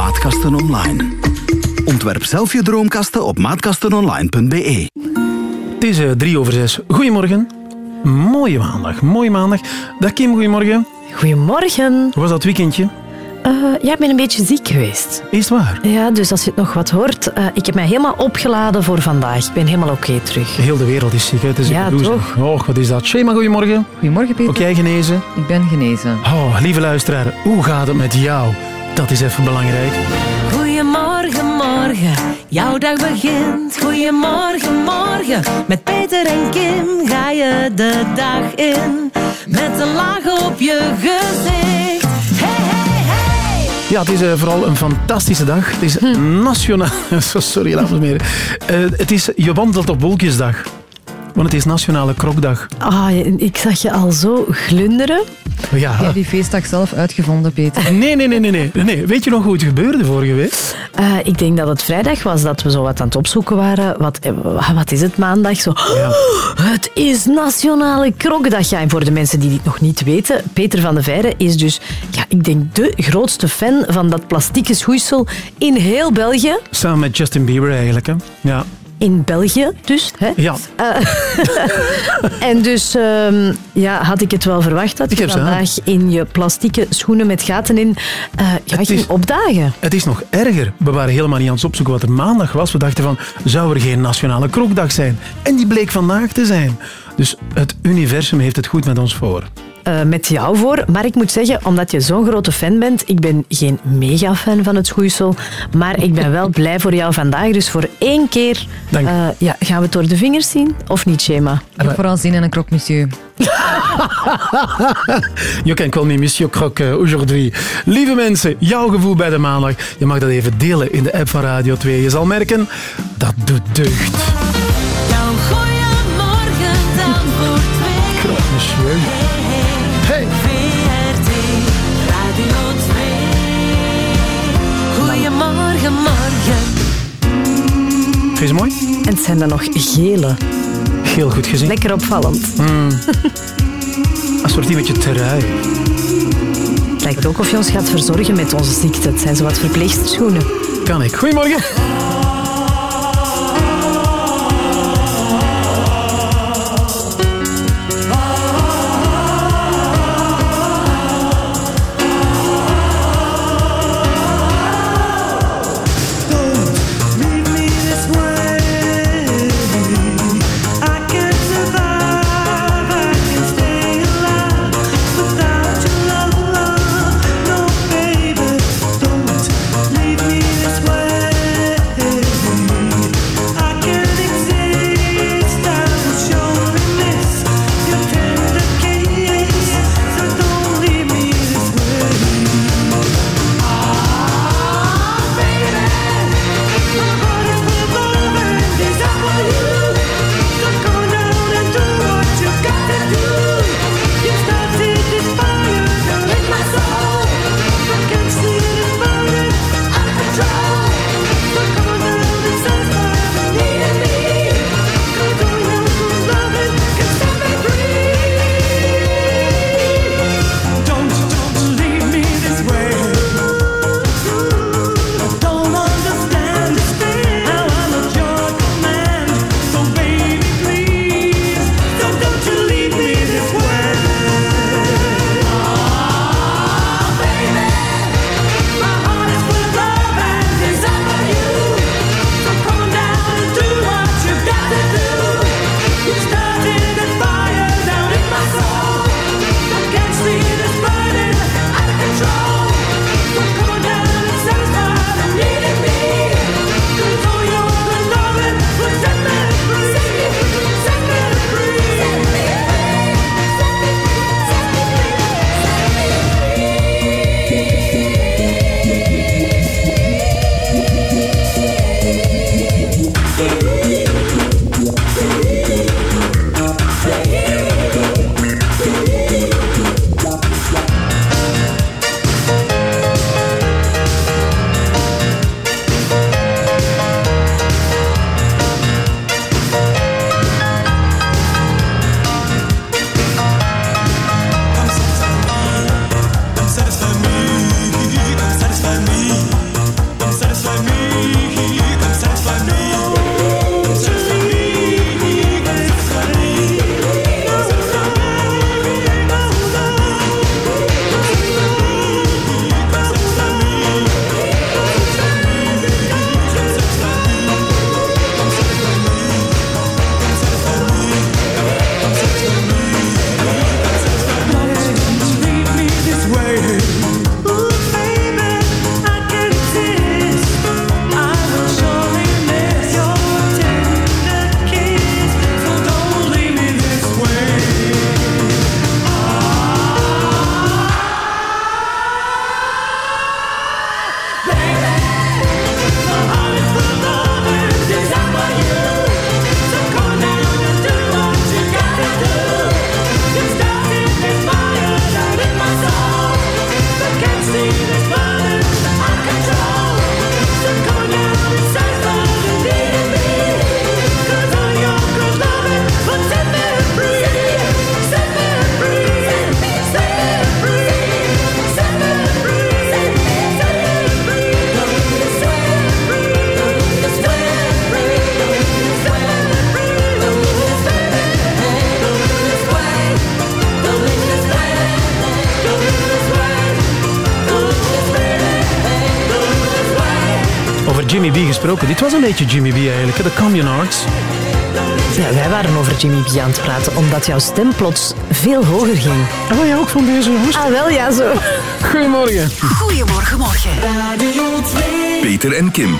Maatkasten Online. Ontwerp zelf je droomkasten op maatkastenonline.be. Het is uh, drie over zes. Goedemorgen. Mooie maandag, mooie maandag. Dag Kim, goedemorgen. Goedemorgen. Hoe was dat weekendje? Uh, ja, ik ben een beetje ziek geweest. Is het waar? Ja, dus als je het nog wat hoort, uh, ik heb mij helemaal opgeladen voor vandaag. Ik ben helemaal oké okay terug. Heel de wereld is ziek, hè? Het is ja, toch? Oh, wat is dat? Shema, goedemorgen. Goedemorgen, Peter. Ook jij genezen? Ik ben genezen. Oh, lieve luisteraar, hoe gaat het met jou? Dat is even belangrijk. Goedemorgen, morgen. Jouw dag begint. Goedemorgen, morgen. Met Peter en Kim ga je de dag in. Met een laag op je gezicht. Hey, hey, hey. Ja, het is uh, vooral een fantastische dag. Het is hm. nationaal... Sorry, laat me meer. Uh, het is Je wandelt op wolkjesdag. Want het is Nationale Krokdag. Ah, ik zag je al zo glunderen. Ja. Heb je die feestdag zelf uitgevonden, Peter? Nee, nee, nee, nee, nee. Weet je nog hoe het gebeurde vorige week? Uh, ik denk dat het vrijdag was dat we zo wat aan het opzoeken waren. Wat, eh, wat is het maandag? Zo, ja. oh, het is Nationale Krokdag. Ja, en voor de mensen die dit nog niet weten, Peter van de Veire is dus, ja, ik denk, de grootste fan van dat plastieke schoeisel in heel België. Samen met Justin Bieber eigenlijk, hè? Ja in België dus. Hè? Ja. Uh, en dus um, ja, had ik het wel verwacht dat je vandaag in je plastieke schoenen met gaten in uh, ja, ging is, opdagen. Het is nog erger. We waren helemaal niet aan het opzoeken wat er maandag was. We dachten van, zou er geen nationale krokdag zijn? En die bleek vandaag te zijn. Dus het universum heeft het goed met ons voor. Uh, met jou voor. Maar ik moet zeggen, omdat je zo'n grote fan bent, ik ben geen mega fan van het schoeisel, maar ik ben wel blij voor jou vandaag. Dus voor één keer uh, ja, gaan we het door de vingers zien, of niet, Shema? Ik heb vooral zin in een croque monsieur. je kan call me monsieur croque uh, aujourd'hui. Lieve mensen, jouw gevoel bij de maandag, je mag dat even delen in de app van Radio 2. Je zal merken, dat doet deugd. Jouw goeiemorgen dan voor twee. Croque monsieur. Vind je mooi? En het zijn dan nog gele. Heel goed gezien. Lekker opvallend. Mm. Een soort beetje trui. Het lijkt ook of je ons gaat verzorgen met onze ziekte. Het zijn zo wat verpleegsterschoenen. Kan ik. Goedemorgen. Gesproken. Dit was een beetje Jimmy B eigenlijk, de Communards. Ja, wij waren over Jimmy B aan het praten, omdat jouw stem plots veel hoger ging. En wat jij ook van deze jongens? Ah, wel, ja, zo. Goedemorgen. Goedemorgen, morgen. Peter en Kim.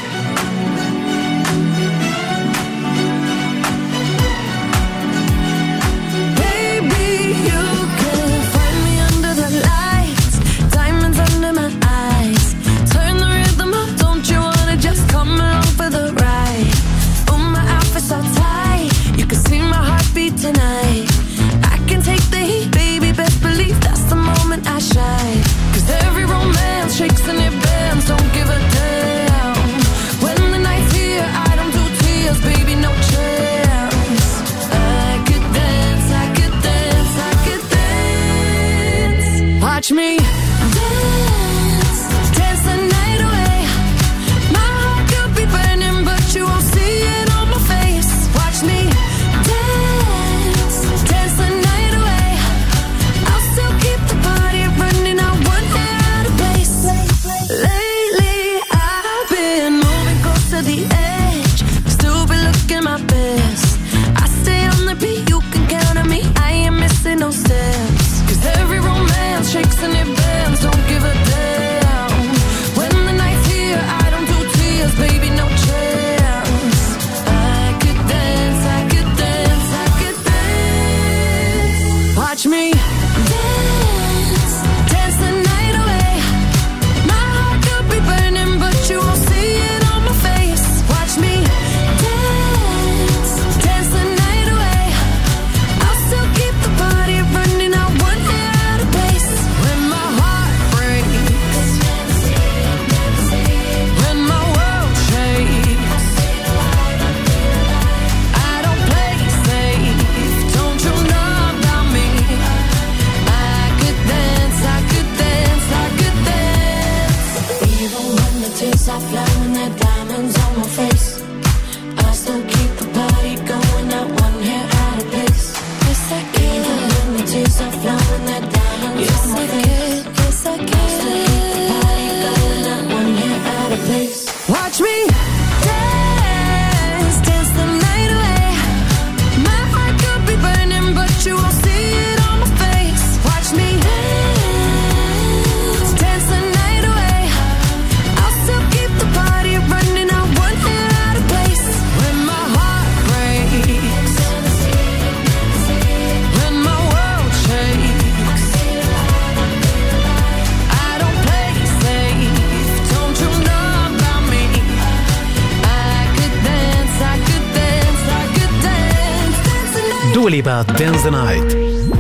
Dance the Night.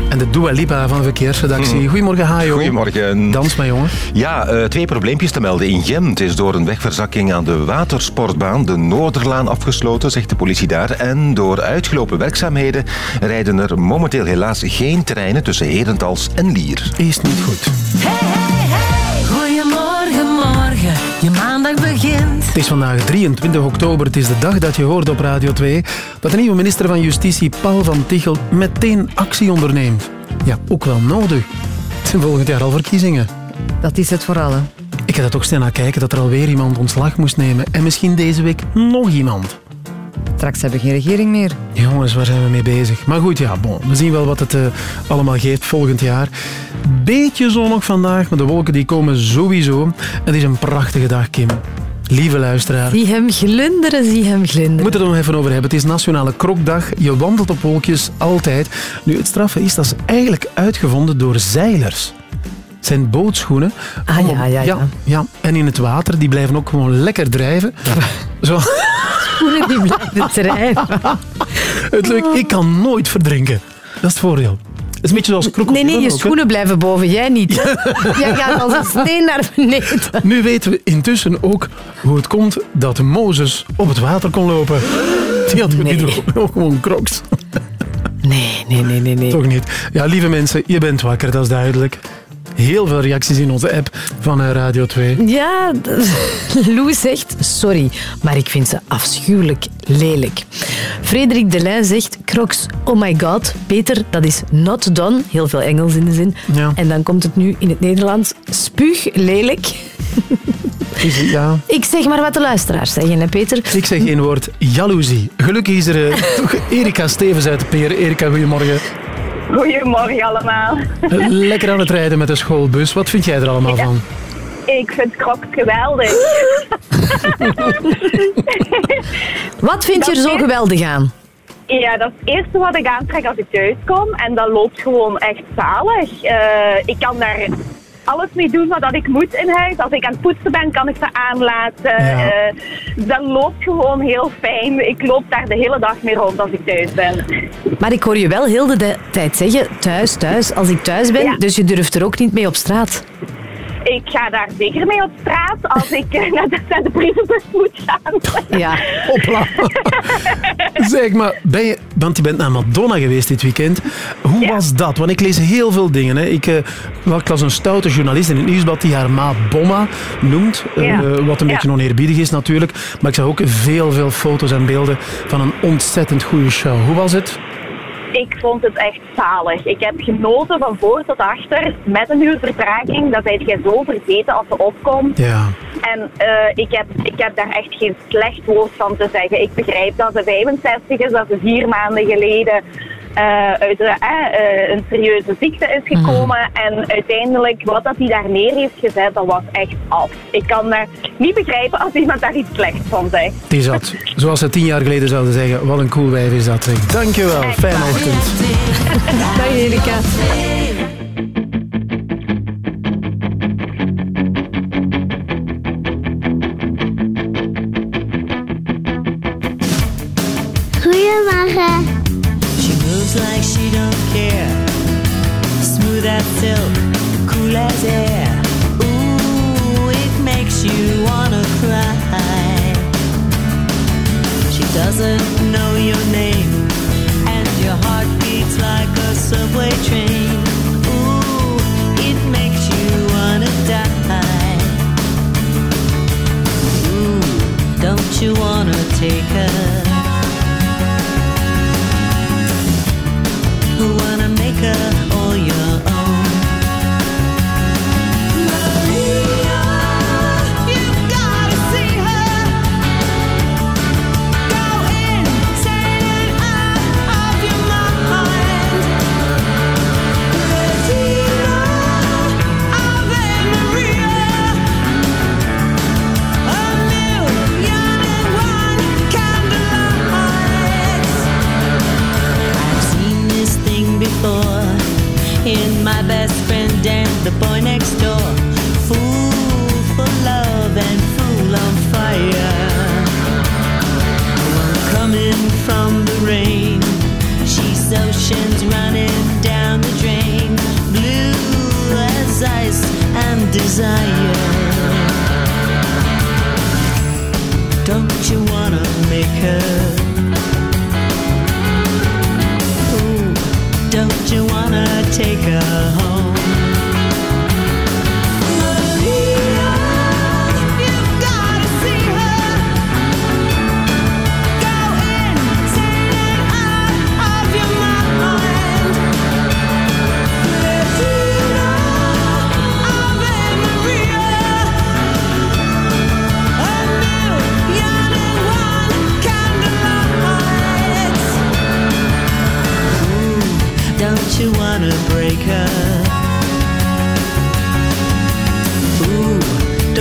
En de Dua Lipa van de verkeersredactie. Goedemorgen, Hajo. Goedemorgen. Dans maar, jongen. Ja, eh, twee probleempjes te melden. In Gent is door een wegverzakking aan de watersportbaan de Noorderlaan afgesloten, zegt de politie daar. En door uitgelopen werkzaamheden rijden er momenteel helaas geen treinen tussen Herentals en Lier. Is niet goed. Is vandaag 23 oktober. Het is de dag dat je hoort op Radio 2 dat de nieuwe minister van Justitie, Paul van Tichel, meteen actie onderneemt. Ja, ook wel nodig. Het zijn volgend jaar al verkiezingen. Dat is het vooral. Hè. Ik ga er toch snel naar kijken dat er alweer iemand ontslag moest nemen. En misschien deze week nog iemand. Straks hebben we geen regering meer. Jongens, waar zijn we mee bezig? Maar goed, ja, bon, we zien wel wat het eh, allemaal geeft volgend jaar. Beetje zonnig vandaag, maar de wolken die komen sowieso. Het is een prachtige dag, Kim. Lieve luisteraar. Zie hem glunderen, zie hem We glunderen. moeten het er nog even over hebben. Het is Nationale Krokdag. Je wandelt op wolkjes, altijd. Nu, het straffe is, dat is eigenlijk uitgevonden door zeilers. Het zijn bootschoenen. Ah, ja, ja, ja. ja. En in het water, die blijven ook gewoon lekker drijven. Zo. Schoenen die blijven drijven. Het leuk, ik kan nooit verdrinken. Dat is het voordeel. Het is een beetje zoals krokodillen Nee, nee, je ook, schoenen blijven boven, jij niet. Jij gaat als een steen naar beneden. Nu weten we intussen ook hoe het komt dat Mozes op het water kon lopen. Die had Nee. ook gewoon crocs. Nee, nee, nee, nee. nee. Toch niet. Ja, lieve mensen, je bent wakker, dat is duidelijk. Heel veel reacties in onze app van eh, Radio 2. Ja, Lou zegt, sorry, maar ik vind ze afschuwelijk lelijk. Frederik Delijn zegt, Crocs, oh my god. Peter, dat is not done. Heel veel Engels in de zin. Ja. En dan komt het nu in het Nederlands. Spuug, lelijk. Is het- ja. Ik zeg maar wat de luisteraars zeggen, hè Peter? Ik zeg één woord, jaloezie. Gelukkig is er eh, toch Erika Stevens uit de Peer. Erika, goedemorgen. Goedemorgen allemaal. Eh, Lekker aan het rijden met de schoolbus. Wat vind jij er allemaal van? Ik vind Crocs geweldig. Wat vind je er zo geweldig aan? Ja, dat is het eerste wat ik aantrek als ik thuis kom. En dat loopt gewoon echt zalig. Eh, ik kan daar alles mee doen wat dat ik moet in huis. Als ik aan het poetsen ben, kan ik ze aanlaten. Ja. Eh, dat loopt gewoon heel fijn. Ik loop daar de hele dag mee rond als ik thuis ben. Maar ik hoor je wel heel de de tijd zeggen, thuis, thuis, als ik thuis ben. Ja. Dus je durft er ook niet mee op straat. Ik ga daar zeker mee op straat als ik eh, naar de, naar de brievenbus moet gaan. Ja. Hopla. zeg maar, ben je, want je bent naar Madonna geweest dit weekend. Hoe Ja. was dat? Want ik lees heel veel dingen. Hè. Ik, wel, ik las een stoute journalist in het nieuwsblad die haar ma Bomma noemt. eh, wat een Ja. beetje oneerbiedig is natuurlijk. Maar ik zag ook veel, veel foto's en beelden van een ontzettend goede show. Hoe was het? Ik vond het echt zalig. Ik heb genoten van voor tot achter. Met een uur vertraging, dat zijt jij zo vergeten als ze opkomt. Ja. En eh, ik, heb, ik heb daar echt geen slecht woord van te zeggen. Ik begrijp dat ze 65 is, dat ze vier maanden geleden eh, uit eh, eh, een serieuze ziekte is gekomen. En uiteindelijk, wat dat hij daar neer heeft gezet, dat was echt af. Ik kan niet begrijpen als iemand daar iets slechts van zegt. Die zat, zoals ze tien jaar geleden zouden zeggen, wat een cool wijf is dat. Dankjewel, fijne ochtend. Dag Erika. Moves like she don't care. Smooth as silk, cool as air. Ooh, it makes you wanna cry. She doesn't know your name, and your heart beats like a subway train. Ooh, it makes you wanna die. Ooh, don't you wanna take her? You wanna make her? Ooh, don't you wanna take her home?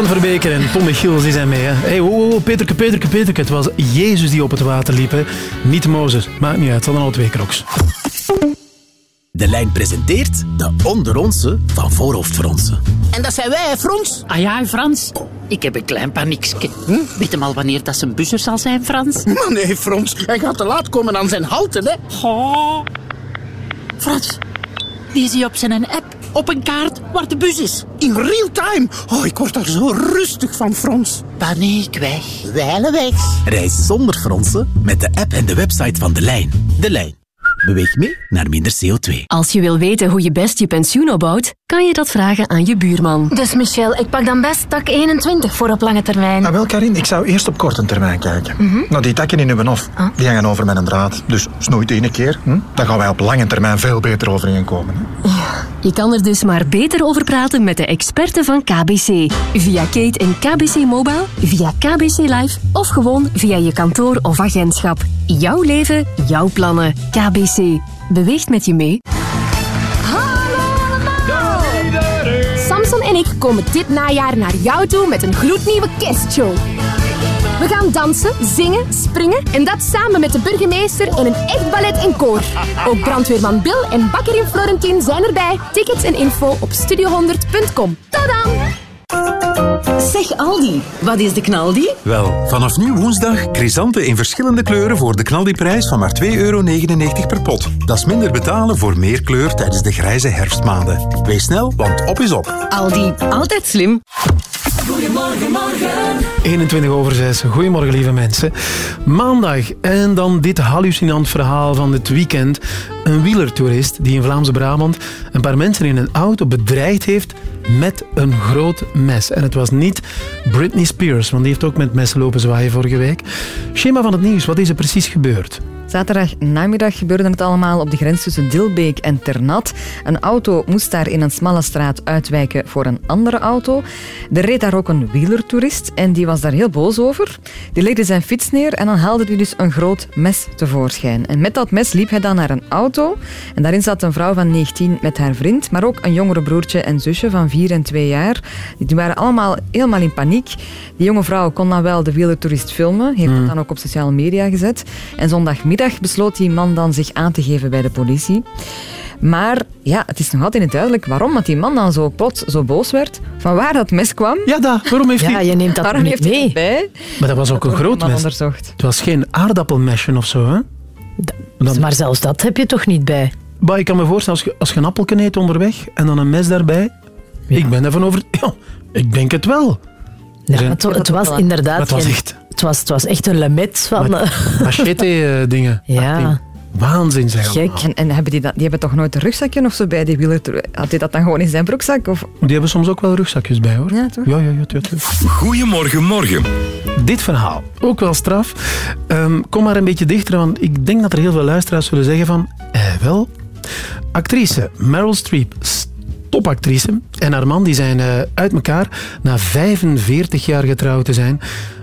Johan Verbeke en Tom Michiels die zijn mee. Hè. Hey, Peterke, Peterke, Peterke. Het was Jezus die op het water liep. Hè. Niet Mozes. Maakt niet uit, ze hadden al twee crocs. De lijn presenteert de onderonse van voorhoofdfronsen. En dat zijn wij, hè, Frans. Ah ja, Frans. Ik heb een klein paniekske. Hm? Weet hem al wanneer dat zijn buzzer zal zijn, Frans? Maar nee, Frans. Hij gaat te laat komen aan zijn houten, hè. Oh. Frans, lees hij op zijn app op een kaart waar de bus is. In real time. Oh, ik word daar zo rustig van, Frans. Paniek weg. Wijlen weg. Reis zonder fronsen met de app en de website van De Lijn. De Lijn. Beweeg mee naar minder CO2. Als je wil weten hoe je best je pensioen opbouwt, kan je dat vragen aan je buurman. Dus Michel, ik pak dan best tak 21 voor op lange termijn. Ah, wel, Karin, ik zou eerst op korte termijn kijken. Nou, die takken in uw hof, die hangen over met een draad. Dus snoeit één keer, hm? dan gaan wij op lange termijn veel beter overeenkomen. Hè? Je kan er dus maar beter over praten met de experten van KBC. Via Kate en KBC Mobile, via KBC Live of gewoon via je kantoor of agentschap. Jouw leven, jouw plannen. KBC. Beweegt met je mee. En ik komen dit najaar naar jou toe met een gloednieuwe kerstshow. We gaan dansen, zingen, springen en dat samen met de burgemeester en een echt ballet en koor. Ook brandweerman Bill en bakkerin Florentin zijn erbij. Tickets en info op studio100.com. Tot dan! Zeg Aldi, wat is de knaldi? Wel, vanaf nu woensdag chrysanten in verschillende kleuren voor de knaldiprijs van maar 2,99 euro per pot. Dat is minder betalen voor meer kleur tijdens de grijze herfstmaanden. Wees snel, want op is op. Aldi, altijd slim. Goedemorgen, morgen. 21 over 6. Goedemorgen, lieve mensen. Maandag en dan dit hallucinant verhaal van het weekend. Een wielertoerist die in Vlaamse Brabant een paar mensen in een auto bedreigd heeft met een groot mes. En het was niet Britney Spears, want die heeft ook met messen lopen zwaaien vorige week. Schema van het nieuws, wat is er precies gebeurd? Zaterdag namiddag gebeurde het allemaal op de grens tussen Dilbeek en Ternat. Een auto moest daar in een smalle straat uitwijken voor een andere auto. Er reed daar ook een wielertoerist en die was daar heel boos over. Die legde zijn fiets neer en dan haalde hij dus een groot mes tevoorschijn. En met dat mes liep hij dan naar een auto. En daarin zat een vrouw van 19 met haar vriend, maar ook een jongere broertje en zusje van 4 en 2 jaar. Die waren allemaal helemaal in paniek. Die jonge vrouw kon dan wel de wielertoerist filmen, heeft het dan ook op sociale media gezet. En zondagmiddag besloot die man dan zich aan te geven bij de politie. Maar ja, het is nog altijd niet duidelijk waarom dat die man dan zo plots zo boos werd. Van waar dat mes kwam. Ja, dat. Waarom heeft Ja, hij... je neemt dat Waarom niet mee. bij? Maar dat was ook een groot mes. onderzocht. Het was geen aardappelmesje of zo, hè? Dan- Maar zelfs dat heb je toch niet bij? Maar ik kan me voorstellen, als je, als je een appelken eet onderweg en dan een mes daarbij. Ik ben ervan over... Ja, ik denk het wel. Ja, het, het was Maar inderdaad... het was echt- Het was, het was echt een lemet van... eh, Machete-dingen. Ja. Waanzin, zeg. Gek. En, en hebben die, dat, die hebben toch nooit een rugzakje of zo bij die wieler? Had hij dat dan gewoon in zijn broekzak? Of... Die hebben soms ook wel rugzakjes bij, hoor. Ja, toch? Ja, ja, ja. ja, ja. Goedemorgen, morgen. Dit verhaal, ook wel straf. Ehm, kom maar een beetje dichter, want ik denk dat er heel veel luisteraars zullen zeggen van... Eh, wel. Actrice Meryl Streep, topactrice, en haar man die zijn eh, uit elkaar na 45 jaar getrouwd te zijn.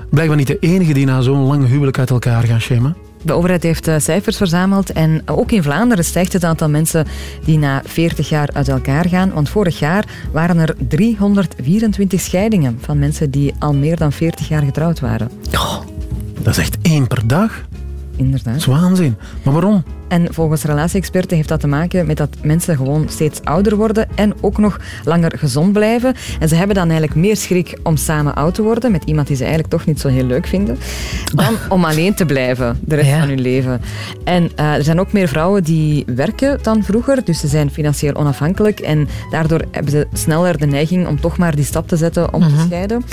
Blijkbaar niet de enige die na zo'n lang huwelijk uit elkaar gaan, Schema. De overheid heeft eh, cijfers verzameld en ook in Vlaanderen stijgt het aantal mensen die na 40 jaar uit elkaar gaan. Want vorig jaar waren er 324 scheidingen van mensen die al meer dan 40 jaar getrouwd waren. Dat is echt één per dag. Inderdaad. Dat is waanzin. Maar waarom? En volgens relatie-experten heeft dat te maken met dat mensen gewoon steeds ouder worden en ook nog langer gezond blijven. En ze hebben dan eigenlijk meer schrik om samen oud te worden met iemand die ze eigenlijk toch niet zo heel leuk vinden, dan om alleen te blijven de rest Ja. van hun leven. En eh, er zijn ook meer vrouwen die werken dan vroeger, dus ze zijn financieel onafhankelijk en daardoor hebben ze sneller de neiging om toch maar die stap te zetten om te scheiden.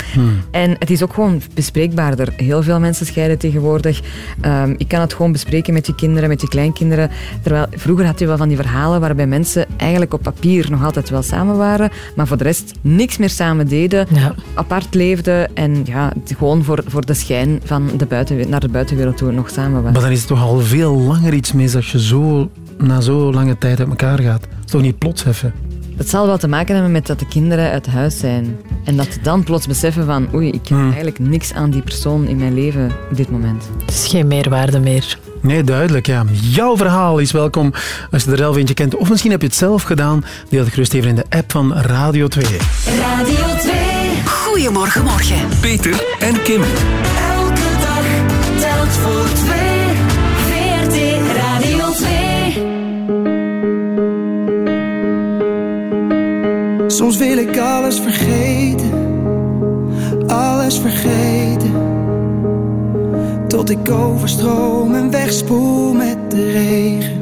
En het is ook gewoon bespreekbaarder. Heel veel mensen scheiden tegenwoordig. Ehm, je kan het gewoon bespreken met je kinderen, met je kleinkinderen. Terwijl vroeger had je wel van die verhalen waarbij mensen eigenlijk op papier nog altijd wel samen waren, maar voor de rest niks meer samen deden, apart leefden en ja, gewoon voor, voor de schijn van de buitenwe- naar de buitenwereld toe nog samen waren. Maar dan is het toch al veel langer iets mis als je zo, na zo lange tijd uit elkaar gaat. Dat is toch niet plots even? Het zal wel te maken hebben met dat de kinderen uit huis zijn. En dat ze dan plots beseffen van oei, ik heb eigenlijk niks aan die persoon in mijn leven op dit moment. Het is geen meerwaarde meer. Nee, duidelijk, ja. Jouw verhaal is welkom als je er zelf eentje kent. Of misschien heb je het zelf gedaan. Deel het gerust even in de app van Radio 2. Radio 2. Goedemorgen, morgen. Peter en Kim. Elke dag telt voor twee. Soms wil ik alles vergeten, alles vergeten. Tot ik overstroom en wegspoel met de regen.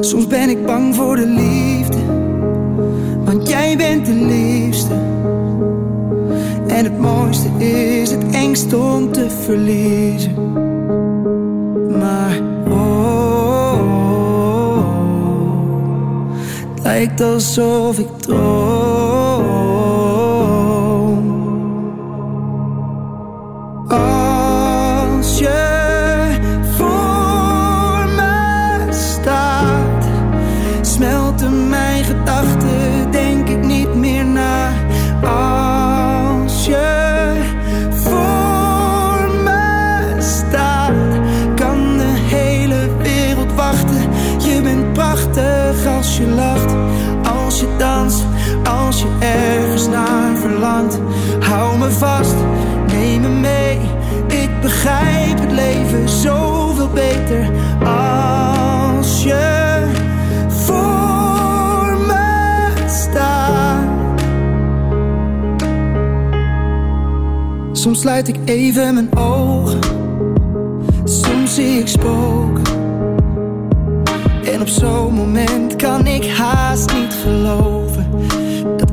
Soms ben ik bang voor de liefde, want jij bent de liefste. En het mooiste is het engst om te verliezen. Maar Lijkt alsof ik droom. Oh. ergens naar verlangt. Hou me vast, neem me mee. Ik begrijp het leven zoveel beter als je voor me staat. Soms sluit ik even mijn ogen, soms zie ik spoken. En op zo'n moment kan ik haast niet geloven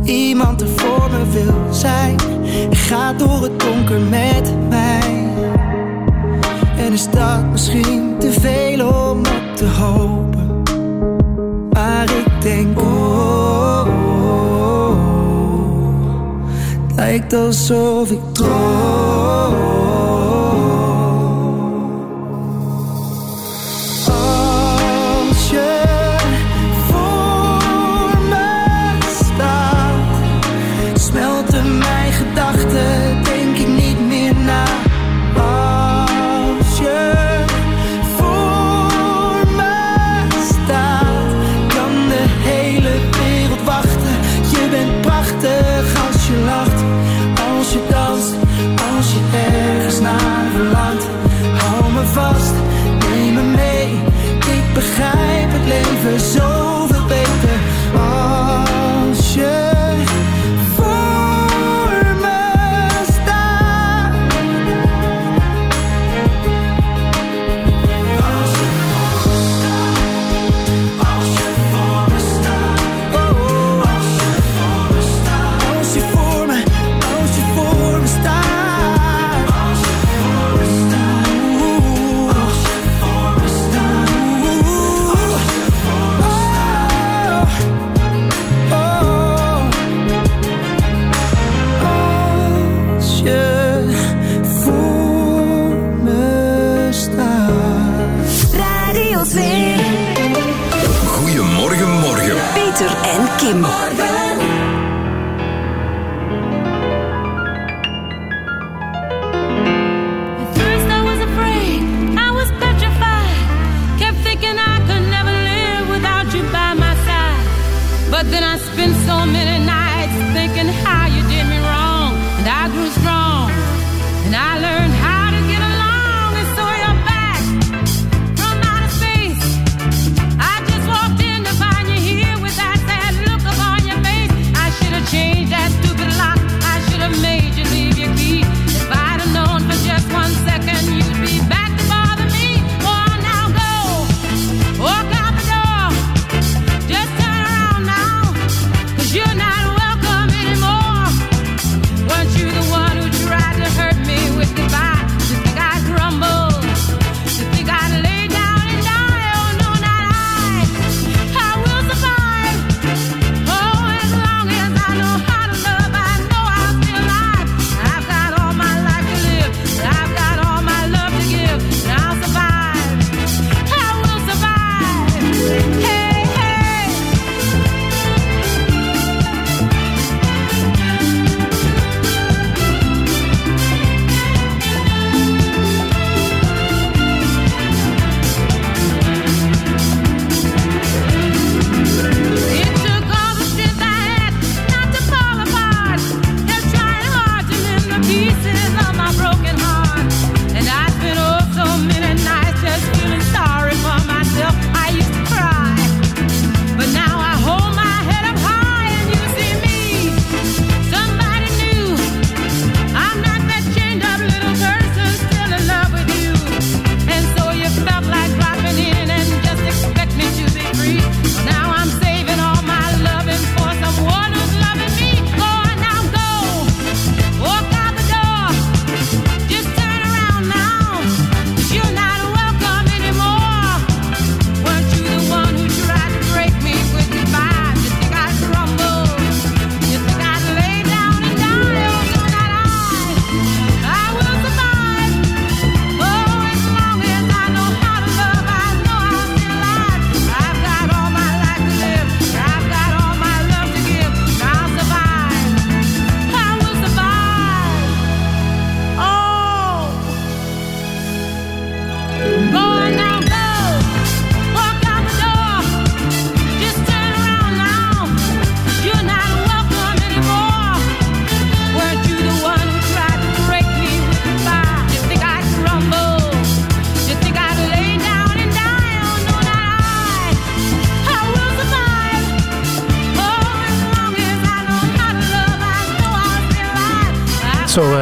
iemand er voor me wil zijn. En gaat door het donker met mij. En is dat misschien te veel om op te hopen? Maar ik denk, oh, oh, oh. het lijkt alsof ik droom.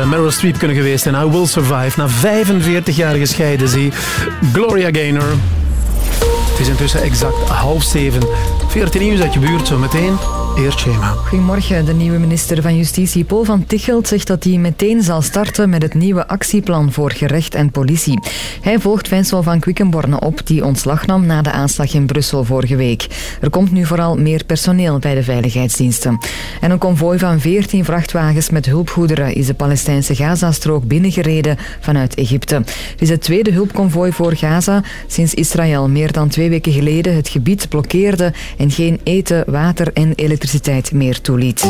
Meryl Streep kunnen geweest zijn. I Will Survive. Na 45 jaar gescheiden zie. Gloria Gaynor. Het is intussen exact half zeven. 14 nieuws uit je buurt zo meteen. Eerst schema. Goedemorgen. De nieuwe minister van Justitie, Paul van Tichelt, zegt dat hij meteen zal starten met het nieuwe actieplan voor gerecht en politie. Hij volgt Vincent van Quickenborne op, die ontslag nam na de aanslag in Brussel vorige week. Er komt nu vooral meer personeel bij de veiligheidsdiensten. En een konvooi van 14 vrachtwagens met hulpgoederen is de Palestijnse Gazastrook binnengereden vanuit Egypte. Het is het tweede hulpkonvooi voor Gaza sinds Israël meer dan twee weken geleden het gebied blokkeerde en geen eten, water en elektriciteit meer toeliet.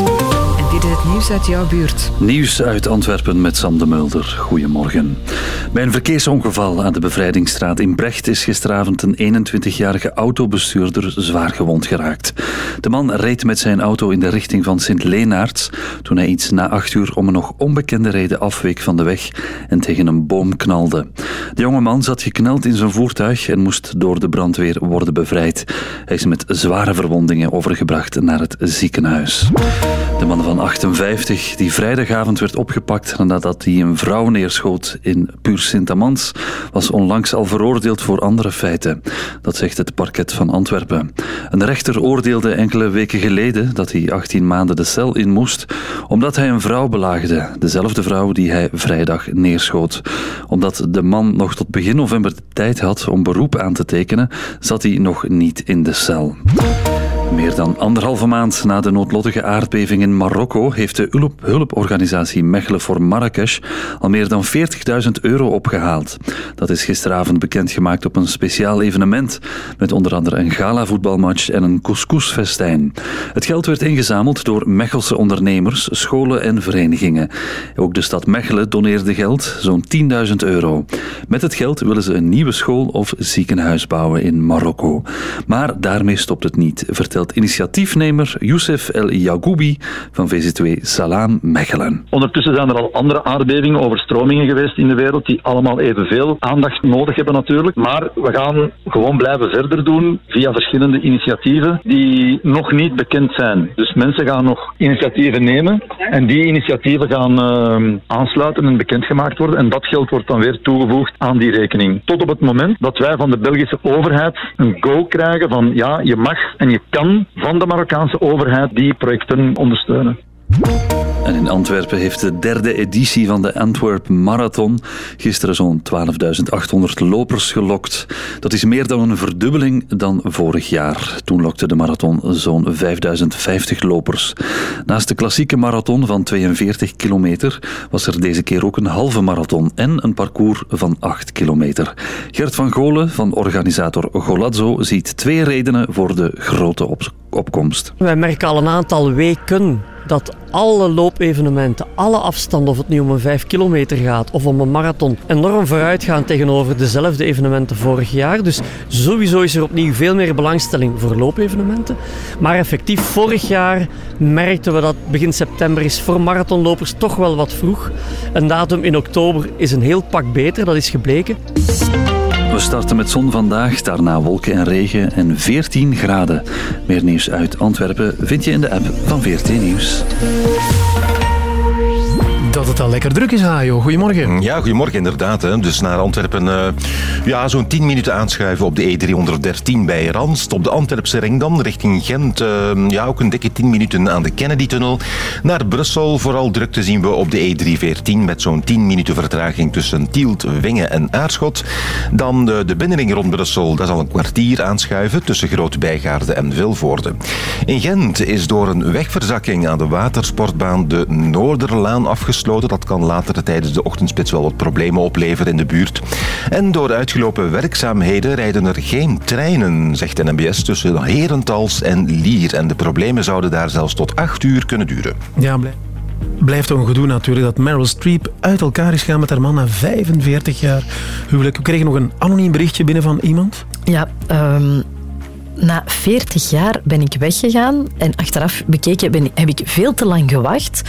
En dit is het nieuws uit jouw buurt. Nieuws uit Antwerpen met Sam de Mulder. Goedemorgen. Bij een verkeersongeval aan de Bevrijdingsstraat in Brecht is gisteravond een 21-jarige autobestuurder zwaar gewond geraakt. De man reed met zijn auto in de richting van Sint-Leenaerts toen hij iets na acht uur om een nog onbekende reden afweek van de weg en tegen een boom knalde. De jonge man zat gekneld in zijn voertuig en moest door de brandweer worden bevrijd. Hij is met zware verwondingen overgebracht naar het ziekenhuis. De man van 58, die vrijdagavond werd opgepakt nadat hij een vrouw neerschoot in Puur Sint-Amans, was onlangs al veroordeeld voor andere feiten. Dat zegt het parket van Antwerpen. Een rechter oordeelde enkele weken geleden dat hij 18 maanden de cel in moest, omdat hij een vrouw belaagde, dezelfde vrouw die hij vrijdag neerschoot. Omdat de man nog tot begin november tijd had om beroep aan te tekenen, zat hij nog niet in de cel. Meer dan anderhalve maand na de noodlottige aardbeving in Marokko heeft de hulp hulporganisatie Mechelen voor Marrakesh al meer dan 40.000 euro opgehaald. Dat is gisteravond bekendgemaakt op een speciaal evenement met onder andere een gala-voetbalmatch en een couscousfestijn. Het geld werd ingezameld door Mechelse ondernemers, scholen en verenigingen. Ook de stad Mechelen doneerde geld, zo'n 10.000 euro. Met het geld willen ze een nieuwe school of ziekenhuis bouwen in Marokko. Maar daarmee stopt het niet, vertelt initiatiefnemer Youssef El Yagoubi van VZ2 Salam Mechelen. Ondertussen zijn er al andere aardbevingen, overstromingen geweest in de wereld die allemaal evenveel aandacht nodig hebben natuurlijk. Maar we gaan gewoon blijven verder doen via verschillende initiatieven die nog niet bekend zijn. Dus mensen gaan nog initiatieven nemen en die initiatieven gaan eh, aansluiten en bekendgemaakt worden. En dat geld wordt dan weer toegevoegd aan die rekening. Tot op het moment dat wij van de Belgische overheid een go krijgen van ja, je mag en je kan van de Marokkaanse overheid die projecten ondersteunen. En in Antwerpen heeft de derde editie van de Antwerp Marathon gisteren zo'n 12.800 lopers gelokt. Dat is meer dan een verdubbeling dan vorig jaar. Toen lokte de marathon zo'n 5.050 lopers. Naast de klassieke marathon van 42 kilometer was er deze keer ook een halve marathon en een parcours van 8 kilometer. Gert van Golen van organisator Golazzo ziet twee redenen voor de grote op- opkomst. Wij merken al een aantal weken dat alle loopevenementen, alle afstanden, of het nu om een 5 kilometer gaat of om een marathon, enorm vooruit gaan tegenover dezelfde evenementen vorig jaar. Dus sowieso is er opnieuw veel meer belangstelling voor loopevenementen. Maar effectief, vorig jaar merkten we dat begin september is voor marathonlopers toch wel wat vroeg. Een datum in oktober is een heel pak beter, dat is gebleken. We starten met zon vandaag, daarna wolken en regen en 14 graden. Meer nieuws uit Antwerpen vind je in de app van VRT Nieuws. Dat het al lekker druk is, Hajo. Goedemorgen. Ja, goedemorgen inderdaad. Hè. Dus naar Antwerpen, eh, ja, zo'n 10 minuten aanschuiven op de E313 bij Ranst. Op de Antwerpse ring dan, richting Gent. eh, ja, ook een dikke 10 minuten aan de Kennedy-tunnel. Naar Brussel, vooral druk te zien we op de E314 met zo'n 10 minuten vertraging tussen Tielt, Wingen en Aarschot. Dan de, de binnenring rond Brussel, dat is al een kwartier aanschuiven tussen Groot Bijgaarde en Vilvoorde. In Gent is door een wegverzakking aan de watersportbaan de Noorderlaan afgesloten. Dat kan later tijdens de ochtendspits wel wat problemen opleveren in de buurt. En door uitgelopen werkzaamheden rijden er geen treinen, zegt de NMBS, tussen Herentals en Lier. En de problemen zouden daar zelfs tot acht uur kunnen duren. Ja, blij- blijft toch een gedoe natuurlijk dat Meryl Streep uit elkaar is gegaan met haar man na 45 jaar huwelijk. We kregen nog een anoniem berichtje binnen van iemand. Ja, ehm, na 40 jaar ben ik weggegaan en achteraf bekeken ben, heb ik veel te lang gewacht.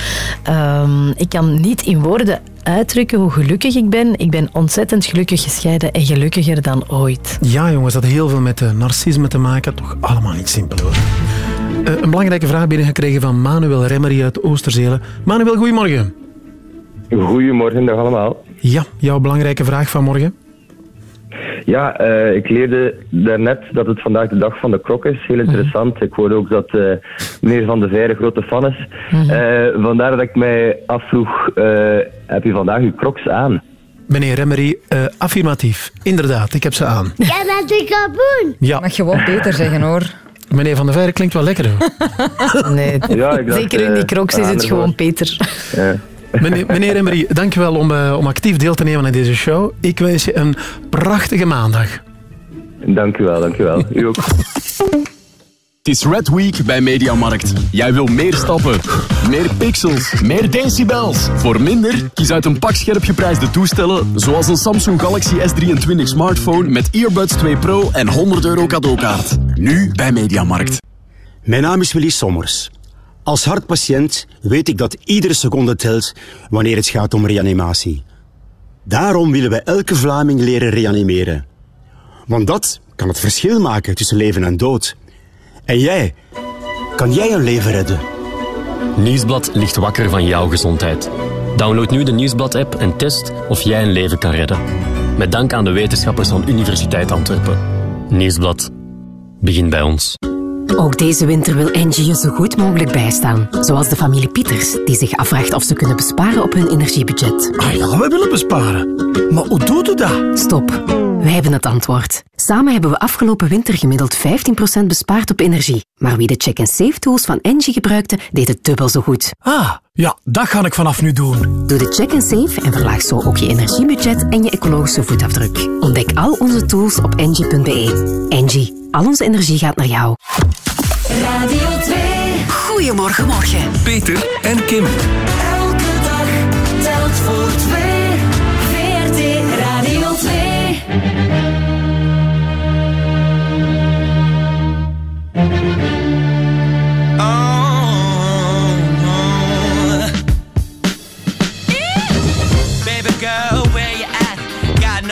Ehm, ik kan niet in woorden uitdrukken hoe gelukkig ik ben. Ik ben ontzettend gelukkig gescheiden en gelukkiger dan ooit. Ja, jongens, dat had heel veel met eh, narcisme te maken. Toch allemaal niet simpel hoor. Eh, een belangrijke vraag binnengekregen van Manuel Remmery uit Oosterzelen. Manuel, goedemorgen. Goedemorgen, dag allemaal. Ja, jouw belangrijke vraag van morgen. Ja, eh, ik leerde daarnet dat het vandaag de dag van de krok is. Heel interessant. Ik hoorde ook dat eh, meneer Van de Veire grote fan is. Eh, vandaar dat ik mij afvroeg, eh, heb je vandaag uw crocs aan? Meneer Remmery, eh, affirmatief. Inderdaad, ik heb ze aan. Jij bent een kaboen. Ja. Mag gewoon beter zeggen hoor. Meneer Van der Veire klinkt wel lekker. hoor. Nee, Ja, ik dacht, zeker in die crocs is het gewoon. Peter. Meneer, meneer Emery, dankjewel om, eh, om actief deel te nemen aan deze show. Ik wens je een prachtige maandag. Dank u wel, dank u wel. U ook. Het is Red Week bij Mediamarkt. Jij wil meer stappen, meer pixels, meer decibels. Voor minder, kies uit een pak scherp geprijsde toestellen, zoals een Samsung Galaxy S23 smartphone met Earbuds 2 Pro en 100 euro cadeaukaart. Nu bij Mediamarkt. Mijn naam is Willy Sommers. Als hartpatiënt weet ik dat iedere seconde telt wanneer het gaat om reanimatie. Daarom willen wij elke Vlaming leren reanimeren. Want dat kan het verschil maken tussen leven en dood. En jij, kan jij een leven redden? Nieuwsblad ligt wakker van jouw gezondheid. Download nu de Nieuwsblad-app en test of jij een leven kan redden. Met dank aan de wetenschappers van Universiteit Antwerpen. Nieuwsblad. Begin bij ons. Ook deze winter wil Engie je zo goed mogelijk bijstaan. Zoals de familie Pieters, die zich afvraagt of ze kunnen besparen op hun energiebudget. Ah ja, we willen besparen. Maar hoe doet u dat? Stop. Wij hebben het antwoord. Samen hebben we afgelopen winter gemiddeld 15% bespaard op energie. Maar wie de check-and-save tools van Engie gebruikte, deed het dubbel zo goed. Ah, ja, dat ga ik vanaf nu doen. Doe de check-and-save en verlaag zo ook je energiebudget en je ecologische voetafdruk. Ontdek al onze tools op engie.be. Engie, al onze energie gaat naar jou. Radio 2. Goedemorgen, morgen. Peter en Kim. Elke dag telt voor twee.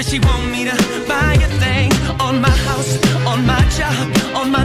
Does she want me to buy a thing on my house, on my job, on my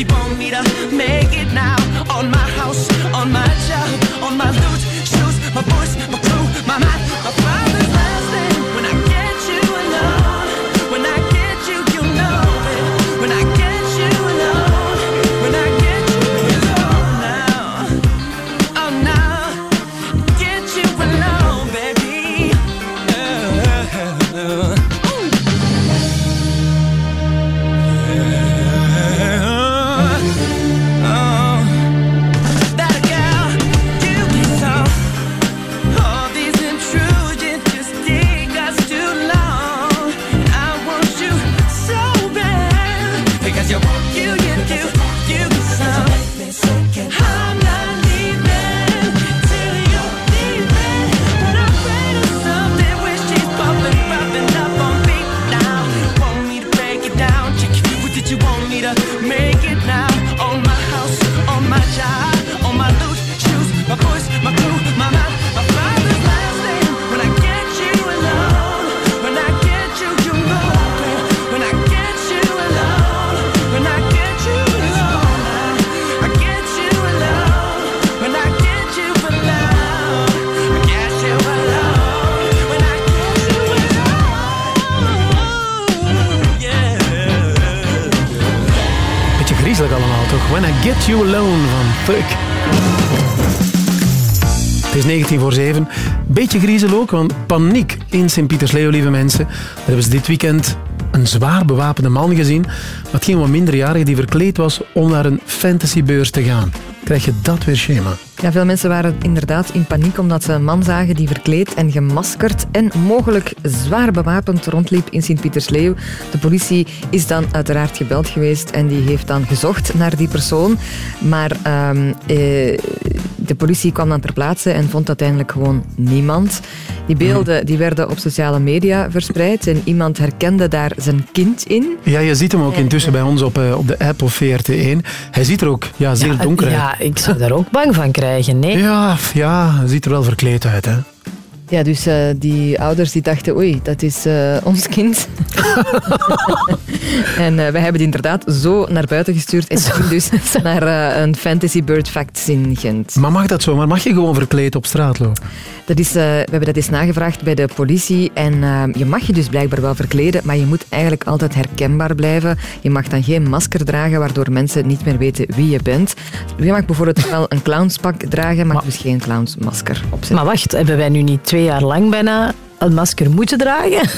it. What want me to make it now? On my house, on my job, on my loot, shoes, my voice, my crew, my mind, You Alone van. Het is 19 voor 7. Beetje griezel ook, want paniek in Sint-Pietersleeuw, lieve mensen. Daar hebben ze dit weekend een zwaar bewapende man gezien. Maar het ging minderjarige die verkleed was om naar een fantasybeurs te gaan. Krijg je dat weer schema? Ja, veel mensen waren inderdaad in paniek omdat ze een man zagen die verkleed en gemaskerd en mogelijk zwaar bewapend rondliep in Sint-Pietersleeuw. De politie is dan uiteraard gebeld geweest en die heeft dan gezocht naar die persoon. Maar ehm, eh, de politie kwam dan ter plaatse en vond uiteindelijk gewoon niemand. Die beelden die werden op sociale media verspreid en iemand herkende daar zijn kind in. Ja, je ziet hem ook intussen bij ons op, eh, op de app of VRT1. Hij ziet er ook ja, zeer Ja, donker uit. Ja, ik zou daar ook bang van krijgen. Nee. Ja, ja, hij ziet er wel verkleed uit, hè. Ja, dus eh, die ouders die dachten, oei, dat is eh, ons kind. en eh, wij hebben die inderdaad zo naar buiten gestuurd en ging dus naar een Fantasy Bird Facts in Gent. Maar mag dat zo? Maar mag je gewoon verkleed op straat lopen? Dat is, we hebben dat eens nagevraagd bij de politie en je mag je dus blijkbaar wel verkleden, maar je moet eigenlijk altijd herkenbaar blijven. Je mag dan geen masker dragen, waardoor mensen niet meer weten wie je bent. Je mag bijvoorbeeld wel een clownspak dragen, maar, dus geen clownsmasker opzetten. Maar wacht, hebben wij nu niet twee jaar lang bijna een masker moeten dragen?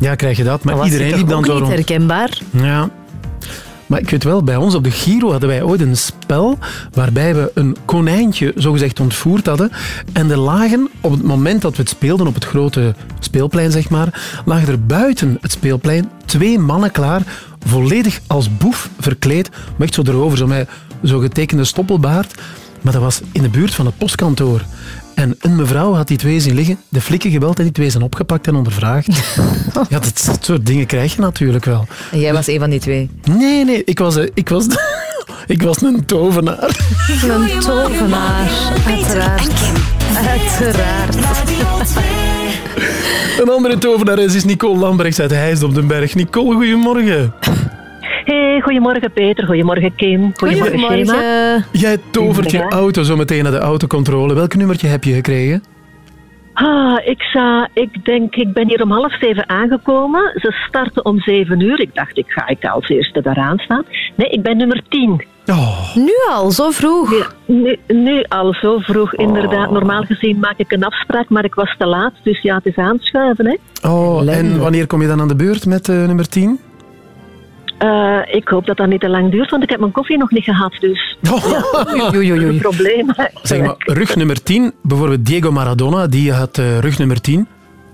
Ja, krijg je dat. Maar iedereen liep dan ook zo niet herkenbaar. Ja. Maar ik weet wel, bij ons op de Giro hadden wij ooit een spel waarbij we een konijntje zogezegd ontvoerd hadden. En er lagen, op het moment dat we het speelden op het grote speelplein, zeg maar, lagen er buiten het speelplein twee mannen klaar, volledig als boef verkleed, maar echt zo erover, zo met zo'n getekende stoppelbaard. Maar dat was in de buurt van het postkantoor. En een mevrouw had die twee zien liggen, de flikken gebeld en die twee zijn opgepakt en ondervraagd. ja, dat, dat soort dingen krijg je natuurlijk wel. En jij was een van die twee. Nee, nee, ik was, eh, ik was, ik was een tovenaar. Een tovenaar, uiteraard. Uiteraard. Een andere tovenares is Nicole Lambrechts uit Heijst op den Berg. Nicole, goedemorgen. Hey, goedemorgen Peter, goedemorgen Kim, goedemorgen, Shema. Jij tovert je auto zo meteen naar de autocontrole. Welk nummertje heb je gekregen? Ah, ik, zou, ik denk, ik ben hier om half zeven aangekomen. Ze starten om zeven uur. Ik dacht, ik ga ik als eerste daaraan staan. Nee, ik ben nummer tien. Nu al, zo vroeg? Ja, nu, nu al zo vroeg, inderdaad. Normaal gezien maak ik een afspraak, maar ik was te laat. Dus ja, het is aanschuiven, hè. Oh, en wanneer kom je dan aan de beurt met eh, nummer 10? Eh, ik hoop dat dat niet te lang duurt, want ik heb mijn koffie nog niet gehad, dus... Oei, oei, oei. Probleem. Zeg maar, rug nummer 10, bijvoorbeeld Diego Maradona, die had eh, rug nummer 10.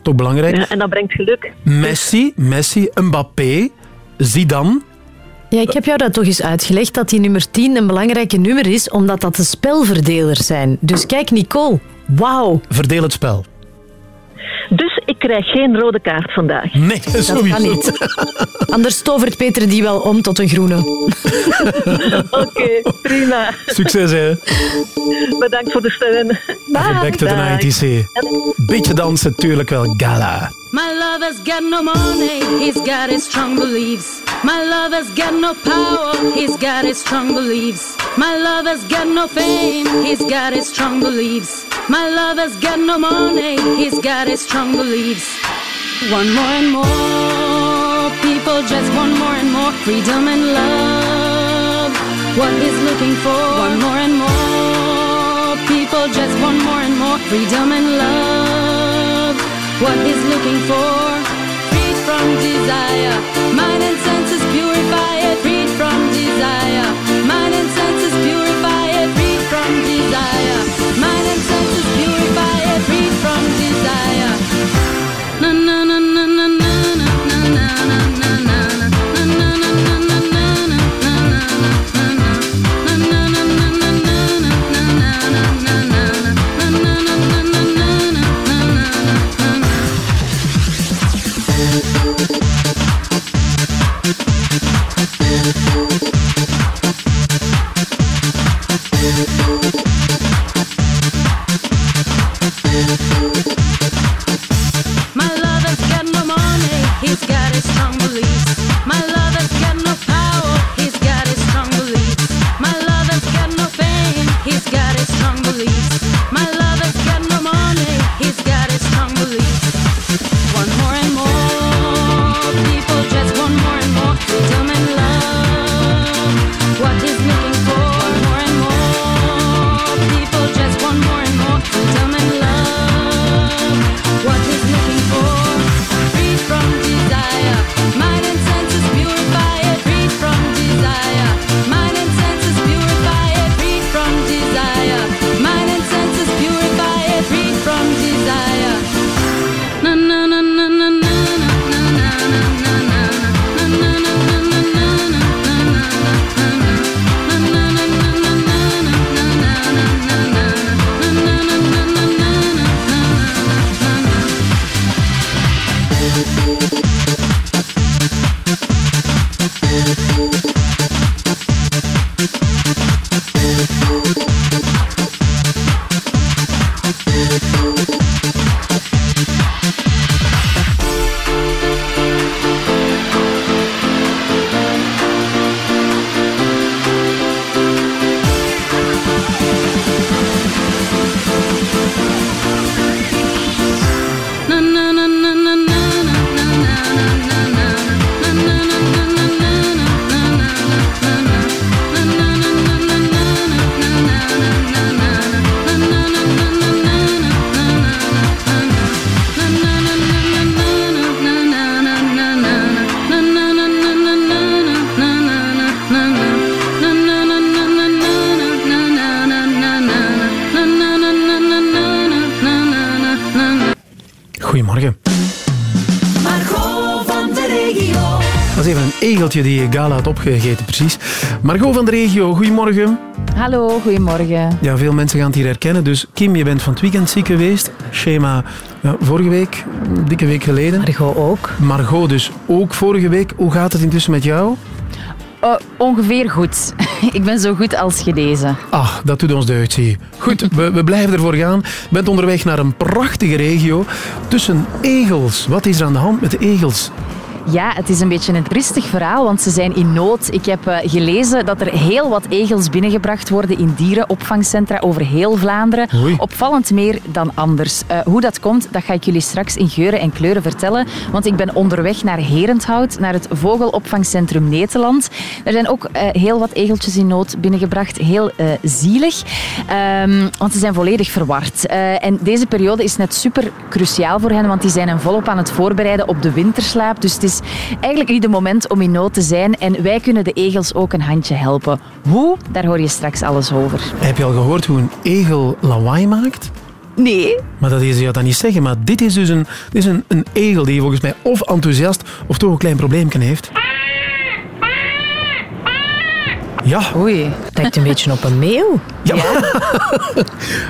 Toch belangrijk. Ja, en dat brengt geluk. Messi, Messi, Mbappé, Zidane. Ja, ik heb jou dat toch eens uitgelegd, dat die nummer 10 een belangrijke nummer is, omdat dat de spelverdelers zijn. Dus kijk, Nicole, wauw. Verdeel het spel. Dus krijg geen rode kaart vandaag. Nee, Dat kan niet. Anders tovert Peter die wel om tot een groene. Oké, prima. Succes, hè. Bedankt voor de steun. Even back to the Dag. 90s. hè. Beetje dansen, tuurlijk wel. Gala. My lover's got no money, he's got his strong beliefs. My lover's got no power, he's got his strong beliefs. My lover's got no fame, he's got his strong beliefs. My lover's got no money, he's got his strong beliefs. One more and more, people just want more and more freedom and love. What is looking for, one more and more, people just want more and more freedom and love. What is looking for, freed from desire, mind and senses he's got his comb belief. My love has got no power, he's got his strong beliefs. Egeltje die Gala had opgegeten, precies. Margot van de regio, goedemorgen. Hallo, goedemorgen. Ja, veel mensen gaan het hier herkennen. Dus Kim, je bent van het weekend ziek geweest. Schema ja, vorige week, een dikke week geleden. Margot ook. Margot dus ook vorige week. Hoe gaat het intussen met jou? Oh, ongeveer goed. Ik ben zo goed als genezen. Ah, dat doet ons deugd, zie je. Goed, we, we blijven ervoor gaan. Je bent onderweg naar een prachtige regio tussen egels. Wat is er aan de hand met de egels? Ja, het is een beetje een tristig verhaal, want ze zijn in nood. Ik heb eh, gelezen dat er heel wat egels binnengebracht worden in dierenopvangcentra over heel Vlaanderen. Oei. Opvallend meer dan anders. Eh, hoe dat komt, dat ga ik jullie straks in geuren en kleuren vertellen. Want ik ben onderweg naar Herenthout, naar het vogelopvangcentrum Neteland. Er zijn ook eh, heel wat egeltjes in nood binnengebracht. Heel zielig, Ehm, want ze zijn volledig verward. En deze periode is net super cruciaal voor hen, want die zijn hen volop aan het voorbereiden op de winterslaap. Dus het is eigenlijk niet het moment om in nood te zijn. En wij kunnen de egels ook een handje helpen. Hoe? Daar hoor je straks alles over. Heb je al gehoord hoe een egel lawaai maakt? Nee. Maar dat is je dat niet zeggen. Maar dit is dus een, dit is een, een egel die volgens mij of enthousiast of toch een klein probleempje heeft. Ja. Oei, het lijkt een beetje op een meeuw. Ja,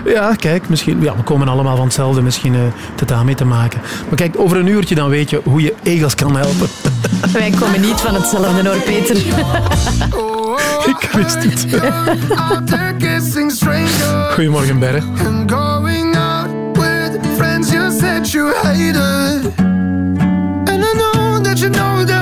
ja kijk, misschien, ja, we komen allemaal van hetzelfde. Misschien eh, heeft het daarmee te maken. Maar kijk, over een uurtje dan weet je hoe je egels kan helpen. Wij komen niet van hetzelfde hoor, Peter. Ik wist het. Goedemorgen, Berre. and going out with friends you said you hated. And I know that you know them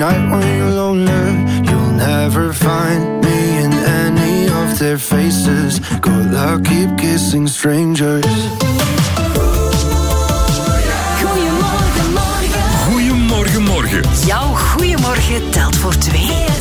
Night when you're lonely, you'll never find me in any of their faces. Good luck, keep kissing strangers. Goedemorgen, morgen. Goedemorgen, morgen. Jouw goeiemorgen telt voor twee.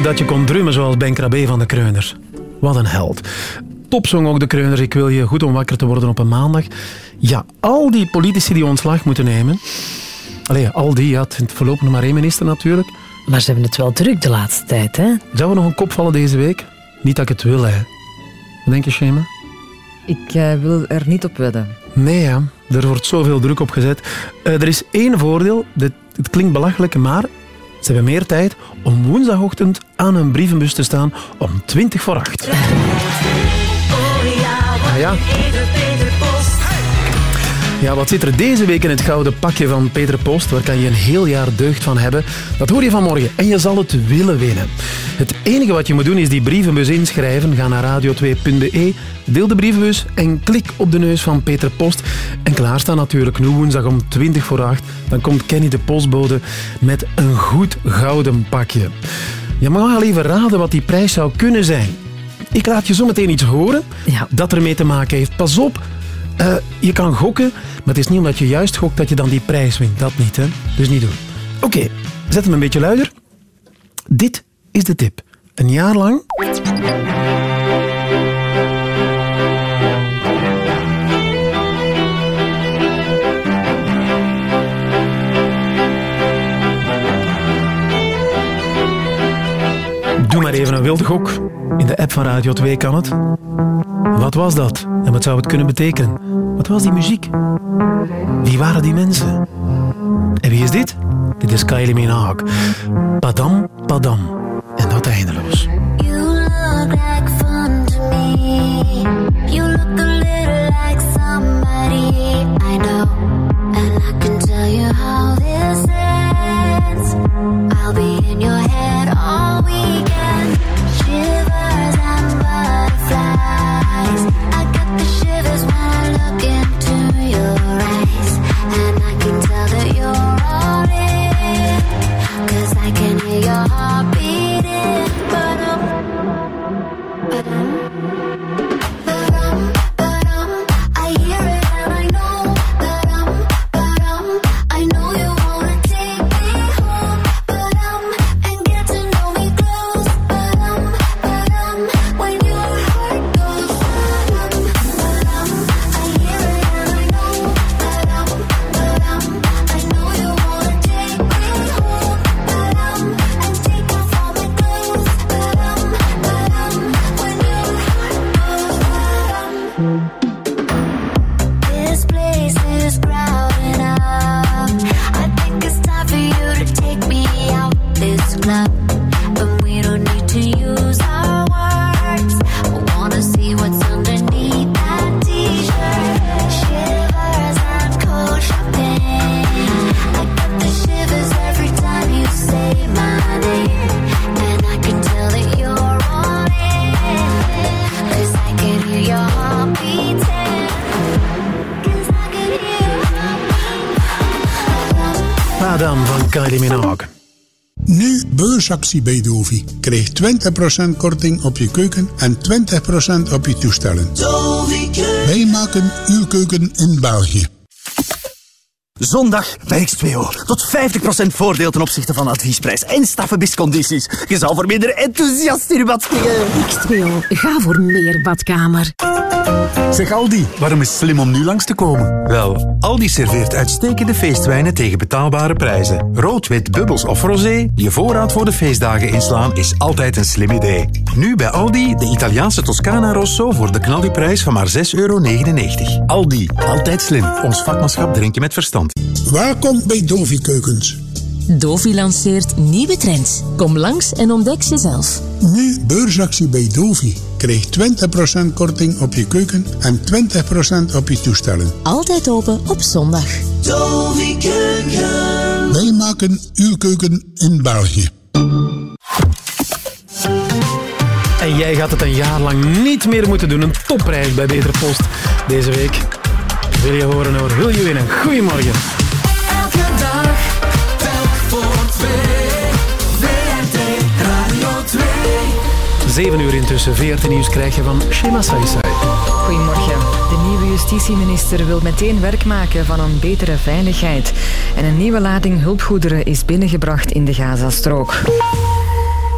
Dat je kon drummen zoals Ben Krabbe van de Kreuners. Wat een held. Topsong ook de Kreuners. Ik wil je goed om wakker te worden op een maandag. Ja, al die politici die ontslag moeten nemen. Allee, al die, ja, het voorlopig nog maar één minister natuurlijk. Maar ze hebben het wel druk de laatste tijd, hè? Zou er nog een kop vallen deze week? Niet dat ik het wil, hè. Wat denk je, Shema? Ik eh, wil er niet op wedden. Nee, ja. Er wordt zoveel druk op gezet. Eh, er is één voordeel. Dit, het klinkt belachelijk, maar ze hebben meer tijd om woensdagochtend aan hun brievenbus te staan om 20 voor 8. Ah ja. Ja, wat zit er deze week in het gouden pakje van Peter Post? Waar kan je een heel jaar deugd van hebben? Dat hoor je vanmorgen en je zal het willen winnen. Het enige wat je moet doen is die brievenbus inschrijven. Ga naar radio2.be, deel de brievenbus en klik op de neus van Peter Post. En klaarstaan natuurlijk nu woensdag om 20 voor 8. Dan komt Kenny de postbode met een goed gouden pakje. Je mag al even raden wat die prijs zou kunnen zijn. Ik laat je zo meteen iets horen dat ermee te maken heeft. Pas op, eh, je kan gokken, maar het is niet omdat je juist gokt dat je dan die prijs wint. Dat niet, hè? Dus niet doen. Oké, zet hem een beetje luider. Dit is de tip. Een jaar lang... Doe maar even een wilde gok. In de app van Radio 2 kan het. Wat was dat? En wat zou het kunnen betekenen? Wat was die muziek? Wie waren die mensen? En wie is dit? Dit is Kylie Minogue. Padam, padam. En dat eindeloos. You look like fun to me. You look Kylie Minogue. Nu beursactie bij Dovi. Krijg 20% korting op je keuken en 20% op je toestellen. Wij maken uw keuken in België. Zondag bij X2O. Tot 50% voordeel ten opzichte van adviesprijs. En staffenbiscondities. Je zal voor minder enthousiast in je bad springen. X2O, ga voor meer badkamer. Zeg Aldi, waarom is het slim om nu langs te komen? Wel, Aldi serveert uitstekende feestwijnen tegen betaalbare prijzen. Rood, wit, bubbels of rosé, je voorraad voor de feestdagen inslaan is altijd een slim idee. Nu bij Aldi de Italiaanse Toscana Rosso voor de knaldiprijs van maar 6,99 euro. Aldi, altijd slim. Ons vakmanschap drink je met verstand. Welkom bij Dovi Keukens. Dovi lanceert nieuwe trends. Kom langs en ontdek ze zelf. Nu beursactie bij Dovi. Krijg 20% korting op je keuken en 20% op je toestellen. Altijd open op zondag. Dovi Keuken. Wij maken uw keuken in België. En jij gaat het een jaar lang niet meer moeten doen. Een topprijs bij Beter Post deze week. Wil je horen hoor? Wil je winnen? Goedemorgen. Elke dag, telk voor twee. VRT Radio 2. 7 uur intussen. VRT Nieuws krijg je van Shema Saisai. Goedemorgen. De nieuwe justitieminister wil meteen werk maken van een betere veiligheid. En een nieuwe lading hulpgoederen is binnengebracht in de Gazastrook.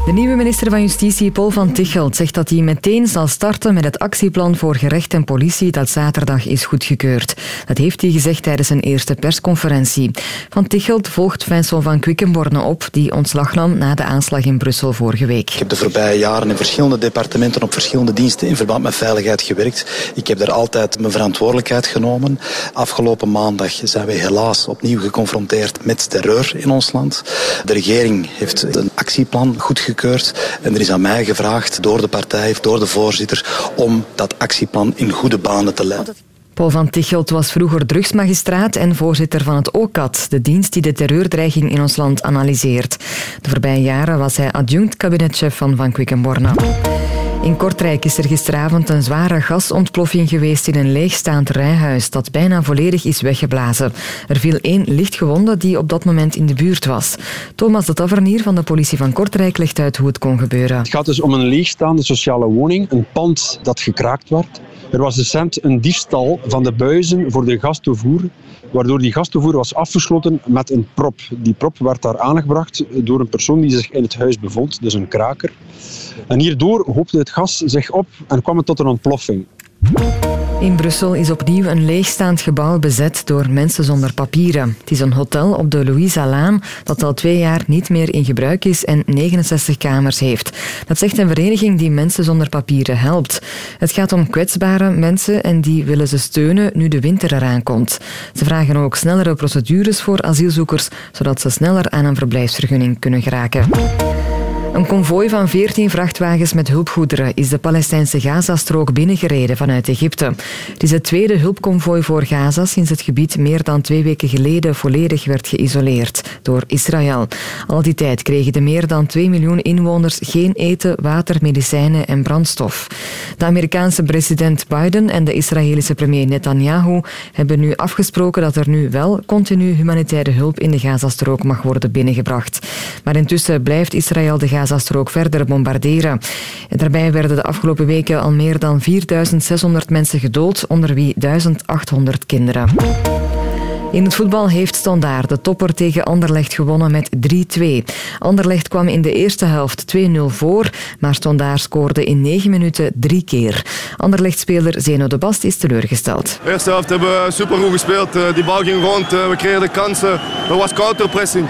De nieuwe minister van Justitie, Paul van Tichelt, zegt dat hij meteen zal starten met het actieplan voor gerecht en politie dat zaterdag is goedgekeurd. Dat heeft hij gezegd tijdens een eerste persconferentie. Van Tichelt volgt Vincent van Quickenborne op, die ontslag nam na de aanslag in Brussel vorige week. Ik heb de voorbije jaren in verschillende departementen op verschillende diensten in verband met veiligheid gewerkt. Ik heb daar altijd mijn verantwoordelijkheid genomen. Afgelopen maandag zijn we helaas opnieuw geconfronteerd met terreur in ons land. De regering heeft een actieplan goedgekeurd en er is aan mij gevraagd door de partij, door de voorzitter, om dat actieplan in goede banen te leiden. Paul van Tichelt was vroeger drugsmagistraat en voorzitter van het OCAT, de dienst die de terreurdreiging in ons land analyseert. De voorbije jaren was hij adjunct kabinetchef van Van Quickenborne. In Kortrijk is er gisteravond een zware gasontploffing geweest in een leegstaand rijhuis dat bijna volledig is weggeblazen. Er viel één lichtgewonde die op dat moment in de buurt was. Thomas de Tavernier van de politie van Kortrijk legt uit hoe het kon gebeuren. Het gaat dus om een leegstaande sociale woning, een pand dat gekraakt werd. Er was recent een diefstal van de buizen voor de gastoevoer, waardoor die gastoevoer was afgesloten met een prop. Die prop werd daar aangebracht door een persoon die zich in het huis bevond, dus een kraker. En hierdoor hoopte het gas zich op en kwam het tot een ontploffing. In Brussel is opnieuw een leegstaand gebouw bezet door mensen zonder papieren. Het is een hotel op de Louisa Laan dat al twee jaar niet meer in gebruik is en 69 kamers heeft. Dat zegt een vereniging die mensen zonder papieren helpt. Het gaat om kwetsbare mensen en die willen ze steunen nu de winter eraan komt. Ze vragen ook snellere procedures voor asielzoekers, zodat ze sneller aan een verblijfsvergunning kunnen geraken. Een konvooi van 14 vrachtwagens met hulpgoederen is de Palestijnse Gazastrook binnengereden vanuit Egypte. Het is het tweede hulpconvooi voor Gaza sinds het gebied meer dan twee weken geleden volledig werd geïsoleerd door Israël. Al die tijd kregen de meer dan 2 miljoen inwoners geen eten, water, medicijnen en brandstof. De Amerikaanse president Biden en de Israëlische premier Netanyahu hebben nu afgesproken dat er nu wel continu humanitaire hulp in de Gazastrook mag worden binnengebracht. Maar intussen blijft Israël de Gazastrook verder bombarderen. En daarbij werden de afgelopen weken al meer dan 4600 mensen gedood, onder wie 1800 kinderen. In het voetbal heeft Standaard de topper tegen Anderlecht gewonnen met 3-2. Anderlecht kwam in de eerste helft 2-0 voor, maar Standaard scoorde in 9 minuten drie keer. Anderlecht-speler Zeno de Bast is teleurgesteld. De eerste helft hebben we supergoed gespeeld. Eh, Die bal ging rond, eh, we kregen kansen. Er was counterpressing.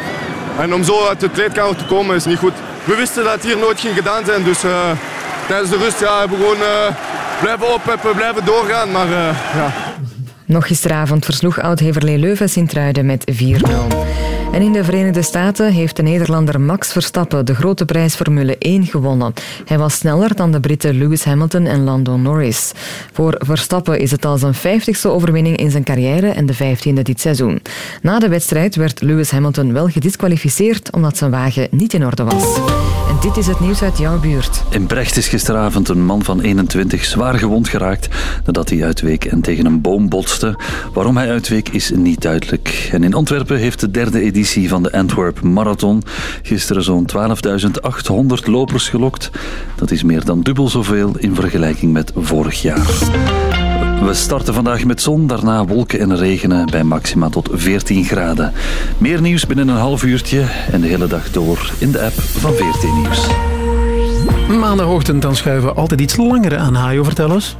En om zo uit de kleedkamer te komen is niet goed. We wisten dat het hier nooit ging gedaan zijn, dus eh, tijdens de rust ja, hebben we gewoon eh, blijven oppeppen, blijven doorgaan. Maar eh, ja, Nog gisteravond versloeg oud-Heverlee Leuven Sint-Truiden met 4-0. En in de Verenigde Staten heeft de Nederlander Max Verstappen de grote prijs Formule 1 gewonnen. Hij was sneller dan de Britten Lewis Hamilton en Lando Norris. Voor Verstappen is het al zijn vijftigste overwinning in zijn carrière en de vijftiende dit seizoen. Na de wedstrijd werd Lewis Hamilton wel gedisqualificeerd omdat zijn wagen niet in orde was. En dit is het nieuws uit jouw buurt. In Brecht is gisteravond een man van 21 zwaar gewond geraakt nadat hij uitweek en tegen een boom botste. Waarom hij uitweek is niet duidelijk. En in Antwerpen heeft de derde editie van de Antwerp Marathon gisteren zo'n 12.800 lopers gelokt. Dat is meer dan dubbel zoveel in vergelijking met vorig jaar. We starten vandaag met zon, daarna wolken en regenen bij maxima tot 14 graden. Meer nieuws binnen een half uurtje en de hele dag door in de app van 14 Nieuws. Maandagochtend dan schuiven altijd iets langere aan. Vertel eens.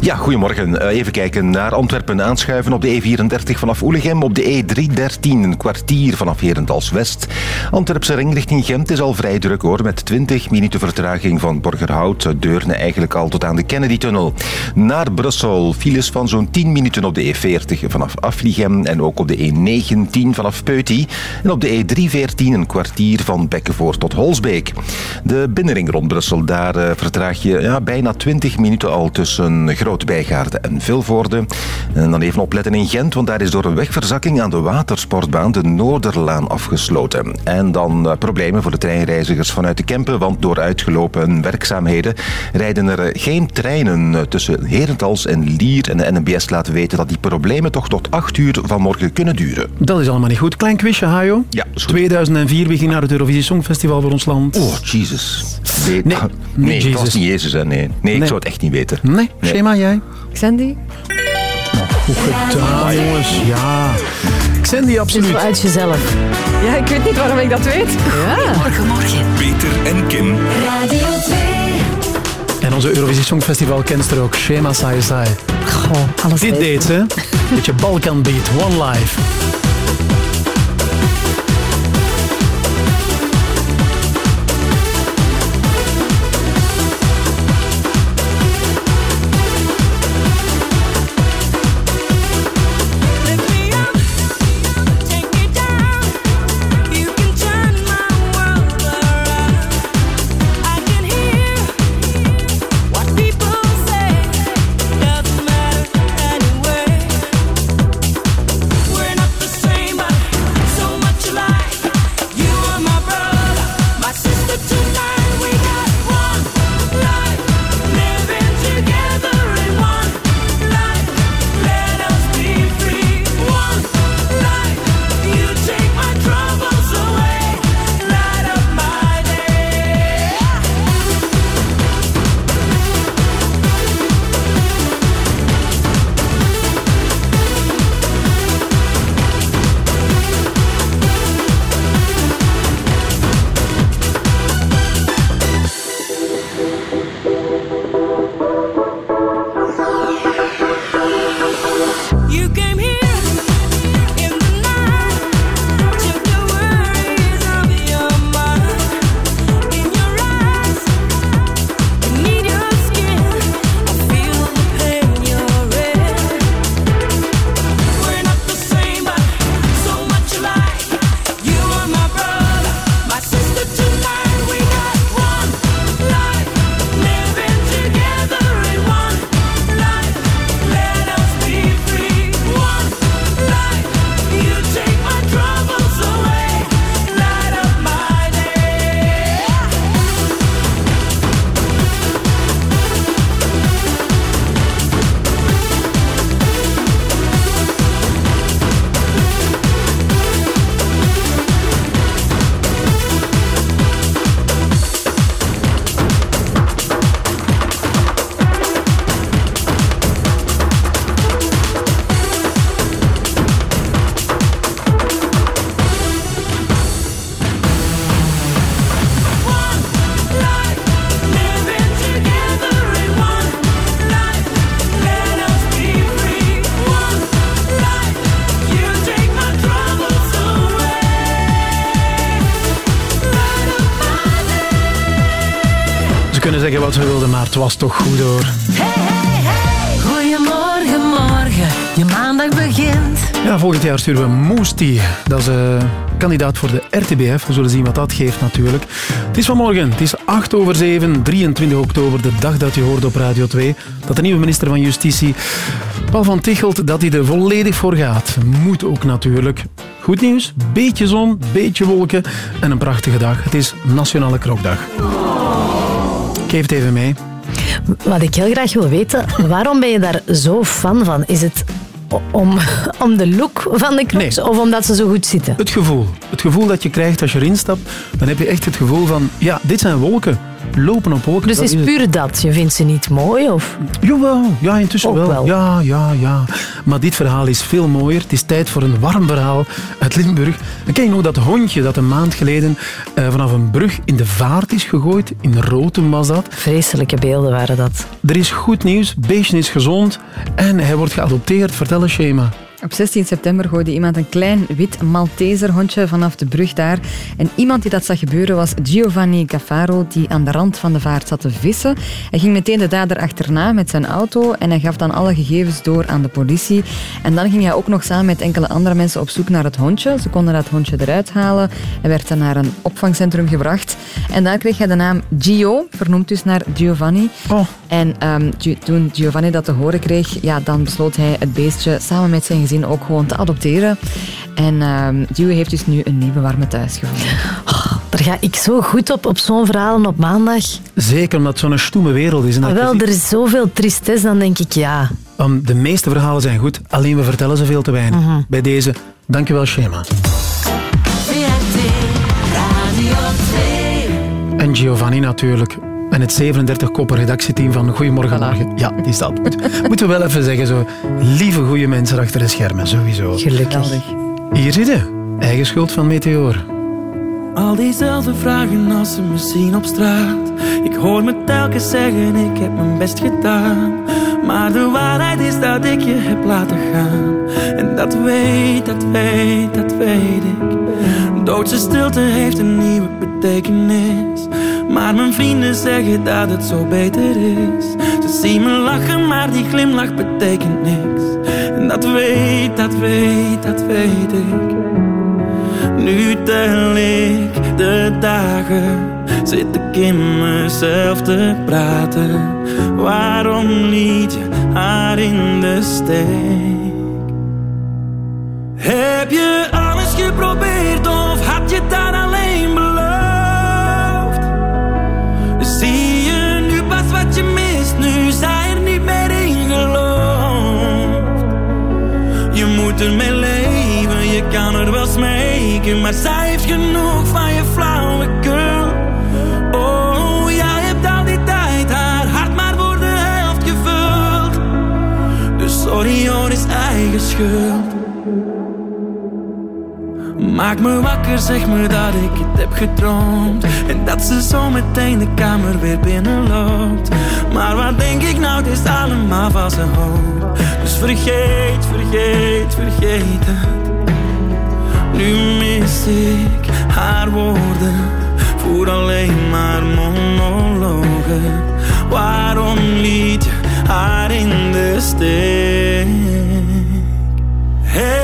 Ja, goedemorgen. Eh, Even kijken naar Antwerpen aanschuiven op de E34 vanaf Oelegem. Op de E313 een kwartier vanaf Herentals West. Antwerpse ring richting Gent is al vrij druk hoor. Met 20 minuten vertraging van Borgerhout. Deurne eigenlijk al tot aan de Kennedy-tunnel. Naar Brussel files van zo'n 10 minuten op de E40 vanaf Afligem. En ook op de E19 vanaf Peuty. En op de E314 een kwartier van Bekkenvoort tot Holsbeek. De binnenring rond Brussel, daar eh, vertraag je ja, bijna 20 minuten al tussen Groot Bijgaarden en Vilvoorde. En dan even opletten in Gent, want daar is door een wegverzakking aan de watersportbaan de Noorderlaan afgesloten. En dan eh, problemen voor de treinreizigers vanuit de Kempen, want door uitgelopen werkzaamheden rijden er eh, geen treinen eh, tussen Herentals en Lier. En de NMBS laat weten dat die problemen toch tot 8 uur vanmorgen kunnen duren. Dat is allemaal niet goed. Klein quizje, Hajo. Ja, 2004, we gingen naar het Eurovisie Songfestival voor ons land. Oh, Jesus. Nee, Nee, niet nee het was Jezus. niet Jezus, hè. Nee. nee, ik Nee. zou het echt niet weten. Nee, Schema, jij? Sandy? Goed gedaan, jongens. Ja. Xandy, absoluut. Dus uit jezelf. Ja, ik weet niet waarom ik dat weet. Ja. Goedemorgen. Peter en Kim. Radio 2. En onze Eurovisie Songfestival kenster ook, Shema Sai Sai. Goh, alles Dit deed ze. Beetje Balkan Beat, One Life. Het was toch goed hoor. Goedemorgen, morgen, je maandag begint. Ja, volgend jaar sturen we Moesti. Dat is eh, kandidaat voor de RTBF. We zullen zien wat dat geeft natuurlijk. Het is vanmorgen, het is 8 over 7, 23 oktober, de dag dat je hoort op Radio 2. Dat de nieuwe minister van Justitie, Paul van Tichelt, dat hij er volledig voor gaat. Moet ook natuurlijk. Goed nieuws, beetje zon, beetje wolken en een prachtige dag. Het is Nationale Krokdag. Geef het even mee. Wat ik heel graag wil weten, waarom ben je daar zo fan van? Is het om, om de look van de crocs of omdat ze zo goed zitten? Het gevoel. Het gevoel dat je krijgt als je erin stapt, dan heb je echt het gevoel van, ja, dit zijn wolken. Lopen op wolken. Dus is het. puur dat. Je vindt ze niet mooi? Of? Jawel, ja, intussen Ook wel. wel. Ja, ja, ja. Maar dit verhaal is veel mooier. Het is tijd voor een warm verhaal uit Limburg. En ken je nog dat hondje dat een maand geleden eh, vanaf een brug in de vaart is gegooid? In Rotem was dat. Vreselijke beelden waren dat. Er is goed nieuws. Beestje is gezond en hij wordt geadopteerd. Vertel eens, Shema. Op 16 september gooide iemand een klein wit Malteserhondje vanaf de brug daar. En iemand die dat zag gebeuren was Giovanni Gaffaro, die aan de rand van de vaart zat te vissen. Hij ging meteen de dader achterna met zijn auto en hij gaf dan alle gegevens door aan de politie. En dan ging hij ook nog samen met enkele andere mensen op zoek naar het hondje. Ze konden dat hondje eruit halen. Hij werd dan naar een opvangcentrum gebracht. En daar kreeg hij de naam Gio, vernoemd dus naar Giovanni. En ehm, toen Giovanni dat te horen kreeg, ja, dan besloot hij het beestje samen met zijn gezin ook gewoon te adopteren. En ehm Gio heeft dus nu een nieuwe warme thuis gevonden. Daar ga ik zo goed op, op zo'n verhalen op maandag. Zeker omdat het zo'n stoeme wereld is. En dat Maar je wel, er is zoveel tristesse, dan denk ik ja. Um, de meeste verhalen zijn goed, alleen we vertellen ze veel te weinig. Mhm. Bij deze, dankjewel Shema. Giovanni natuurlijk. En het 37 koppen redactieteam van Goedemorgen Morgen. Ja, die staat. Moet, moeten we wel even zeggen, zo lieve goede mensen achter de schermen, sowieso. Gelukkig. Hier zitten. Eigen schuld van Meteor. Al diezelfde vragen als ze me zien op straat. Ik hoor me telkens zeggen, ik heb mijn best gedaan. Maar de waarheid is dat ik je heb laten gaan. En dat weet, dat weet, dat weet ik. Doodse stilte heeft een nieuwe betekenis. Maar mijn vrienden zeggen dat het zo beter is. Ze zien me lachen, maar die glimlach betekent niks. En dat weet, dat weet, dat weet ik. Nu tel ik de dagen, zit ik in mezelf te praten. Waarom liet je haar in de steek? Heb je alles geprobeerd moet ermee leven, je kan er wel smeken, maar zij heeft genoeg van je flauwekul. Oh, jij hebt al die tijd haar hart maar voor de helft gevuld. Dus sorry is eigen schuld. Maak me wakker, zeg me dat ik het heb gedroomd. En dat ze zo meteen de kamer weer binnenloopt. Maar wat denk ik nou, het is allemaal van zijn hoop. Dus vergeet, vergeet, vergeet het Nu mis ik haar woorden. Voer alleen maar monologen. Waarom liet je haar in de steek? Heb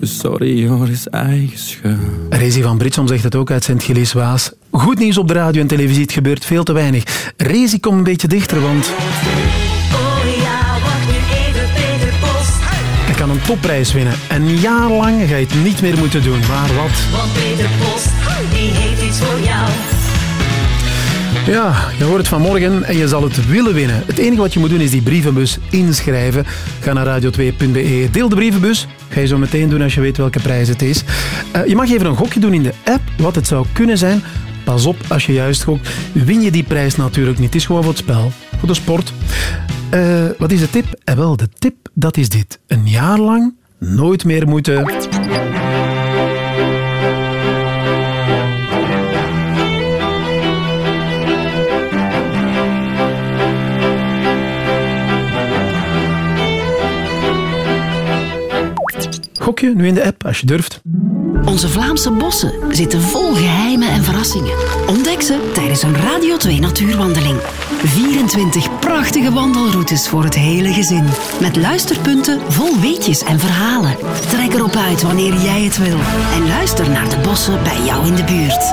Dus sorry hoor, is eigen schuld. Rezi van Britsom zegt het ook uit Sint-Gilles Waas. Goed nieuws op de radio en televisie, het gebeurt veel te weinig. Rezi, kom een beetje dichter, want Oh ja, wacht nu even, Peter Post. hij kan een topprijs winnen. Een jaar lang ga je het niet meer moeten doen. Maar wat? Want Peter Post, die heeft iets voor jou. Ja, je hoort het vanmorgen en je zal het willen winnen. Het enige wat je moet doen is die brievenbus inschrijven. Ga naar radio2.be, deel de brievenbus. Ga je zo meteen doen als je weet welke prijs het is. Eh, je mag even een gokje doen in de app, wat het zou kunnen zijn. Pas op als je juist gokt. Win je die prijs natuurlijk niet. Het is gewoon voor het spel, voor de sport. Eh, wat is de tip? Eh, wel, de tip dat is dit. Een jaar lang nooit meer moeten... Nu in de app, als je durft. Onze Vlaamse bossen zitten vol geheimen en verrassingen. Ontdek ze tijdens een Radio 2 natuurwandeling. 24 prachtige wandelroutes voor het hele gezin. Met luisterpunten vol weetjes en verhalen. Trek erop uit wanneer jij het wil. En luister naar de bossen bij jou in de buurt.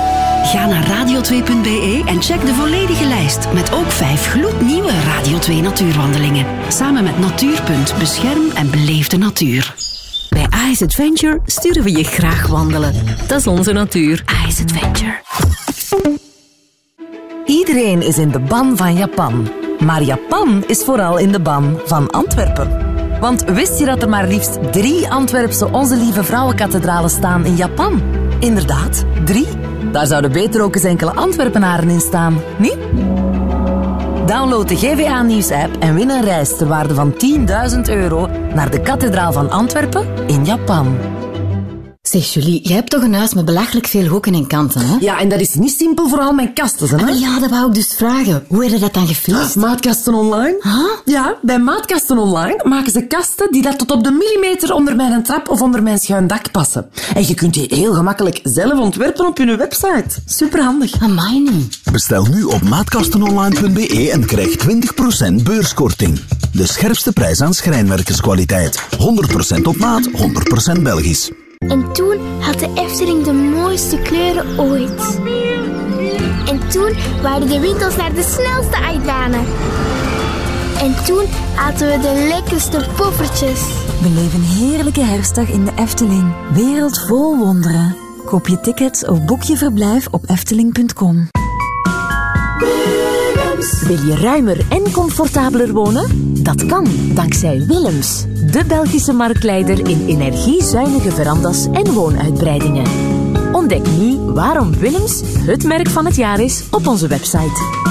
Ga naar radio2.be en check de volledige lijst met ook vijf gloednieuwe Radio 2 natuurwandelingen. Samen met Natuurpunt bescherm en beleef de natuur. Bij Ice Adventure sturen we je graag wandelen. Dat is onze natuur. Ice Adventure. Iedereen is in de ban van Japan. Maar Japan is vooral in de ban van Antwerpen. Want wist je dat er maar liefst drie Antwerpse Onze Lieve Vrouwenkathedralen staan in Japan? Inderdaad, drie. Daar zouden beter ook eens enkele Antwerpenaren in staan, niet? Download de GVA Nieuws-app en win een reis ter waarde van 10.000 euro naar de kathedraal van Antwerpen in Japan. Zeg Julie, jij hebt toch een huis met belachelijk veel hoeken en kanten, hè? Ja, en dat is niet simpel voor al mijn kasten, hè? Ah, ja, dat wou ik dus vragen. Hoe heb je dat dan gefilmd? Maatkasten online? Ja, bij Maatkasten online maken ze kasten die dat tot op de millimeter onder mijn trap of onder mijn schuin dak passen. En je kunt die heel gemakkelijk zelf ontwerpen op je website. Superhandig. Amai niet. Bestel nu op maatkastenonline.be en krijg 20% beurskorting. De scherpste prijs aan schrijnwerkerskwaliteit. 100% op maat, 100% Belgisch. En toen had de Efteling de mooiste kleuren ooit. En toen waren de winkels naar de snelste achtbanen. En toen aten we de lekkerste poffertjes. Beleef een heerlijke herfstdag in de Efteling. Wereld vol wonderen. Koop je tickets of boek je verblijf op efteling.com. Wil je ruimer en comfortabeler wonen? Dat kan dankzij Willems, de Belgische marktleider in energiezuinige verandas en woonuitbreidingen. Ontdek nu waarom Willems het merk van het jaar is op onze website.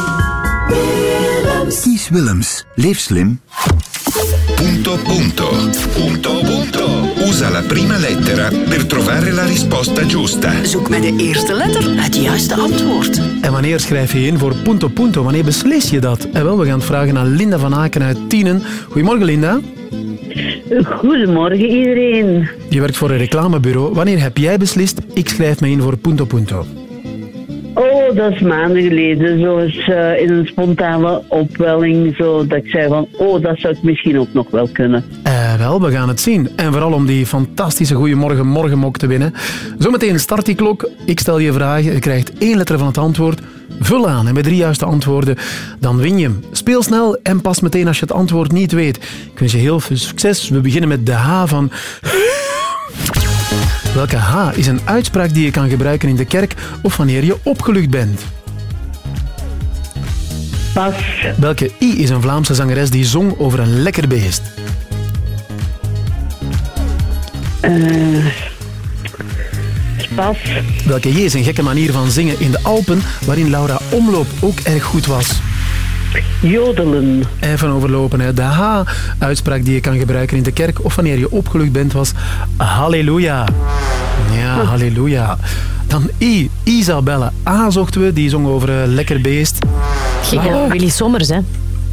Kies Willems. Leef slim. Punto punto. Punto punto. Usa la prima lettera per trovare la risposta giusta. Zoek met de eerste letter het juiste antwoord. En wanneer schrijf je in voor Punto Punto? Wanneer beslis je dat? En wel, we gaan het vragen aan Linda van Aken uit Tienen. Goedemorgen, Linda. Goedemorgen iedereen. Je werkt voor een reclamebureau. Wanneer heb jij beslist, ik schrijf me in voor Punto Punto? Dat is maanden geleden. Zo eens eh, in een spontane opwelling. Zo dat ik zei van, oh, dat zou ik misschien ook nog wel kunnen. Eh, wel, we gaan het zien. En vooral om die fantastische Goeiemorgen Morgenmok te winnen. Zometeen start die klok. Ik stel je vragen. Je krijgt één letter van het antwoord. Vul aan en met drie juiste antwoorden, dan win je hem. Speel snel en pas meteen als je het antwoord niet weet. Ik wens je heel veel succes. We beginnen met de H van... Welke H is een uitspraak die je kan gebruiken in de kerk of wanneer je opgelucht bent? Pas. Welke I is een Vlaamse zangeres die zong over een lekker beest? Eh, pas. Welke J is een gekke manier van zingen in de Alpen, waarin Laura Omloop ook erg goed was? Jodelen. Even overlopen. Hè. De H, uitspraak die je kan gebruiken in de kerk of wanneer je opgelucht bent, was Halleluja. Ja, halleluja. Dan I, Isabelle. A zochten we, die zong over een lekker beest. Ja, Willy Sommers, hè.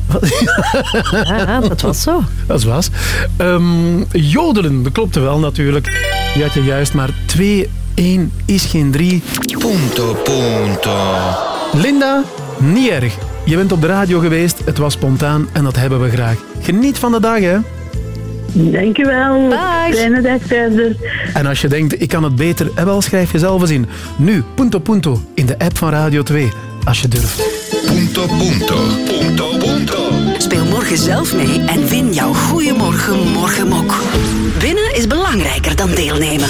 Ja, ja, dat was zo. Dat was. Ehm, jodelen, dat klopte wel natuurlijk. Die had je juist, maar 2, 1 is geen 3. Punto punto. Linda, niet erg. Je bent op de radio geweest, het was spontaan en dat hebben we graag. Geniet van de dag, hè. Dankjewel. Fijne dag verder. En als je denkt, ik kan het beter, en wel schrijf je zelf eens in. Nu, punto punto, in de app van Radio 2, als je durft. Punto punto. Punto punto. Speel morgen zelf mee en win jouw Goeiemorgen Morgenmok. Winnen is belangrijker dan deelnemen.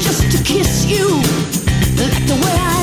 just to kiss you? Like the way I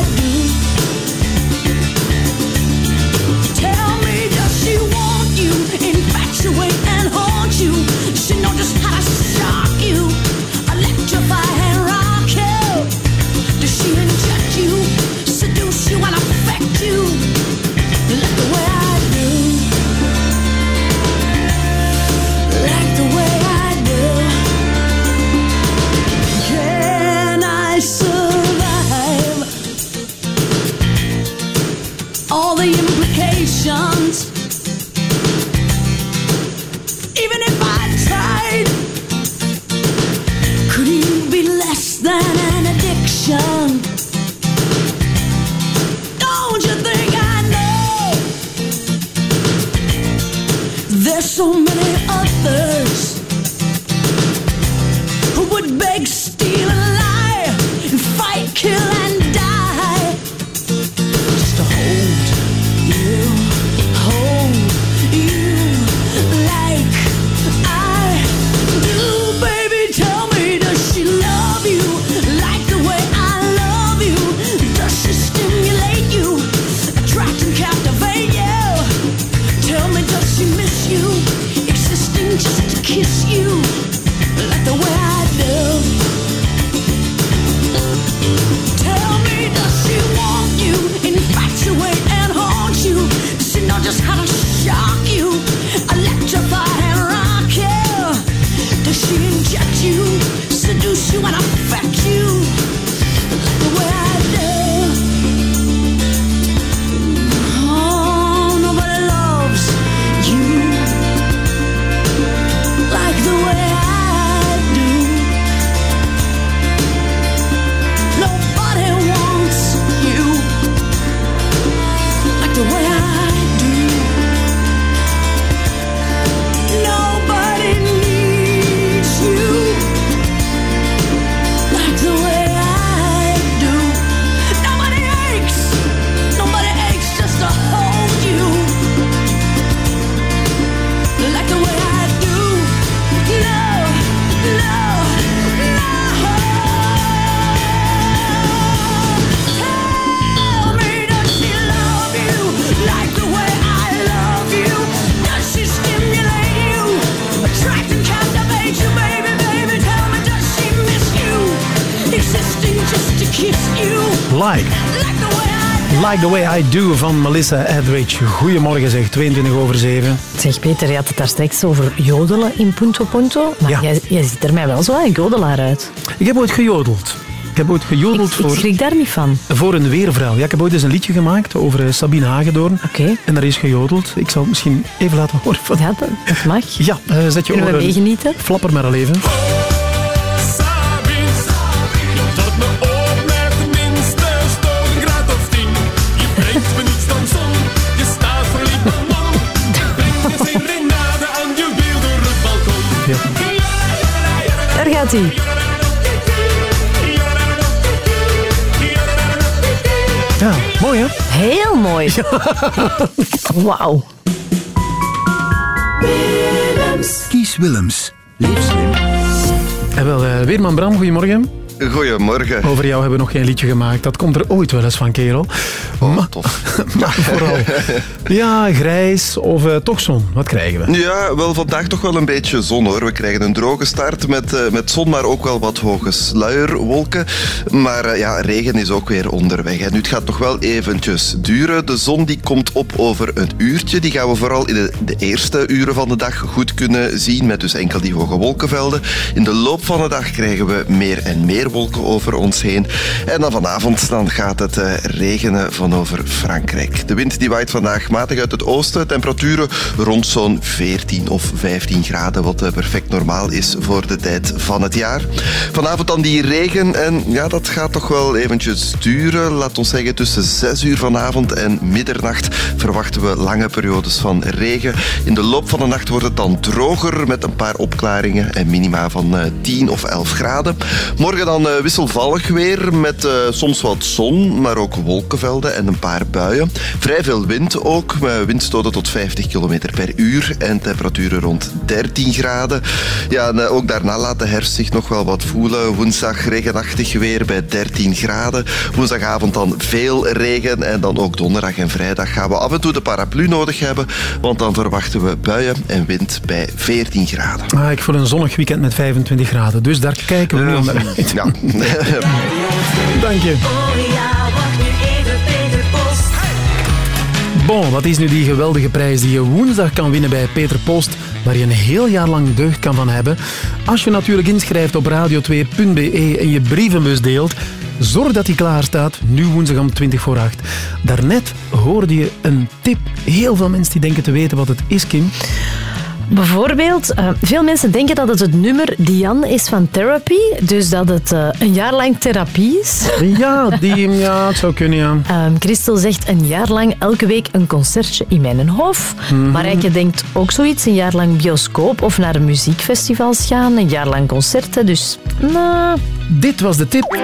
Like the way I do van Melissa Etheridge. Goedemorgen zeg, 22 over 7. Zeg Peter, je had het daar straks over jodelen in Punto Punto. Maar jij, jij ziet er mij wel zo een jodelaar uit. Ik heb ooit gejodeld. Ik heb ooit gejodeld Ik voor... schrik daar niet van. Voor een weervrouw. Ja, ik heb ooit eens een liedje gemaakt over eh, Sabine Hagedoorn. Oké. En daar is gejodeld. Ik zal het misschien even laten horen. Van... Ja, dat, mag. Ja, eh, zet je Kunnen we oren- meegenieten? Flapper maar al even. Hij. Ja, mooi hè? Heel mooi. Wauw. Kies Willems. Leef slim. En wel, eh, Weerman Bram, goedemorgen. Goedemorgen. Over jou hebben we nog geen liedje gemaakt. Dat komt er ooit wel eens van, kerel. Ma- maar vooral. Ja, grijs of eh, toch zon. Wat krijgen we? Ja, wel vandaag toch wel een beetje zon hoor. We krijgen een droge start met, eh, met zon, maar ook wel wat hoge sluierwolken. Maar eh, ja, regen is ook weer onderweg. En nu, het gaat nog wel eventjes duren. De zon die komt op over een uurtje. Die gaan we vooral in de, de eerste uren van de dag goed kunnen zien. Met dus enkel die hoge wolkenvelden. In de loop van de dag krijgen we meer en meer wolken over ons heen. En dan vanavond dan gaat het regenen van over Frankrijk. De wind die waait vandaag matig uit het oosten. Temperaturen rond zo'n 14 of 15 graden, wat eh, perfect normaal is voor de tijd van het jaar. Vanavond dan die regen en ja, dat gaat toch wel eventjes duren. Laat ons zeggen tussen 6 uur vanavond en middernacht verwachten we lange periodes van regen. In de loop van de nacht wordt het dan droger met een paar opklaringen en minima van eh, 10 of 11 graden. Morgen dan eh, wisselvallig weer met eh, soms wat zon, maar ook wolkenvelden en een paar buien. Vrij veel wind ook, met windstoten tot 50 km per uur en temperaturen rond 13 graden. Ja, en eh, ook daarna laat de herfst zich nog wel wat voelen. Woensdag regenachtig weer bij 13 graden. Woensdagavond dan veel regen en dan ook donderdag en vrijdag gaan we af en toe de paraplu nodig hebben, want dan verwachten we buien en wind bij 14 graden. Ah, ik voel een zonnig weekend met 25 graden. Dus daar kijken we nu naar uit. Ja. Dank je. Bon, wat is nu die geweldige prijs die je woensdag kan winnen bij Peter Post, waar je een heel jaar lang deugd kan van hebben? Als je natuurlijk inschrijft op radio2.be en je brievenbus deelt, zorg dat die klaar staat, nu woensdag om 20 voor 8. Daarnet hoorde je een tip. Heel veel mensen die denken te weten wat het is, Kim. Bijvoorbeeld, eh, veel mensen denken dat het het nummer Diane is van Therapy, dus dat het eh, een jaar lang therapie is. Ja, die, ja, het zou kunnen, ja. Ehm, Christel zegt een jaar lang elke week een concertje in mijn hof. Mhm. Marijke denkt ook zoiets, een jaar lang bioscoop of naar muziekfestivals gaan, een jaar lang concerten, dus... nou, Dit was de tip.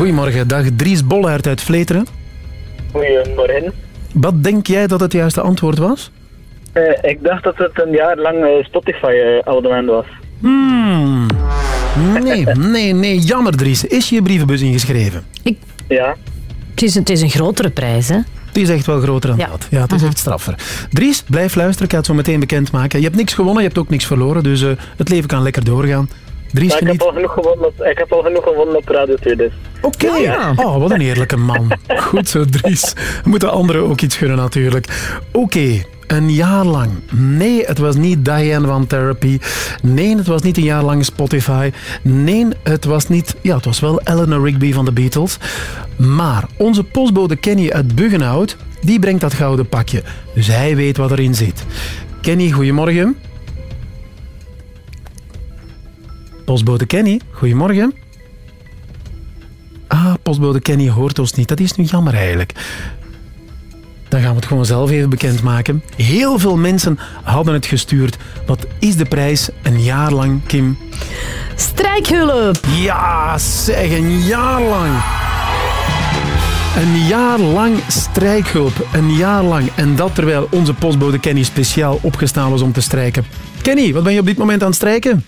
Goedemorgen, dag Dries Bollaert uit Vleteren. Goedemorgen. Wat denk jij dat het juiste antwoord was? Eh, ik dacht dat het een jaar lang eh, Spotify-abonnement was. Hmm. Nee, nee, nee, jammer Dries. Is je brievenbus ingeschreven? Ja. Het is, het is een grotere prijs, hè? Het is echt wel groter dan Ja. dat. Ja, het is echt straffer. Dries, blijf luisteren. Ik ga het zo meteen bekendmaken. Je hebt niks gewonnen, je hebt ook niks verloren. Dus eh, het leven kan lekker doorgaan. Dries, Maar ik, heb al genoeg gewonnen op, ik heb al genoeg gewonnen op Radio 2, dus. Oké. Oh, wat een eerlijke man. Goed zo, Dries. We moeten anderen ook iets gunnen, natuurlijk. Oké. Een jaar lang. Nee, het was niet Diane van Therapy. Nee, het was niet een jaar lang Spotify. Nee, het was niet... Ja, het was wel Eleanor Rigby van de Beatles. Maar onze postbode Kenny uit Buggenhout, die brengt dat gouden pakje. Dus hij weet wat erin zit. Kenny, goedemorgen. Postbode Kenny, goedemorgen. Ah, postbode Kenny hoort ons niet. Dat is nu jammer eigenlijk. Dan gaan we het gewoon zelf even bekendmaken. Heel veel mensen hadden het gestuurd. Wat is de prijs een jaar lang, Kim? Strijkhulp! Ja, zeg, een jaar lang. Een jaar lang strijkhulp. Een jaar lang. En dat terwijl onze postbode Kenny speciaal opgestaan was om te strijken. Kenny, wat ben je op dit moment aan het strijken?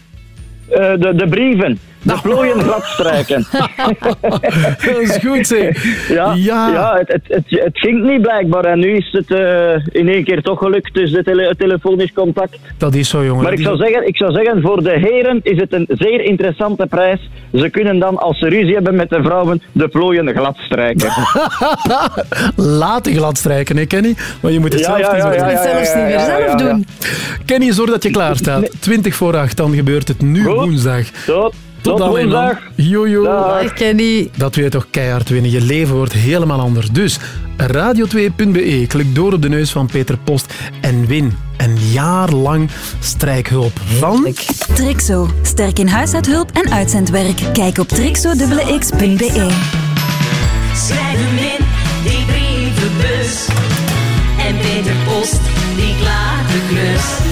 Eh, de, de brieven. De plooien glad strijken. dat is goed, zeg. Ja, Ja. ja. het, het, het, het ging niet blijkbaar. En nu is het eh, in één keer toch gelukt. Dus de tele- het telefonisch contact. Dat is zo, jongen. Maar ik zou, zeggen, ik zou zeggen, voor de heren is het een zeer interessante prijs. Ze kunnen dan, als ze ruzie hebben met de vrouwen, de plooien glad strijken. Laten glad strijken, hè, Kenny? Maar je moet het Ja, zelf ja, niet ja, doen. ja, Zelfs niet meer zelf ja, ja. doen. Kenny, zorg dat je klaar staat. 20 voor 8, dan gebeurt het nu woensdag. Tot, tot, tot dan. Jojo. Dag. Kenny. Dat wil je toch keihard winnen. Je leven wordt helemaal anders. Dus radio2.be. Klik door op de neus van Peter Post en win een jaar lang strijkhulp van... Trixo. Sterk in huishoudhulp en uitzendwerk. Kijk op trixo.x.be. Schrijf hem in, die brievenbus. En Peter Post, die klaart de klus.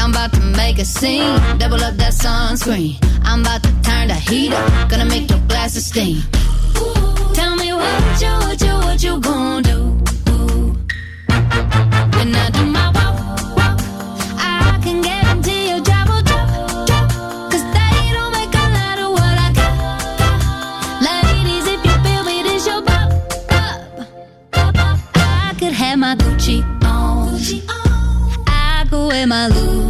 I'm about to make a scene. Double up that sunscreen. I'm about to turn the heat up. Gonna make your glasses steam. Ooh, tell me what you, what you, what you gonna do? Ooh. When I do my walk, walk, I can guarantee your job will drop, drop. Cause that ain't no make a lot of what I got. Ladies, if you drop will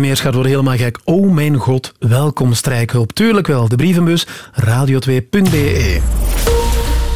Meers gaat worden helemaal gek. Oh mijn god, welkom strijkhulp. Tuurlijk wel, de brievenbus radio2.be.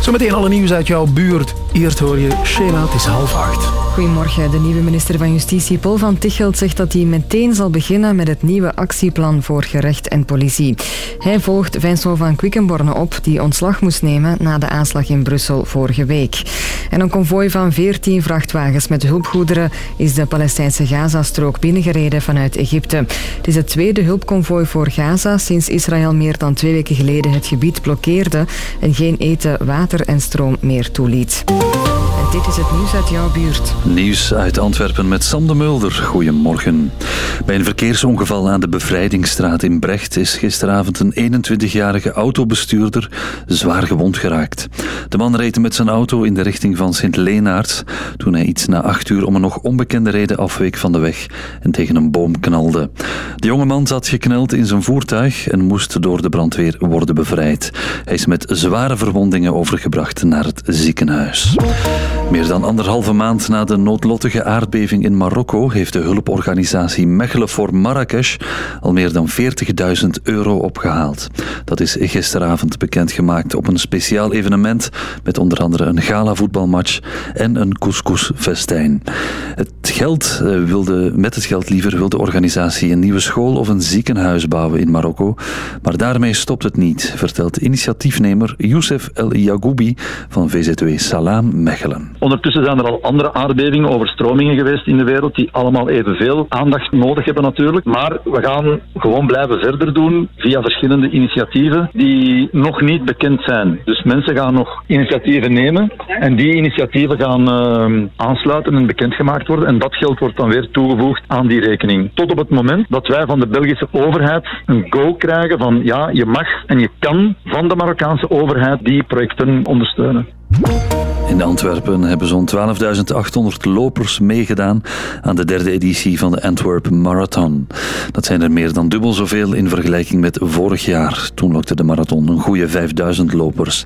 Zometeen alle nieuws uit jouw buurt. Eerst hoor je Sheila, het is half acht. Goedemorgen. De nieuwe minister van Justitie, Paul van Tichelt, zegt dat hij meteen zal beginnen met het nieuwe actieplan voor gerecht en politie. Hij volgt Vincent van Quickenborne op, die ontslag moest nemen na de aanslag in Brussel vorige week. En een konvooi van 14 vrachtwagens met hulpgoederen is de Palestijnse Gazastrook binnengereden vanuit Egypte. Het is het tweede hulpconvooi voor Gaza sinds Israël meer dan twee weken geleden het gebied blokkeerde en geen eten, water en stroom meer toeliet. Dit is het nieuws uit jouw buurt. Nieuws uit Antwerpen met Sam de Mulder. Goedemorgen. Bij een verkeersongeval aan de Bevrijdingsstraat in Brecht is gisteravond een 21-jarige autobestuurder zwaar gewond geraakt. De man reed met zijn auto in de richting van Sint-Leenaerts toen hij iets na acht uur om een nog onbekende reden afweek van de weg en tegen een boom knalde. De jonge man zat gekneld in zijn voertuig en moest door de brandweer worden bevrijd. Hij is met zware verwondingen overgebracht naar het ziekenhuis. Meer dan anderhalve maand na de noodlottige aardbeving in Marokko heeft de hulporganisatie Mechelen voor Marrakesh al meer dan 40.000 euro opgehaald. Dat is gisteravond bekendgemaakt op een speciaal evenement met onder andere een gala-voetbalmatch en een couscous-festijn. Het geld eh, wilde, met het geld liever wil de organisatie een nieuwe school of een ziekenhuis bouwen in Marokko, maar daarmee stopt het niet, vertelt initiatiefnemer Youssef El Yagoubi van VZW Salam Mechelen. Ondertussen zijn er al andere aardbevingen, overstromingen geweest in de wereld die allemaal evenveel aandacht nodig hebben natuurlijk. Maar we gaan gewoon blijven verder doen via verschillende initiatieven die nog niet bekend zijn. Dus mensen gaan nog initiatieven nemen en die initiatieven gaan eh, aansluiten en bekendgemaakt worden. En dat geld wordt dan weer toegevoegd aan die rekening. Tot op het moment dat wij van de Belgische overheid een go krijgen van ja, je mag en je kan van de Marokkaanse overheid die projecten ondersteunen. In Antwerpen hebben zo'n 12.800 lopers meegedaan aan de derde editie van de Antwerp Marathon. Dat zijn er meer dan dubbel zoveel in vergelijking met vorig jaar. Toen lokte de marathon een goede 5.000 lopers.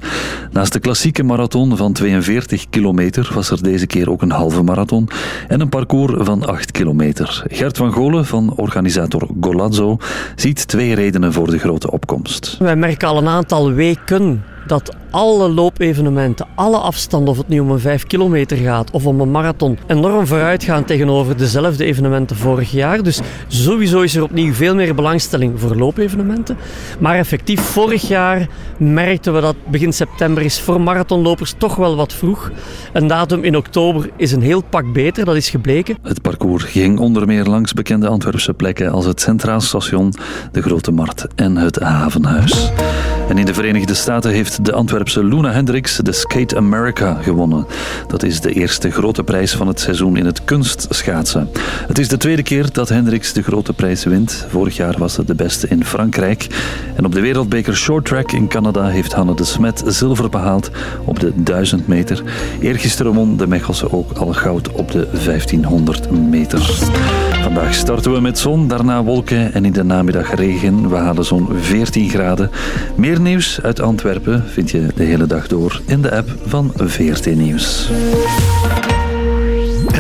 Naast de klassieke marathon van 42 kilometer was er deze keer ook een halve marathon en een parcours van 8 kilometer. Gert van Golen van organisator Golazzo ziet twee redenen voor de grote opkomst. Wij merken al een aantal weken dat alle loopevenementen, alle afstanden, of het nu om een 5 kilometer gaat of om een marathon, enorm vooruit gaan tegenover dezelfde evenementen vorig jaar. Dus sowieso is er opnieuw veel meer belangstelling voor loopevenementen. Maar effectief, vorig jaar merkten we dat begin september is voor marathonlopers toch wel wat vroeg. Een datum in oktober is een heel pak beter, dat is gebleken. Het parcours ging onder meer langs bekende Antwerpse plekken als het Centraal Station, de Grote Markt en het Havenhuis. En in de Verenigde Staten heeft de Antwerpse Luna Hendricks de Skate America gewonnen. Dat is de eerste grote prijs van het seizoen in het kunstschaatsen. Het is de tweede keer dat Hendricks de grote prijs wint. Vorig jaar was het de beste in Frankrijk. En op de wereldbeker short track in Canada heeft Hanne de Smet zilver behaald op de 1000 meter. Eergisteren won de Mechelse ook al goud op de 1500 meter. Vandaag starten we met zon, daarna wolken en in de namiddag regen. We halen zo'n 14 graden. Meer nieuws uit Antwerpen vind je de hele dag door in de app van VRT Nieuws.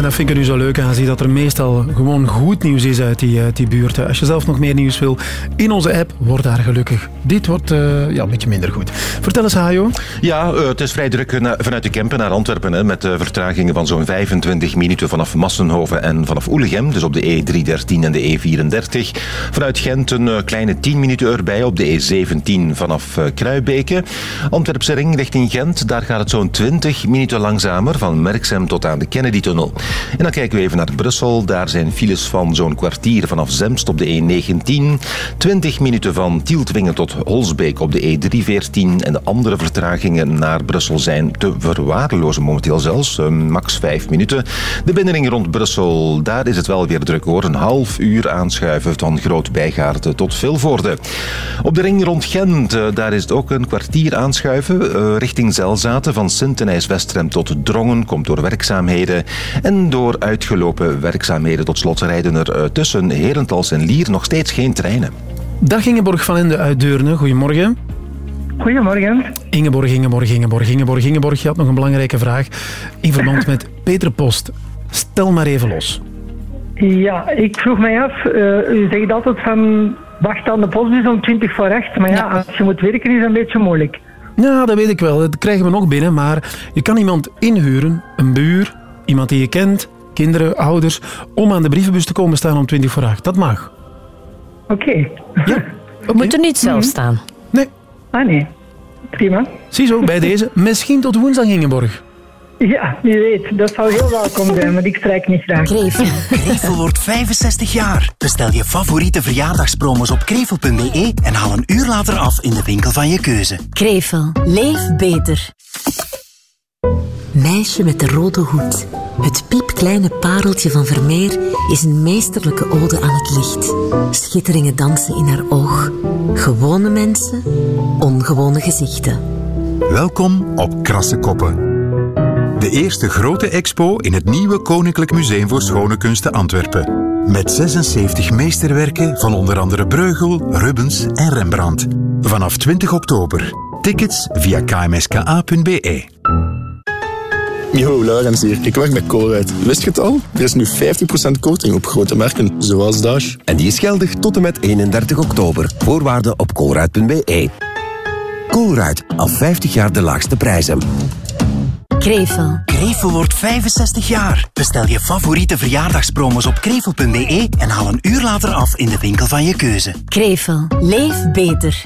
En dat vind ik er nu zo leuk aan, zie dat er meestal gewoon goed nieuws is uit die, uit die buurt. Als je zelf nog meer nieuws wil, in onze app, word daar gelukkig. Dit wordt eh, ja, een beetje minder goed. Vertel eens, Hajo. Ja, eh, het is vrij druk vanuit de Kempen naar Antwerpen. Met eh, vertragingen van zo'n 25 minuten vanaf Massenhoven en vanaf Oelegem. Dus op de E313 en de E34. Vanuit Gent een kleine 10 minuten erbij op de E17 vanaf Kruibeke. Antwerpse ring richting Gent. Daar gaat het zo'n 20 minuten langzamer van Merksem tot aan de Kennedy-tunnel. En dan kijken we even naar Brussel. Daar zijn files van zo'n kwartier vanaf Zemst op de E19. 20 minuten van Tieltwingen tot Holsbeek op de E314. En de andere vertragingen naar Brussel zijn te verwaarlozen momenteel zelfs. eh, max 5 minuten. De binnenring rond Brussel, daar is het wel weer druk hoor. Een half uur aanschuiven van Groot Bijgaarden tot Vilvoorde. Op de ring rond Gent, eh, daar is het ook een kwartier aanschuiven. eh, richting Zelzaten van Sint-Denijs-Westrem tot Drongen komt door werkzaamheden. En door uitgelopen werkzaamheden tot slot rijden er eh, tussen Herentals en Lier nog steeds geen treinen. Dag Ingeborg van Ende uit Deurne. Goedemorgen. Goedemorgen. Ingeborg, Ingeborg, Ingeborg, Ingeborg, Ingeborg. Je had nog een belangrijke vraag in verband met Peter Post. Stel maar even los. Ja, ik vroeg mij af, eh, u zegt altijd van wacht aan de postbus om 20 voor 8, maar ja, als je moet werken is dat een beetje moeilijk. Ja, dat weet ik wel. Dat krijgen we nog binnen. Maar je kan iemand inhuren, een buur, iemand die je kent, kinderen, ouders, om aan de brievenbus te komen staan om 20 voor 8. Dat mag. Oké. We moeten niet zelf staan. Nee. Ah nee, prima. Ziezo, bij deze. Misschien tot woensdag, Ingeborg. Ja, wie weet, dat zou heel welkom zijn, want ik strijk niet graag. Krevel. Krevel wordt 65 jaar. Bestel je favoriete verjaardagspromos op krevel.be en haal een uur later af in de winkel van je keuze. Krevel. Leef beter. Meisje met de rode hoed. Het piepkleine pareltje van Vermeer is een meesterlijke ode aan het licht. Schitteringen dansen in haar oog. Gewone mensen, ongewone gezichten. Welkom op Krasse Koppen. De eerste grote expo in het nieuwe Koninklijk Museum voor Schone Kunsten Antwerpen. Met 76 meesterwerken van onder andere Breugel, Rubens en Rembrandt. Vanaf 20 oktober. Tickets via kmska.be. Yo, Laurens hier. Ik werk bij Colruyt. Wist je het al? Er is nu 50% korting op grote merken, zoals Dash. En die is geldig tot en met 31 oktober. Voorwaarden op colruyt.be. Colruyt, al 50 jaar de laagste prijzen. Krevel. Krevel wordt 65 jaar. Bestel je favoriete verjaardagspromos op krevel.be en haal een uur later af in de winkel van je keuze. Krevel. Leef beter.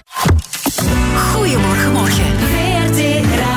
Goedemorgen, morgen. VRT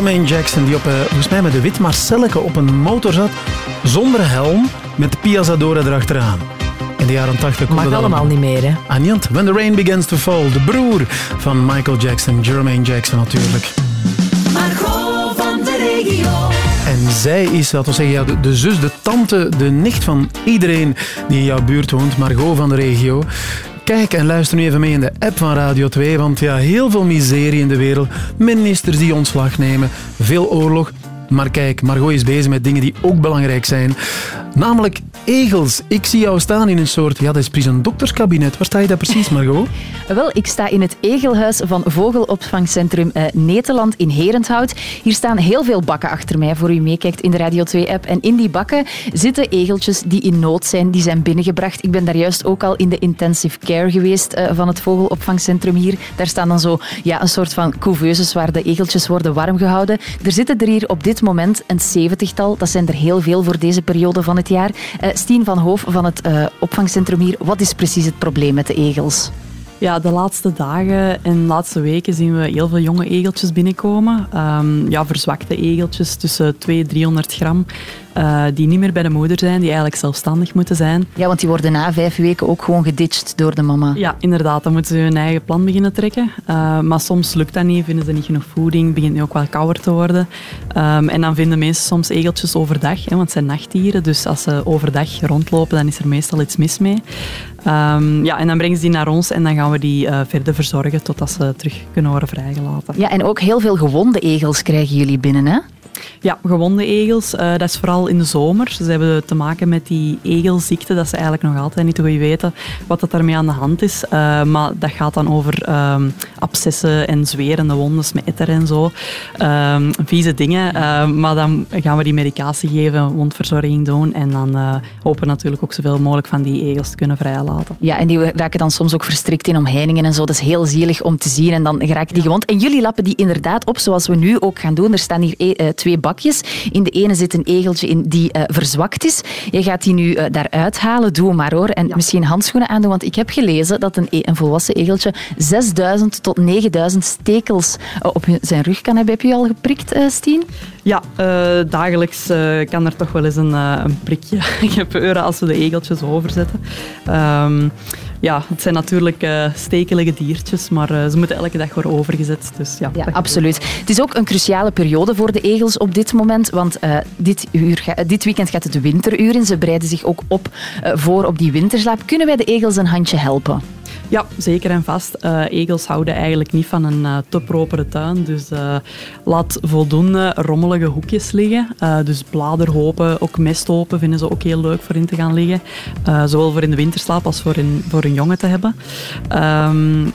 Jermaine Jackson die op, volgens mij met de wit Marcelleke op een motor zat, zonder helm, met Piazzadora erachteraan. In de jaren 80 kon Mag dat allemaal niet meer, hè? Anjant, When the Rain Begins to Fall, de broer van Michael Jackson, Jermaine Jackson natuurlijk. Margot van de regio. En zij is, laten we zeggen, ja, de, de zus, de tante, de nicht van iedereen die in jouw buurt woont, Margot van de regio. Kijk en luister nu even mee in de app van Radio 2, want ja, heel veel miserie in de wereld. Ministers die ontslag nemen, veel oorlog. Maar kijk, Margot is bezig met dingen die ook belangrijk zijn. Namelijk egels. Ik zie jou staan in een soort, ja, dat is precies een dokterskabinet. Waar sta je daar precies, Margot? Wel, ik sta in het Egelhuis van Vogelopvangcentrum eh, Neteland in Herenthout. Hier staan heel veel bakken achter mij voor u meekijkt in de Radio 2-app. En in die bakken zitten egeltjes die in nood zijn, die zijn binnengebracht. Ik ben daar juist ook al in de intensive care geweest eh, van het Vogelopvangcentrum hier. Daar staan dan zo ja, een soort van couveuses waar de egeltjes worden warm gehouden. Er zitten er hier op dit moment een zeventigtal. Dat zijn er heel veel voor deze periode van het jaar. Eh Stien van Hoof van het eh, opvangcentrum hier. Wat is precies het probleem met de egels? Ja, de laatste dagen en laatste weken zien we heel veel jonge egeltjes binnenkomen. Ehm, ja, verzwakte egeltjes tussen 200 en 300 gram. Eh, die niet meer bij de moeder zijn, die eigenlijk zelfstandig moeten zijn. Ja, want die worden na vijf weken ook gewoon geditcht door de mama. Ja, inderdaad. Dan moeten ze hun eigen plan beginnen trekken. Uh, maar soms lukt dat niet, vinden ze niet genoeg voeding, begint nu ook wel kouder te worden. Um, en dan vinden mensen soms egeltjes overdag, hè, want het zijn nachtdieren. Dus als ze overdag rondlopen, dan is er meestal iets mis mee. Um, ja, en dan brengen ze die naar ons en dan gaan we die uh, verder verzorgen totdat ze terug kunnen worden vrijgelaten. Ja, en ook heel veel gewonde egels krijgen jullie binnen, hè? Ja, gewonde egels, uh, dat is vooral in de zomer. Ze hebben te maken met die egelziekte, dat ze eigenlijk nog altijd niet goed weten wat dat daarmee aan de hand is. Uh, maar dat gaat dan over um, abscessen en zwerende wonden, smetter en zo. Um, vieze dingen. Uh, maar dan gaan we die medicatie geven, wondverzorging doen en dan hopen we natuurlijk ook zoveel mogelijk van die egels te kunnen vrijlaten. Ja, en die raken dan soms ook verstrikt in omheiningen en zo. Dat is heel zielig om te zien en dan raken die gewond. En jullie lappen die inderdaad op, zoals we nu ook gaan doen. Er staan hier e twee bakjes. In de ene zit een egeltje in die uh, verzwakt is. Je gaat die nu uh, daaruit halen. Doe maar hoor. En ja. misschien handschoenen aandoen, want ik heb gelezen dat een, e een volwassen egeltje 6000 tot 9000 stekels uh, op zijn rug kan hebben. Heb je al geprikt, Stien? Ja, dagelijks kan er toch wel eens een, een prikje gebeuren als we de egeltjes overzetten. Um, ja, het zijn natuurlijk uh, stekelige diertjes, maar uh, ze moeten elke dag worden overgezet. Dus ja, ja absoluut. Het is ook een cruciale periode voor de egels op dit moment, want uh, dit, uur, dit weekend gaat het winteruur in. Ze bereiden zich ook op voor op die winterslaap. Kunnen wij de egels een handje helpen? Ja, zeker en vast. Uh, egels houden eigenlijk niet van een uh, te propere tuin. Dus uh, laat voldoende rommelige hoekjes liggen. dus bladerhopen, ook mesthopen vinden ze ook heel leuk voor in te gaan liggen. zowel voor in de winterslaap als voor, in, voor een jongen te hebben. Um,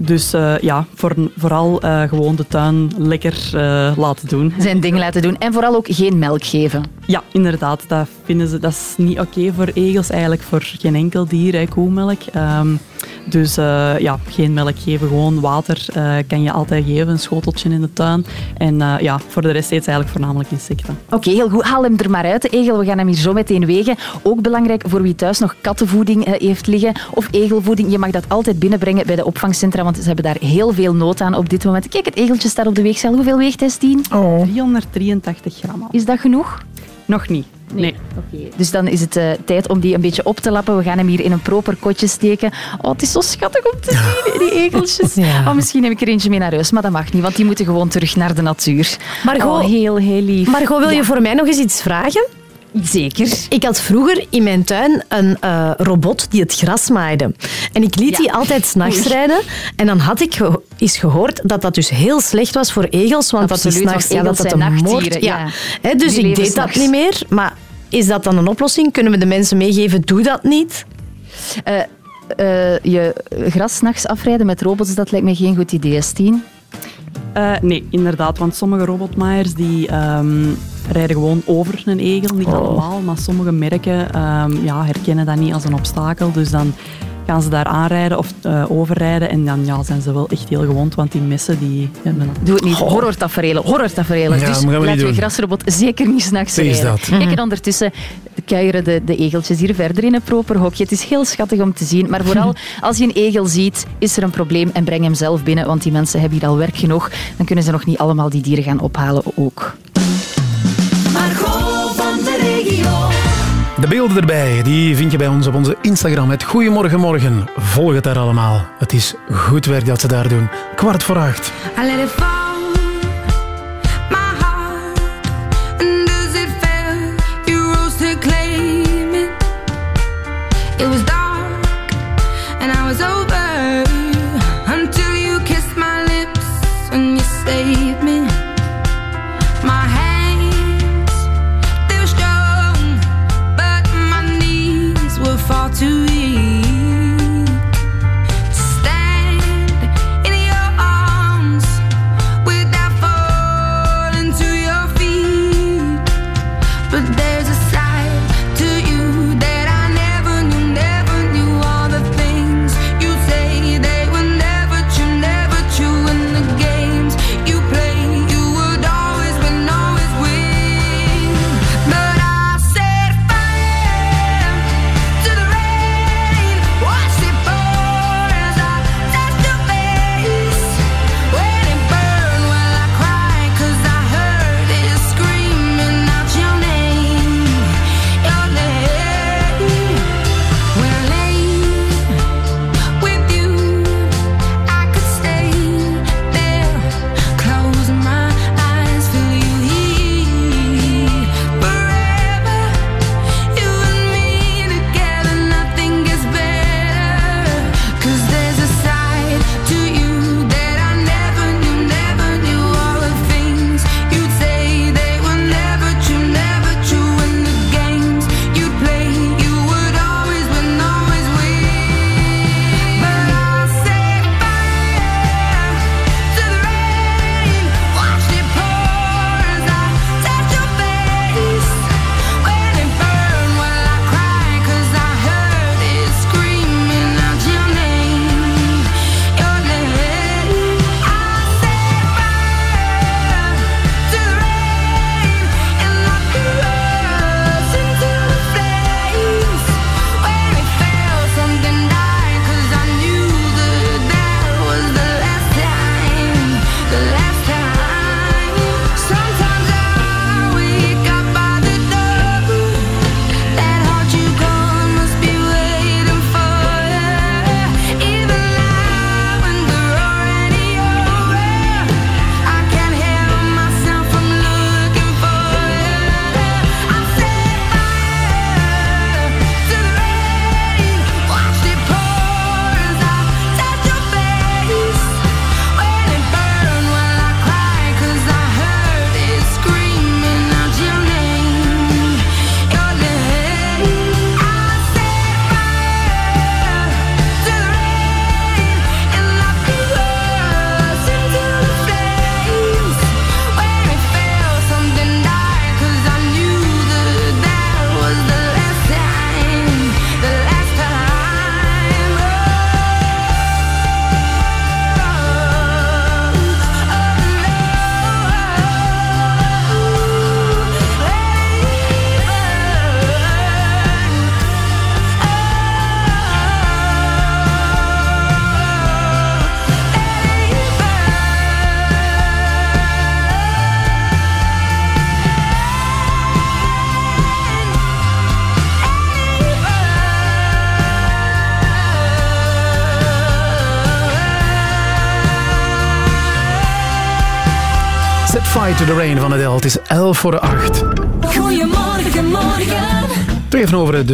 dus uh, ja, voor, vooral uh, gewoon de tuin lekker uh, laten doen. Zijn ding laten doen. En vooral ook geen melk geven. Ja, inderdaad. Dat, vinden ze, dat is niet oké okay voor egels, eigenlijk voor geen enkel dier, hè, koemelk. Um, dus ja, geen melk geven, gewoon water kan je altijd geven, een schoteltje in de tuin. En ja, voor de rest eet ze eigenlijk voornamelijk insecten. Oké, okay, heel goed. Haal hem er maar uit, de egel. We gaan hem hier zo meteen wegen. Ook belangrijk voor wie thuis nog kattenvoeding heeft liggen of egelvoeding. Je mag dat altijd binnenbrengen bij de opvangcentra, want ze hebben daar heel veel nood aan op dit moment. Kijk, het egeltje staat op de weegschaal. Hoeveel weegt hij, Stien? Oh. 383 gram. Is dat genoeg? Nog niet. Nee. nee. Okay. Dus dan is het uh, tijd om die een beetje op te lappen. We gaan hem hier in een proper kotje steken. Oh, het is zo schattig om te zien, die egeltjes. Ja. Oh, misschien neem ik er eentje mee naar huis, maar dat mag niet, want die moeten gewoon terug naar de natuur. Margot, oh, heel, heel lief. Margot, wil ja. je voor mij nog eens iets vragen? Zeker. Ik had vroeger in mijn tuin een uh, robot die het gras maaide. En ik liet ja. die altijd s'nachts rijden. En dan had ik ge eens gehoord dat dat dus heel slecht was voor egels. Want Absoluut, dat is s'nachts ja, dat dat een moord... Ja. ja. He, dus die ik deed dat niet meer. Maar is dat dan een oplossing? Kunnen we de mensen meegeven, doe dat niet? Uh, uh, je gras s'nachts afrijden met robots, dat lijkt me geen goed idee, Stien. Uh, nee, inderdaad. Want sommige robotmaaiers die um, rijden gewoon over een egel. Niet oh. allemaal, maar sommige merken um, ja, herkennen dat niet als een obstakel. Dus dan gaan ze daar aanrijden of uh, overrijden en dan ja, zijn ze wel echt heel gewond, want die messen die hebben... Doe het niet. Horrortaferelen, horrortaferelen. Ja, dus laten we grasrobot zeker niet s'nachts rijden. dat. Kijk, en ondertussen kuieren de, de egeltjes hier verder in een proper hokje. Het is heel schattig om te zien. Maar vooral als je een egel ziet, is er een probleem en breng hem zelf binnen. Want die mensen hebben hier al werk genoeg. Dan kunnen ze nog niet allemaal die dieren gaan ophalen ook. De beelden erbij, die vind je bij ons op onze Instagram. Het Goedemorgen Morgen. Volg het daar allemaal. Het is goed werk dat ze daar doen. Kwart voor acht.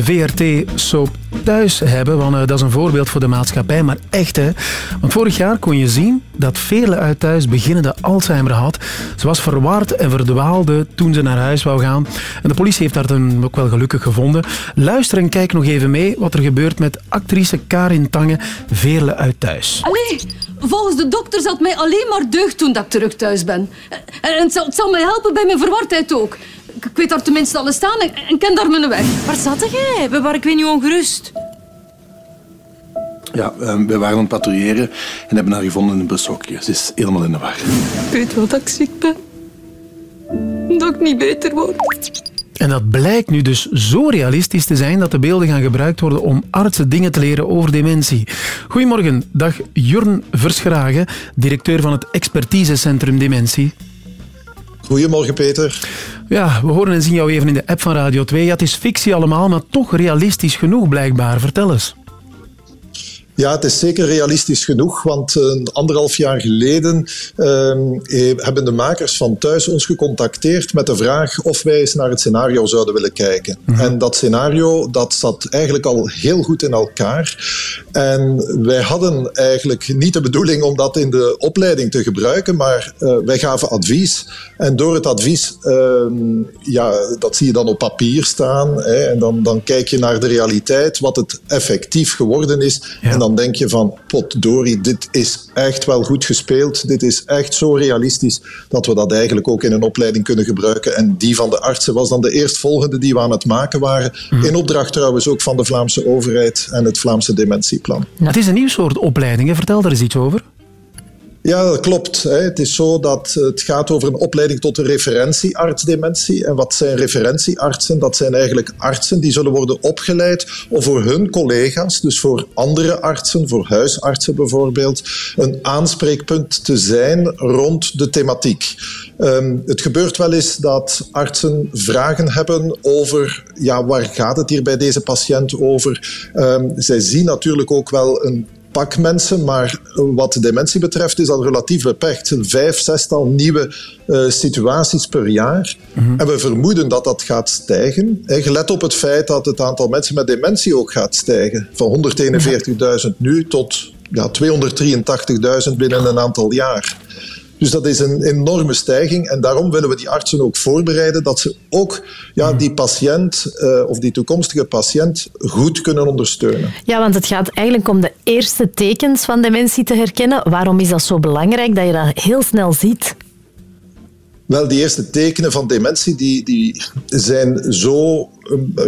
VRT-soap thuis hebben, want eh, dat is een voorbeeld voor de maatschappij, maar echt hè. Want vorig jaar kon je zien dat vele uit thuis beginnende Alzheimer had. Ze was verward en verdwaalde toen ze naar huis wou gaan. En de politie heeft haar dan ook wel gelukkig gevonden. Luister en kijk nog even mee wat er gebeurt met actrice Karin Tange, Veerle uit thuis. Allee, volgens de dokter zal het mij alleen maar deugd doen dat ik terug thuis ben. En het zal, het zal mij helpen bij mijn verwardheid ook. Ik ik weet daar tenminste alles staan en, en ken daar mijn weg. Waar zat jij? We waren ik weet niet ongerust. Ja, ehm, we waren aan het patrouilleren en hebben haar gevonden in een bushokje. Ze is helemaal in de war. Ik weet wel dat ik ziek ben. Dat ik niet beter word. En dat blijkt nu dus zo realistisch te zijn dat de beelden gaan gebruikt worden om artsen dingen te leren over dementie. Goedemorgen, dag Jurn Verschragen, directeur van het expertisecentrum Dementie. Goedemorgen, Peter. Ja, we horen en zien jou even in de app van Radio 2. Ja, het is fictie allemaal, maar toch realistisch genoeg blijkbaar. Vertel eens. Ja, het is zeker realistisch genoeg, want een anderhalf jaar geleden ehm, eh, hebben de makers van Thuis ons gecontacteerd met de vraag of wij eens naar het scenario zouden willen kijken. En dat scenario dat zat eigenlijk al heel goed in elkaar. En wij hadden eigenlijk niet de bedoeling om dat in de opleiding te gebruiken, maar eh, wij gaven advies. En door het advies, ehm, ja, dat zie je dan op papier staan. Hè, en dan, dan kijk je naar de realiteit, wat het effectief geworden is. En dan denk je van, potdorie, dit is echt wel goed gespeeld. Dit is echt zo realistisch dat we dat eigenlijk ook in een opleiding kunnen gebruiken. En die van de artsen was dan de eerstvolgende die we aan het maken waren. In opdracht trouwens ook van de Vlaamse overheid en het Vlaamse dementieplan. Het is een nieuw soort opleiding, hè? vertel daar eens iets over. Ja, dat klopt. Het is zo dat het gaat over een opleiding tot een referentiearts dementie. En wat zijn referentieartsen? Dat zijn eigenlijk artsen die zullen worden opgeleid om voor hun collega's, dus voor andere artsen, voor huisartsen bijvoorbeeld, een aanspreekpunt te zijn rond de thematiek. Ehm, het gebeurt wel eens dat artsen vragen hebben over ja, waar gaat het hier bij deze patiënt over. Ehm, zij zien natuurlijk ook wel een pak mensen, maar wat dementie betreft is dat relatief beperkt. Het zijn vijf, zestal nieuwe eh, situaties per jaar. En we vermoeden dat dat gaat stijgen. En gelet op het feit dat het aantal mensen met dementie ook gaat stijgen. Van 141.000 nu tot ja, 283.000 binnen een aantal jaar. Dus dat is een enorme stijging en daarom willen we die artsen ook voorbereiden dat ze ook ja, die patiënt eh, of die toekomstige patiënt goed kunnen ondersteunen. Ja, want het gaat eigenlijk om de eerste tekens van dementie te herkennen. Waarom is dat zo belangrijk dat je dat heel snel ziet? Wel, die eerste tekenen van dementie die, die zijn zo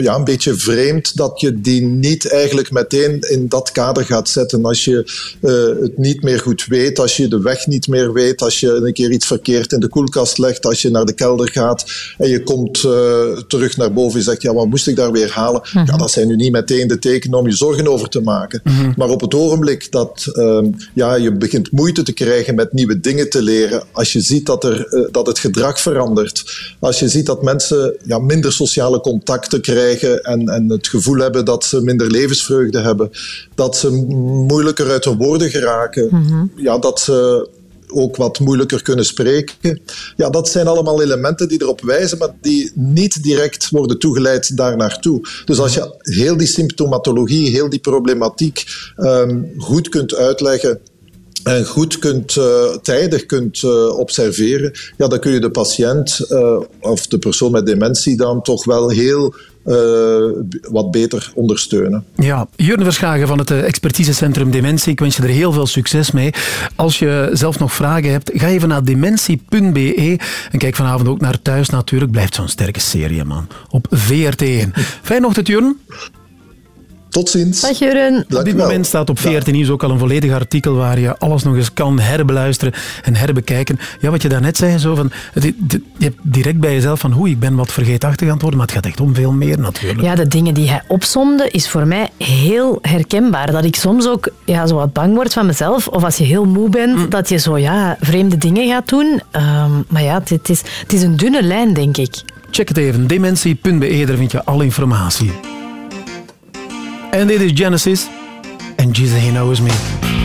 ja, een beetje vreemd dat je die niet eigenlijk meteen in dat kader gaat zetten. Als je eh, het niet meer goed weet, als je de weg niet meer weet, als je een keer iets verkeerd in de koelkast legt, als je naar de kelder gaat en je komt eh, terug naar boven en zegt, ja, wat moest ik daar weer halen? Ja, dat zijn nu niet meteen de tekenen om je zorgen over te maken. Maar op het ogenblik dat ehm, ja, je begint moeite te krijgen met nieuwe dingen te leren, als je ziet dat, er, eh, dat het gedrag verandert, als je ziet dat mensen ja, minder sociale contacten krijgen en, en het gevoel hebben dat ze minder levensvreugde hebben, dat ze moeilijker uit hun woorden geraken, ja, dat ze ook wat moeilijker kunnen spreken. Ja, dat zijn allemaal elementen die erop wijzen, maar die niet direct worden toegeleid daar naartoe. Dus als je heel die symptomatologie, heel die problematiek ehm, goed kunt uitleggen en goed kunt, eh, tijdig kunt eh, observeren, ja, dan kun je de patiënt eh, of de persoon met dementie dan toch wel heel wat beter ondersteunen. Ja, Jurgen Verschagen van het expertisecentrum Dementie. Ik wens je er heel veel succes mee. Als je zelf nog vragen hebt, ga even naar dementie.be en kijk vanavond ook naar Thuis natuurlijk. Blijft zo'n sterke serie, man. Op VRT1. Fijne ochtend, Jurgen. Tot ziens. Dag. Op dit moment staat op VRT Nieuws ook al een volledig artikel waar je alles nog eens kan herbeluisteren en herbekijken. Ja, wat je daarnet zei, zo van, je hebt direct bij jezelf van, hoe ik ben wat vergeetachtig aan het worden, maar het gaat echt om veel meer natuurlijk. Ja, de dingen die hij opsomde is voor mij heel herkenbaar. Dat ik soms ook ja, zo wat bang word van mezelf. Of als je heel moe bent, dat je zo ja, vreemde dingen gaat doen. Ehm, maar ja, het, het is, het is een dunne lijn, denk ik. Check het even, dementie.be, daar vind je alle informatie. En it is Genesis and Jesus He Knows Me.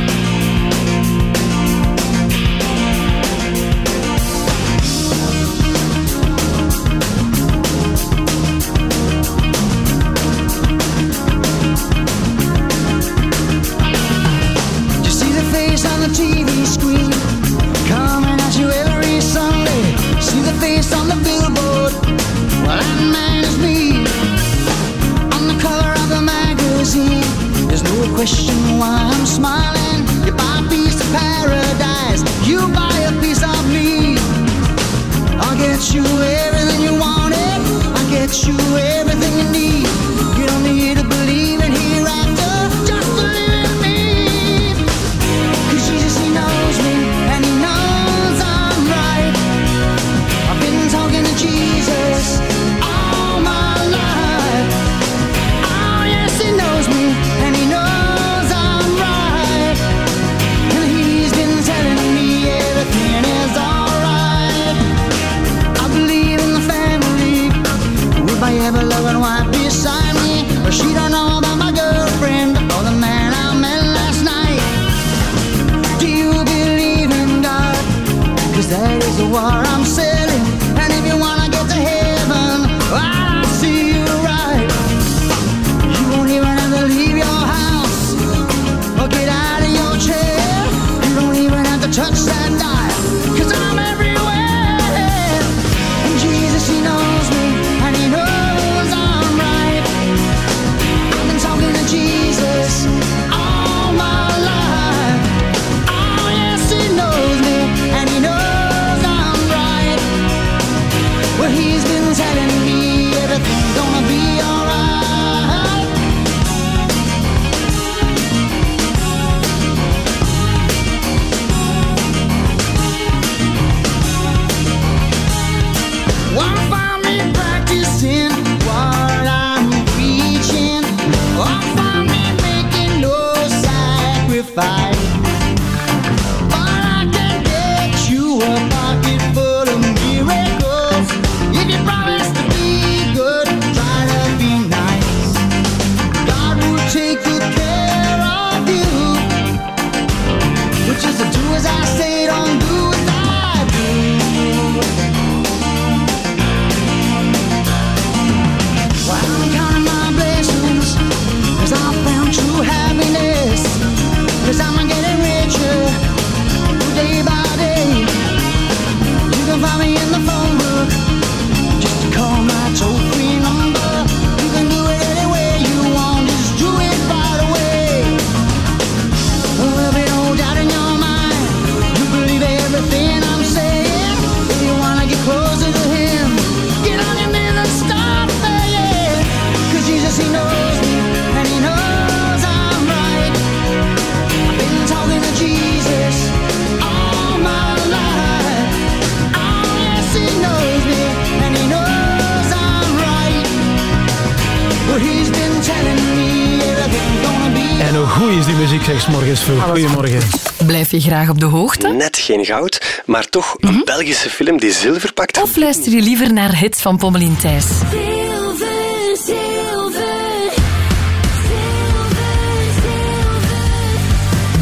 Goedemorgen. Blijf je graag op de hoogte? Net geen goud, maar toch een Belgische film die zilver pakt. Of luister je liever naar hits van Pommelien Thijs?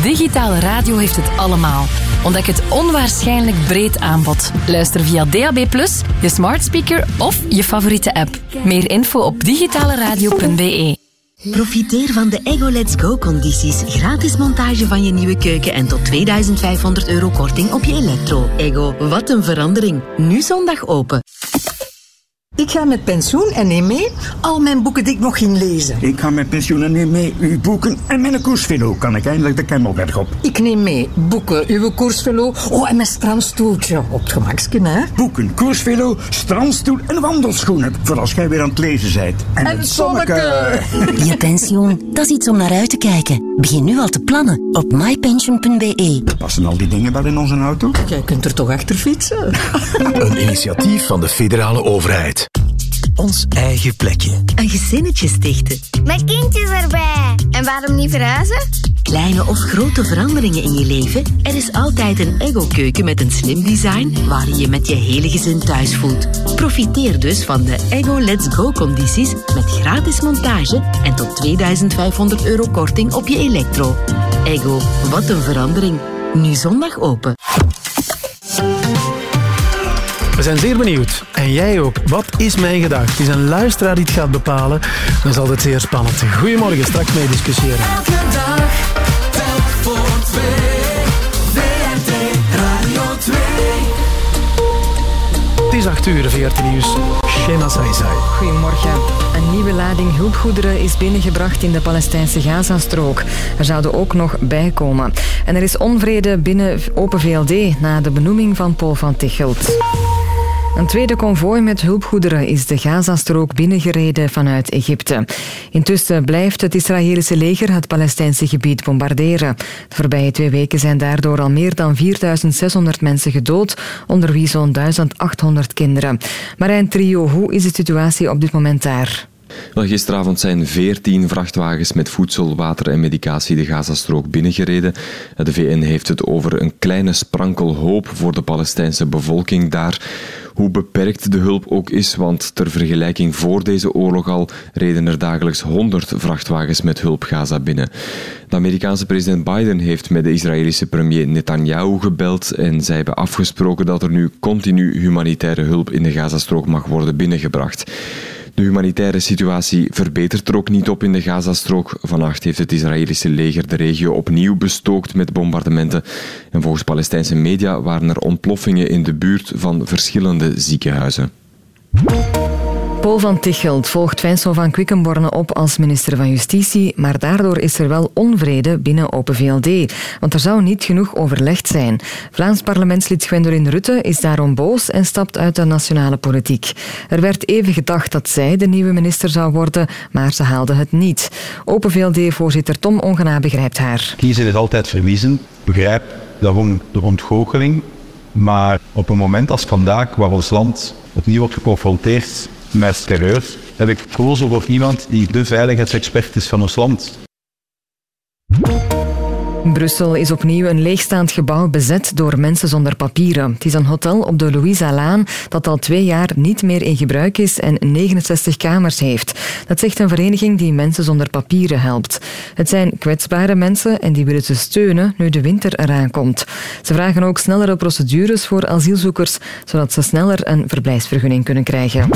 Digitale radio heeft het allemaal. Ontdek het onwaarschijnlijk breed aanbod. Luister via DAB+, je smart speaker of je favoriete app. Meer info op digitaleradio.be. Profiteer van de Ego Let's Go condities. Gratis montage van je nieuwe keuken en tot 2500 euro korting op je elektro. Ego, wat een verandering. Nu zondag open. Ik ga met pensioen en neem mee al mijn boeken die ik nog ging lezen. Ik ga met pensioen en neem mee uw boeken en mijn koersvelo. Kan ik eindelijk de Kemmelberg op. Ik neem mee boeken, uw koersvelo, oh en mijn strandstoeltje. Op het gemaksken, hè? Boeken, koersvelo, strandstoel en wandelschoenen. Voor als jij weer aan het lezen bent. En, En het zonneke. Je pensioen, dat is iets om naar uit te kijken. Begin nu al te plannen op mypension.be. Passen al die dingen wel in onze auto? Jij kunt er toch achter fietsen? Een initiatief van de federale overheid. Ons eigen plekje. Een gezinnetje stichten. Met kindjes erbij. En waarom niet verhuizen? Kleine of grote veranderingen in je leven? Er is altijd een Ego-keuken met een slim design waar je je met je hele gezin thuis voelt. Profiteer dus van de Ego Let's Go-condities met gratis montage en tot 2500 euro korting op je elektro. Ego, wat een verandering. Nu zondag open. We zijn zeer benieuwd. En jij ook. Wat is mijn gedacht? Het is een luisteraar die het gaat bepalen. Dan is altijd zeer spannend. Goedemorgen, straks mee discussiëren. Elke dag, telk voor twee. VRT Radio 2. Het is 8 uur, 14 nieuws. Shema Saisai. Goedemorgen. Een nieuwe lading hulpgoederen is binnengebracht in de Palestijnse Gazastrook. Er zouden ook nog bijkomen. En er is onvrede binnen Open VLD na de benoeming van Paul van Tichelt. Een tweede konvooi met hulpgoederen is de Gazastrook binnengereden vanuit Egypte. Intussen blijft het Israëlische leger het Palestijnse gebied bombarderen. De voorbije twee weken zijn daardoor al meer dan 4600 mensen gedood, onder wie zo'n 1800 kinderen. Marijn Trio, hoe is de situatie op dit moment daar? Wel, gisteravond zijn 14 vrachtwagens met voedsel, water en medicatie de Gazastrook binnengereden. De VN heeft het over een kleine sprankel hoop voor de Palestijnse bevolking daar. Hoe beperkt de hulp ook is, want ter vergelijking voor deze oorlog al reden er dagelijks 100 vrachtwagens met hulp Gaza binnen. De Amerikaanse president Biden heeft met de Israëlische premier Netanyahu gebeld en zij hebben afgesproken dat er nu continu humanitaire hulp in de Gazastrook mag worden binnengebracht. De humanitaire situatie verbetert er ook niet op in de Gazastrook. Vannacht heeft het Israëlische leger de regio opnieuw bestookt met bombardementen. En volgens Palestijnse media waren er ontploffingen in de buurt van verschillende ziekenhuizen. Paul van Tichelt volgt Vincent van Quickenborne op als minister van Justitie, maar daardoor is er wel onvrede binnen Open VLD, want er zou niet genoeg overlegd zijn. Vlaams parlementslid Gwendoline Rutte is daarom boos en stapt uit de nationale politiek. Er werd even gedacht dat zij de nieuwe minister zou worden, maar ze haalde het niet. Open VLD-voorzitter Tom Ongena begrijpt haar. Kiezen is altijd verliezen. Begrijp daarom de ontgoocheling. Maar op een moment als vandaag, waar ons land opnieuw wordt geconfronteerd met terreur, heb ik gekozen voor iemand die de veiligheidsexpert is van ons land. Brussel is opnieuw een leegstaand gebouw bezet door mensen zonder papieren. Het is een hotel op de Louisa-laan dat al twee jaar niet meer in gebruik is en 69 kamers heeft. Dat zegt een vereniging die mensen zonder papieren helpt. Het zijn kwetsbare mensen en die willen ze steunen nu de winter eraan komt. Ze vragen ook snellere procedures voor asielzoekers, zodat ze sneller een verblijfsvergunning kunnen krijgen.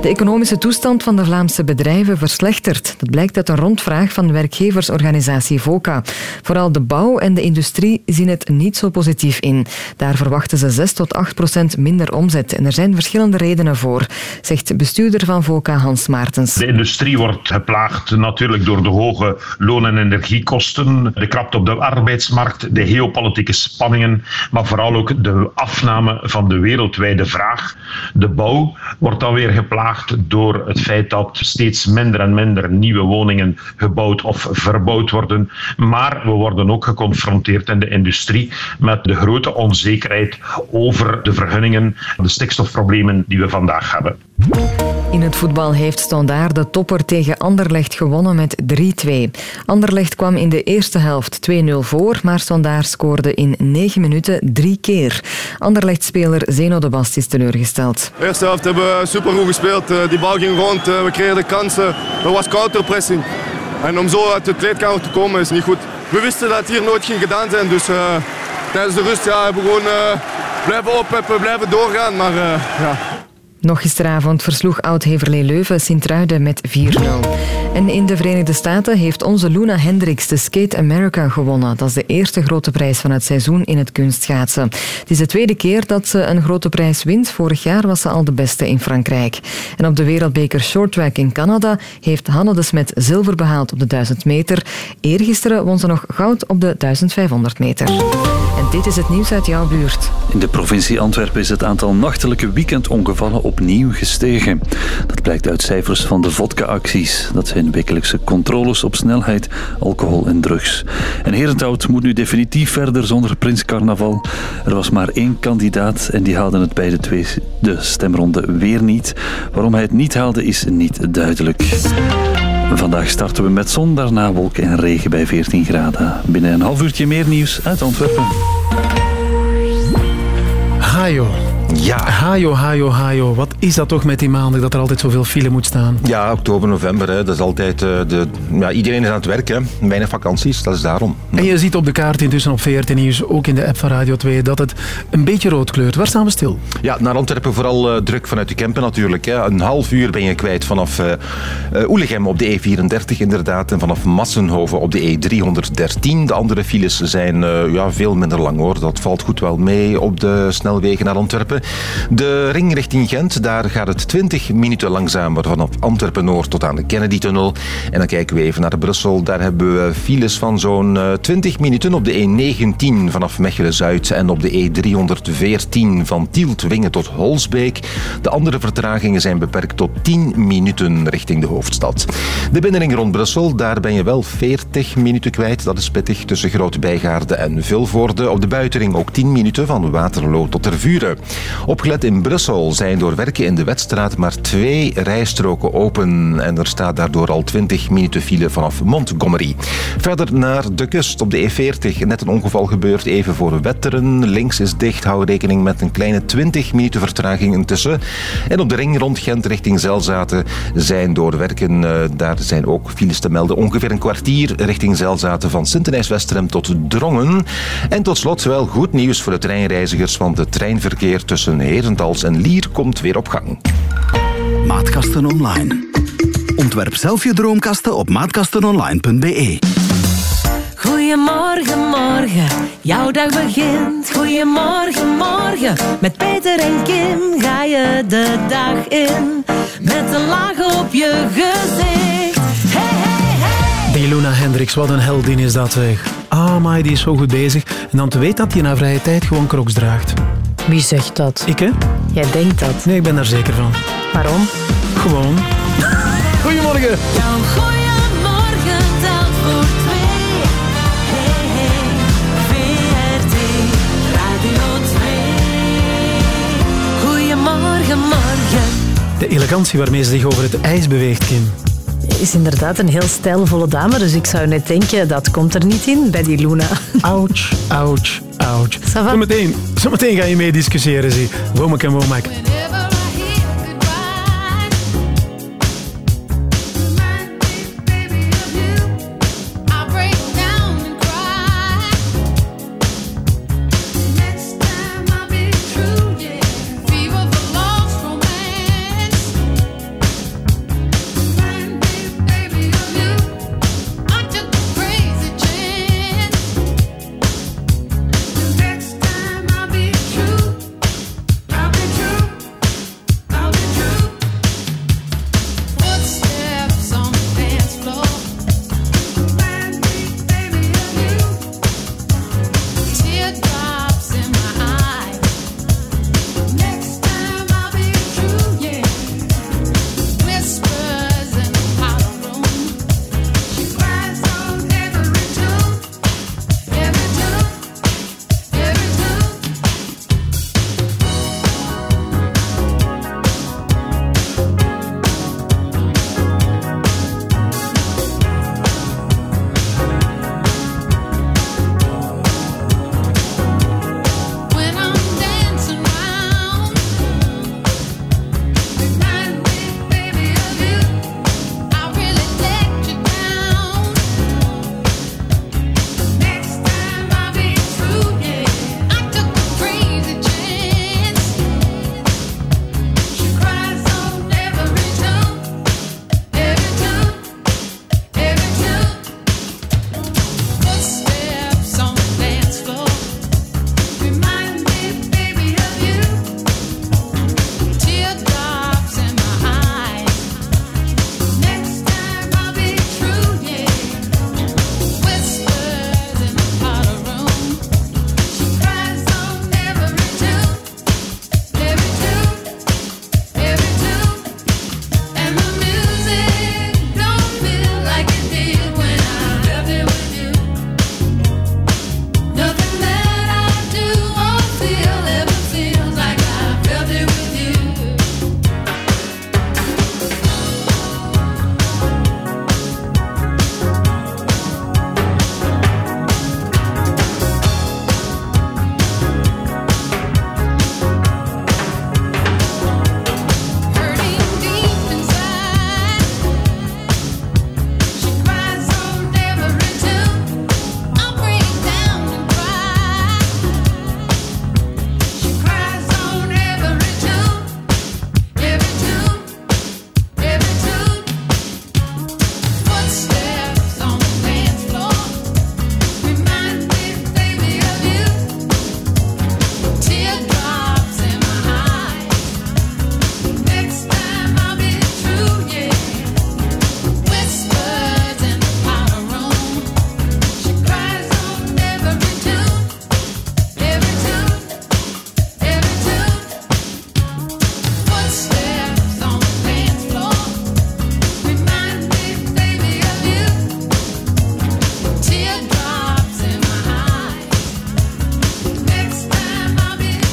De economische toestand van de Vlaamse bedrijven verslechtert. Dat blijkt uit een rondvraag van werkgeversorganisatie VOCA. Vooral de bouw en de industrie zien het niet zo positief in. Daar verwachten ze 6 tot 8 procent minder omzet. En er zijn verschillende redenen voor, zegt bestuurder van VOCA Hans Maartens. De industrie wordt geplaagd natuurlijk door de hoge loon- en energiekosten, de krapte op de arbeidsmarkt, de geopolitieke spanningen, maar vooral ook de afname van de wereldwijde vraag. De bouw wordt dan weer geplaagd door het feit dat steeds minder en minder nieuwe woningen gebouwd of verbouwd worden. Maar we worden ook geconfronteerd in de industrie met de grote onzekerheid over de vergunningen, de stikstofproblemen die we vandaag hebben. In het voetbal heeft Standaard de topper tegen Anderlecht gewonnen met 3-2. Anderlecht kwam in de eerste helft 2-0 voor, maar Standaard scoorde in 9 minuten drie keer. Anderlecht-speler Zeno de Bast is teleurgesteld. De eerste helft hebben we supergoed gespeeld. Eh, Die bal ging rond, eh, we kregen kansen. Er was counterpressing. En om zo uit de kleedkamer te komen is niet goed. We wisten dat het hier nooit ging gedaan zijn, dus eh, tijdens de rust ja, hebben we gewoon blijven oppeppen, blijven doorgaan. Maar ja, Nog gisteravond versloeg oud-Heverlee Leuven Sint-Truiden met 4-0. En in de Verenigde Staten heeft onze Luna Hendricks de Skate America gewonnen. Dat is de eerste grote prijs van het seizoen in het kunstschaatsen. Het is de tweede keer dat ze een grote prijs wint. Vorig jaar was ze al de beste in Frankrijk. En op de wereldbeker shorttrack in Canada heeft Hanne de Smet zilver behaald op de 1000 meter. Eergisteren won ze nog goud op de 1500 meter. En dit is het nieuws uit jouw buurt. In de provincie Antwerpen is het aantal nachtelijke weekendongevallen opnieuw gestegen. Dat blijkt uit cijfers van de vodka-acties. Dat zijn wekelijkse controles op snelheid, alcohol en drugs. En Herenthout moet nu definitief verder zonder Prins Carnaval. Er was maar één kandidaat en die haalde het bij de tweede stemronde weer niet. Waarom hij het niet haalde is niet duidelijk. Vandaag starten we met zon, daarna wolken en regen bij 14 graden. Binnen een half uurtje meer nieuws uit Antwerpen. Hajo. Ja. Hajo, hajo, hajo. Wat is dat toch met die maandag dat er altijd zoveel file moet staan? Ja, oktober, november. Hè. Dat is altijd, eh, de, ja, iedereen is aan het werk. Hè. Weinig vakanties, dat is daarom. En je ziet op de kaart intussen op VRT Nieuws, ook in de app van Radio 2, dat het een beetje rood kleurt. Waar staan we stil? Ja, naar Antwerpen vooral eh, druk vanuit de Kempen natuurlijk. Hè. Een half uur ben je kwijt vanaf eh eh, Oelegem op de E34 inderdaad. En vanaf Massenhoven op de E313. De andere files zijn ja, veel minder lang hoor. Dat valt goed wel mee op de snelwegen naar Antwerpen. De ring richting Gent, daar gaat het 20 minuten langzamer vanaf Antwerpen-Noord tot aan de Kennedy-tunnel. En dan kijken we even naar Brussel. Daar hebben we files van zo'n eh, 20 minuten op de E19 vanaf Mechelen-Zuid en op de E314 van Tielt-Wingen tot Holsbeek. De andere vertragingen zijn beperkt tot 10 minuten richting de hoofdstad. De binnenring rond Brussel, daar ben je wel 40 minuten kwijt. Dat is pittig tussen Groot Bijgaarde en Vilvoorde. Op de buitenring ook 10 minuten van Waterloo tot Tervuren. Opgelet in Brussel zijn door werken in de Wetstraat maar twee rijstroken open. En er staat daardoor al 20 minuten file vanaf Montgomery. Verder naar de kust op de E40. Net een ongeval gebeurd even voor Wetteren. Links is dicht. Hou rekening met een kleine 20 minuten vertraging intussen. En op de ring rond Gent richting Zelzaten zijn door werken, eh, daar zijn ook files te melden. Ongeveer een kwartier richting Zelzaten van Sint-Nijs-Westerem tot Drongen. En tot slot wel goed nieuws voor de treinreizigers, want het treinverkeer tussen Herentals en Lier komt weer op gang. Maatkasten Online. Ontwerp zelf je droomkasten op maatkastenonline.be. Goedemorgen, morgen, jouw dag begint. Goedemorgen, morgen, met Peter en Kim ga je de dag in. Met een laag op je gezicht. Hey, hey, hey. Die Luna Hendricks, wat een heldin is dat zeg. Ah, maar die is zo goed bezig. En dan te weten dat hij na vrije tijd gewoon crocs draagt. Wie zegt dat? Ik, hè? Jij denkt dat. Nee, ik ben daar zeker van. Waarom? Gewoon. Goedemorgen. Jouw goeiemorgen telt voor twee. Hey, hey, VRT Radio 2. Goedemorgen, morgen. De elegantie waarmee ze zich over het ijs beweegt, Kim. Is inderdaad een heel stijlvolle dame, dus ik zou net denken, dat komt er niet in bij die Luna. Ouch, ouch, ouch. Zometeen, zometeen ga je mee discussiëren, zie. Womack en Womack.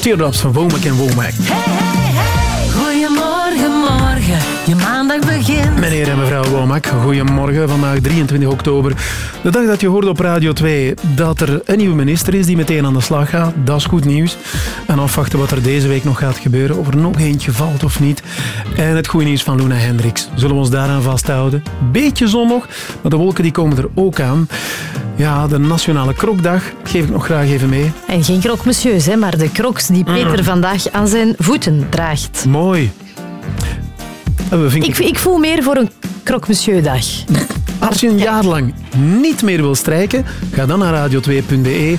Teardrops van Womack en Womack. Goedemorgen, morgen, je maandag begint. Meneer en mevrouw Womack, goedemorgen. Vandaag 23 oktober. De dag dat je hoorde op Radio 2 dat er een nieuwe minister is die meteen aan de slag gaat. Dat is goed nieuws. En afwachten wat er deze week nog gaat gebeuren. Of er nog eentje valt of niet. En het goede nieuws van Luna Hendricks. Zullen we ons daaraan vasthouden? Beetje zon nog, maar de wolken die komen er ook aan. Ja, de Nationale Krokdag geef ik nog graag even mee. En geen hè, maar de crocs die Peter vandaag aan zijn voeten draagt. Mooi. We vinken- Ik, ik voel meer voor een croque-monsieur-dag. Als je een jaar lang niet meer wil strijken, ga dan naar radio2.be.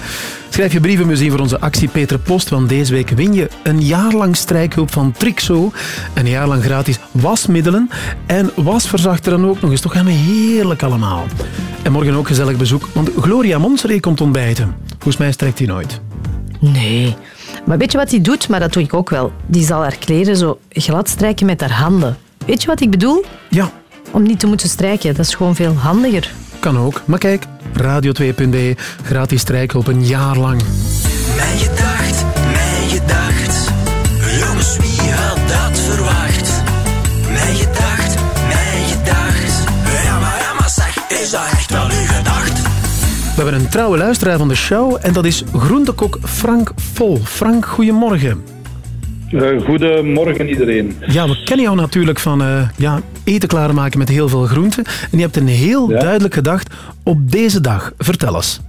Schrijf je brievenmuziek voor onze actie Peter Post, want deze week win je een jaar lang strijkhulp van Trixo. Een jaar lang gratis wasmiddelen en wasverzachteren ook nog eens. Toch helemaal heerlijk allemaal. En morgen ook gezellig bezoek, want Gloria Monseré komt ontbijten. Volgens mij strijkt hij nooit. Nee. Maar weet je wat hij doet? Maar dat doe ik ook wel. Die zal haar kleren zo glad strijken met haar handen. Weet je wat ik bedoel? Ja. Om niet te moeten strijken. Dat is gewoon veel handiger. Kan ook. Maar kijk, radio2.be, gratis strijkhulp een jaar lang. Mijn gedacht, is dat echt wel uw gedacht? We hebben een trouwe luisteraar van de show en dat is groentekok Frank Vol. Frank, goedemorgen. Eh, goedemorgen iedereen. Ja, we kennen jou natuurlijk van eh, ja, eten klaarmaken met heel veel groenten. En je hebt een heel duidelijk gedacht op deze dag. Vertel eens.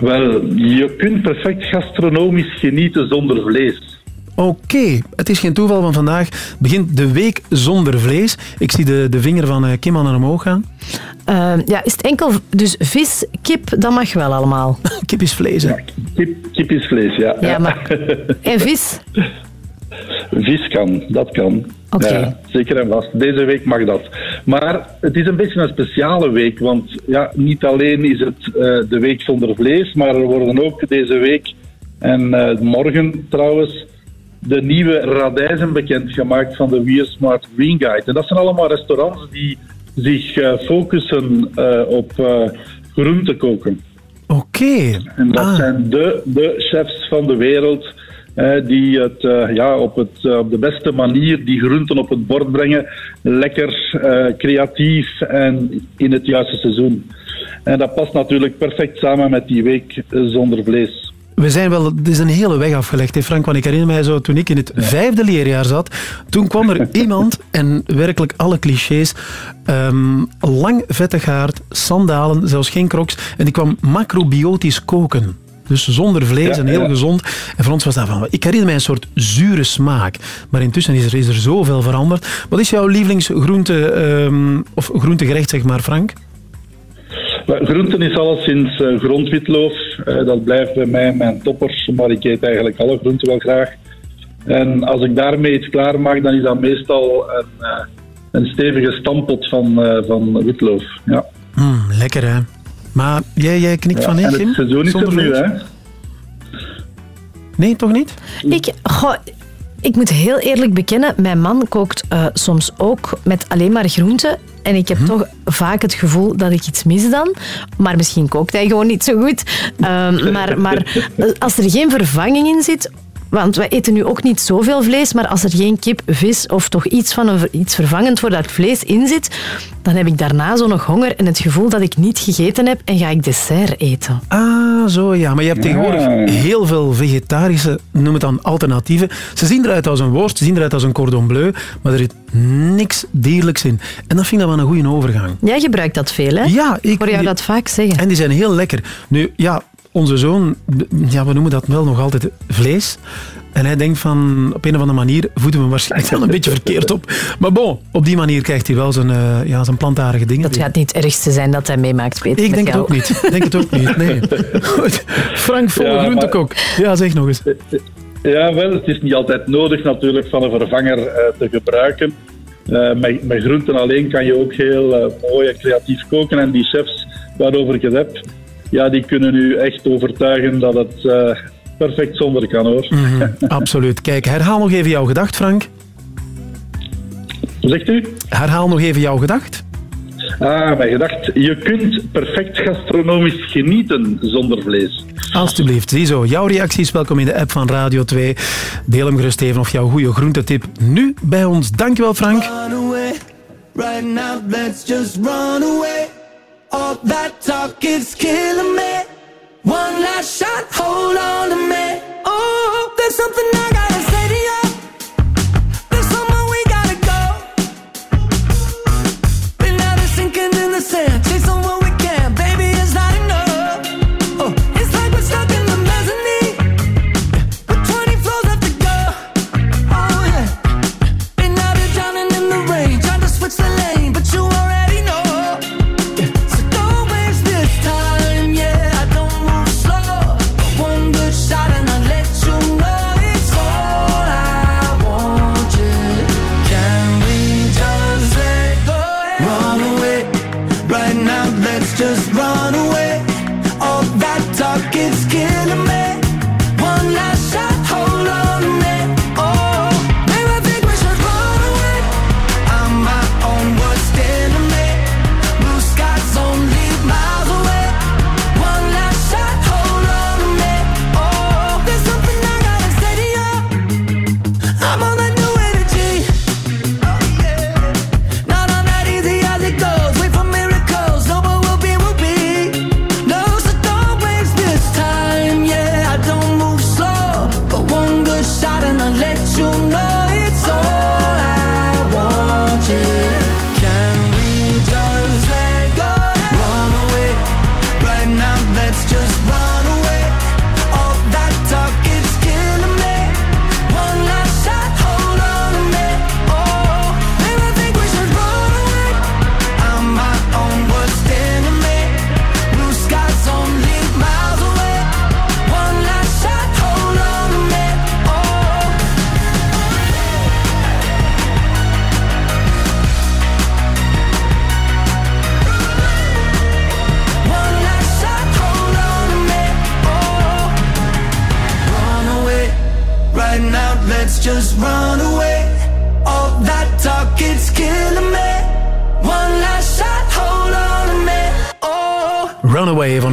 Wel, je kunt perfect gastronomisch genieten zonder vlees. Oké, het is geen toeval, want vandaag begint de week zonder vlees. Ik zie de, de vinger van eh, Kim al naar omhoog gaan. Eh, ja, is het enkel... Dus vis, kip, dat mag wel allemaal. kip is vlees, hè? Kip, kip is vlees, ja. Ja, maar... En vis? Vis kan, dat kan. Oké. Ja, zeker en vast. Deze week mag dat. Maar het is een beetje een speciale week, want ja, niet alleen is het eh, de week zonder vlees, maar er worden ook deze week en eh, morgen trouwens de nieuwe radijzen bekendgemaakt van de We Are Smart Green Guide. En dat zijn allemaal restaurants die zich eh, focussen eh, op uh, groente koken. Oké. En dat zijn de, de chefs van de wereld eh, die het, eh, ja, op, het, eh, op de beste manier die groenten op het bord brengen. Lekker, eh, creatief en in het juiste seizoen. En dat past natuurlijk perfect samen met die week eh, zonder vlees. We zijn wel, het is een hele weg afgelegd, hè Frank. Want ik herinner mij zo, toen ik in het vijfde leerjaar zat, toen kwam er iemand, en werkelijk alle clichés, ehm, lang vettig haar, sandalen, zelfs geen crocs, en die kwam macrobiotisch koken. Dus zonder vlees Ja, en heel ja. gezond. En voor ons was dat van... Ik herinner mij een soort zure smaak. Maar intussen is er, is er zoveel veranderd. Wat is jouw lievelingsgroente... ehm, of groentegerecht, zeg maar, Frank? Groenten is alleszins eh grondwitlof. Eh, dat blijft bij mij mijn toppers, maar ik eet eigenlijk alle groenten wel graag. En als ik daarmee iets klaarmaak, dan is dat meestal een, eh, een stevige stampot van, eh, van witlof. Ja. Mm, lekker, hè? Maar jij, jij knikt Ja, van nee, en het seizoen is er nu, hè? Nee, toch niet? Ik, goh, ik moet heel eerlijk bekennen, mijn man kookt eh, soms ook met alleen maar groenten. En ik heb Mhm. toch vaak het gevoel dat ik iets mis dan. Maar misschien kookt hij gewoon niet zo goed. Ehm, maar, maar als er geen vervanging in zit... Want wij eten nu ook niet zoveel vlees, maar als er geen kip, vis of toch iets, van een, iets vervangend voor dat vlees in zit, dan heb ik daarna zo nog honger en het gevoel dat ik niet gegeten heb en ga ik dessert eten. Ah, zo ja. Maar je hebt tegenwoordig heel veel vegetarische, noem het dan alternatieven. Ze zien eruit als een worst, ze zien eruit als een cordon bleu, maar er zit niks dierlijks in. En dat vind ik dan wel een goede overgang. Jij gebruikt dat veel, hè? Ja, ik hoor jou dat vaak zeggen. En die zijn heel lekker. Nu, ja, onze zoon, ja, we noemen dat wel nog altijd vlees. En hij denkt van, op een of andere manier voeden we hem waarschijnlijk wel een beetje verkeerd op. Maar bon, op die manier krijgt hij wel zijn, eh, ja, zijn plantaardige dingen. Dat gaat niet het ergste zijn dat hij meemaakt, Peter. Ik denk het ook niet. Ik denk het ook niet, nee. Goed. Frank Volle Ja, maar- Groentekok. Ja, zeg nog eens. Ja, wel, het is niet altijd nodig natuurlijk van een vervanger eh, te gebruiken. Eh, met, met groenten alleen kan je ook heel eh, mooi en creatief koken. En die chefs waarover ik het heb, ja, die kunnen u echt overtuigen dat het eh, perfect zonder kan hoor. Mhm, absoluut. Kijk, herhaal nog even jouw gedacht, Frank. Zegt u? Herhaal nog even jouw gedacht. Ah, mijn gedacht. Je kunt perfect gastronomisch genieten zonder vlees. Alsjeblieft. Ziezo, jouw reacties welkom in de app van Radio 2. Deel hem gerust even of jouw goede groentetip nu bij ons. Dankjewel Frank. Run away, right now, let's just run away. All that talk is killing me. One last shot, hold on to me. Oh, there's something I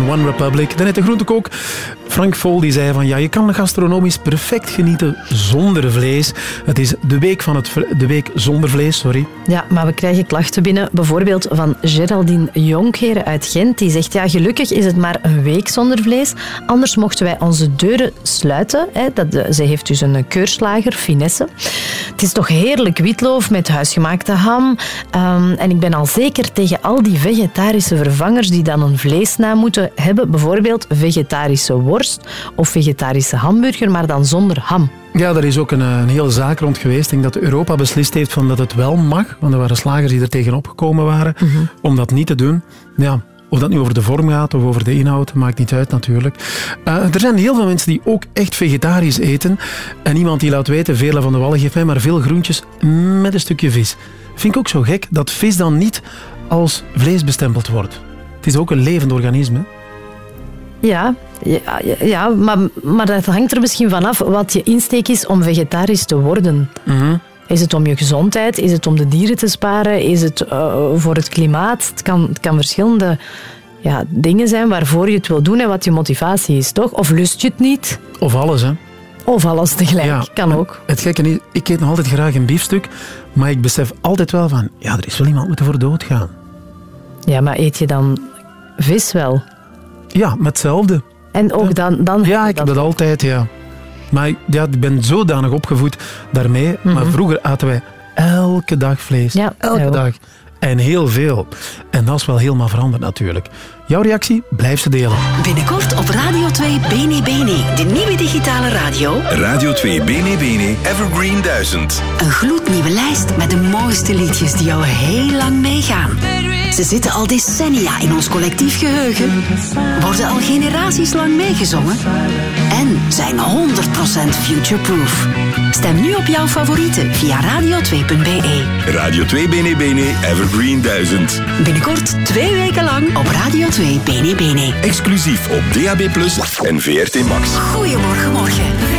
One Republic. Daarnet de groentekook Frank Vol die zei van ja, je kan gastronomisch perfect genieten zonder vlees. Het is de week, van het, de week zonder vlees, sorry. Ja, maar we krijgen klachten binnen. Bijvoorbeeld van Geraldine Jonkheer uit Gent. Die zegt, ja, gelukkig is het maar een week zonder vlees. Anders mochten wij onze deuren sluiten. Hè. Dat, eh, zij heeft dus een keurslager, finesse. Het is toch heerlijk witloof met huisgemaakte ham. Ehm, en ik ben al zeker tegen al die vegetarische vervangers die dan een vleesnaam moeten hebben. Bijvoorbeeld vegetarische worst of vegetarische hamburger, maar dan zonder ham. Ja, daar is ook een, eh, een hele zaak rond geweest. Ik denk dat Europa beslist heeft van dat het wel mag. Want er waren slagers die er tegenop gekomen waren om dat niet te doen. Ja, of dat nu over de vorm gaat of over de inhoud, maakt niet uit natuurlijk. Eh, er zijn heel veel mensen die ook echt vegetarisch eten. En iemand die laat weten, Veerle van de Wallen geeft mij maar veel groentjes met een stukje vis. Vind ik ook zo gek dat vis dan niet als vlees bestempeld wordt. Het is ook een levend organisme. Ja, ja, maar, maar dat hangt er misschien vanaf wat je insteek is om vegetarisch te worden. Is het om je gezondheid? Is het om de dieren te sparen? Is het eh, voor het klimaat? Het kan, het kan verschillende ja, dingen zijn waarvoor je het wil doen en wat je motivatie is, toch? Of lust je het niet? Of alles, hè. Of alles tegelijk, kan ook. Het gekke is, ik eet nog altijd graag een biefstuk, maar ik besef altijd wel van, ja, er is wel iemand moeten voor doodgaan. Ja, maar eet je dan vis wel? Ja, met hetzelfde. En ook dan... dan ja, ik heb dat altijd, ja. Maar ik- ja, ik ben zodanig opgevoed daarmee. Maar vroeger aten wij elke dag vlees. Ja, elke dag. En heel veel. En dat is wel helemaal veranderd natuurlijk. Jouw reactie? Blijf ze delen. Binnenkort op Radio 2 Bene Bene, de nieuwe digitale radio. Radio 2 Bene Bene Evergreen 1000. Een gloednieuwe lijst met de mooiste liedjes die al heel lang meegaan. Ze zitten al decennia in ons collectief geheugen, worden al generaties lang meegezongen en zijn 100% future-proof. Stem nu op jouw favorieten via radio2.be. Radio 2 Bene Bene Evergreen 1000. Binnenkort twee weken lang op Radio 2 Bene Bene. Exclusief op DAB+ en VRT Max. Goedemorgen, morgen.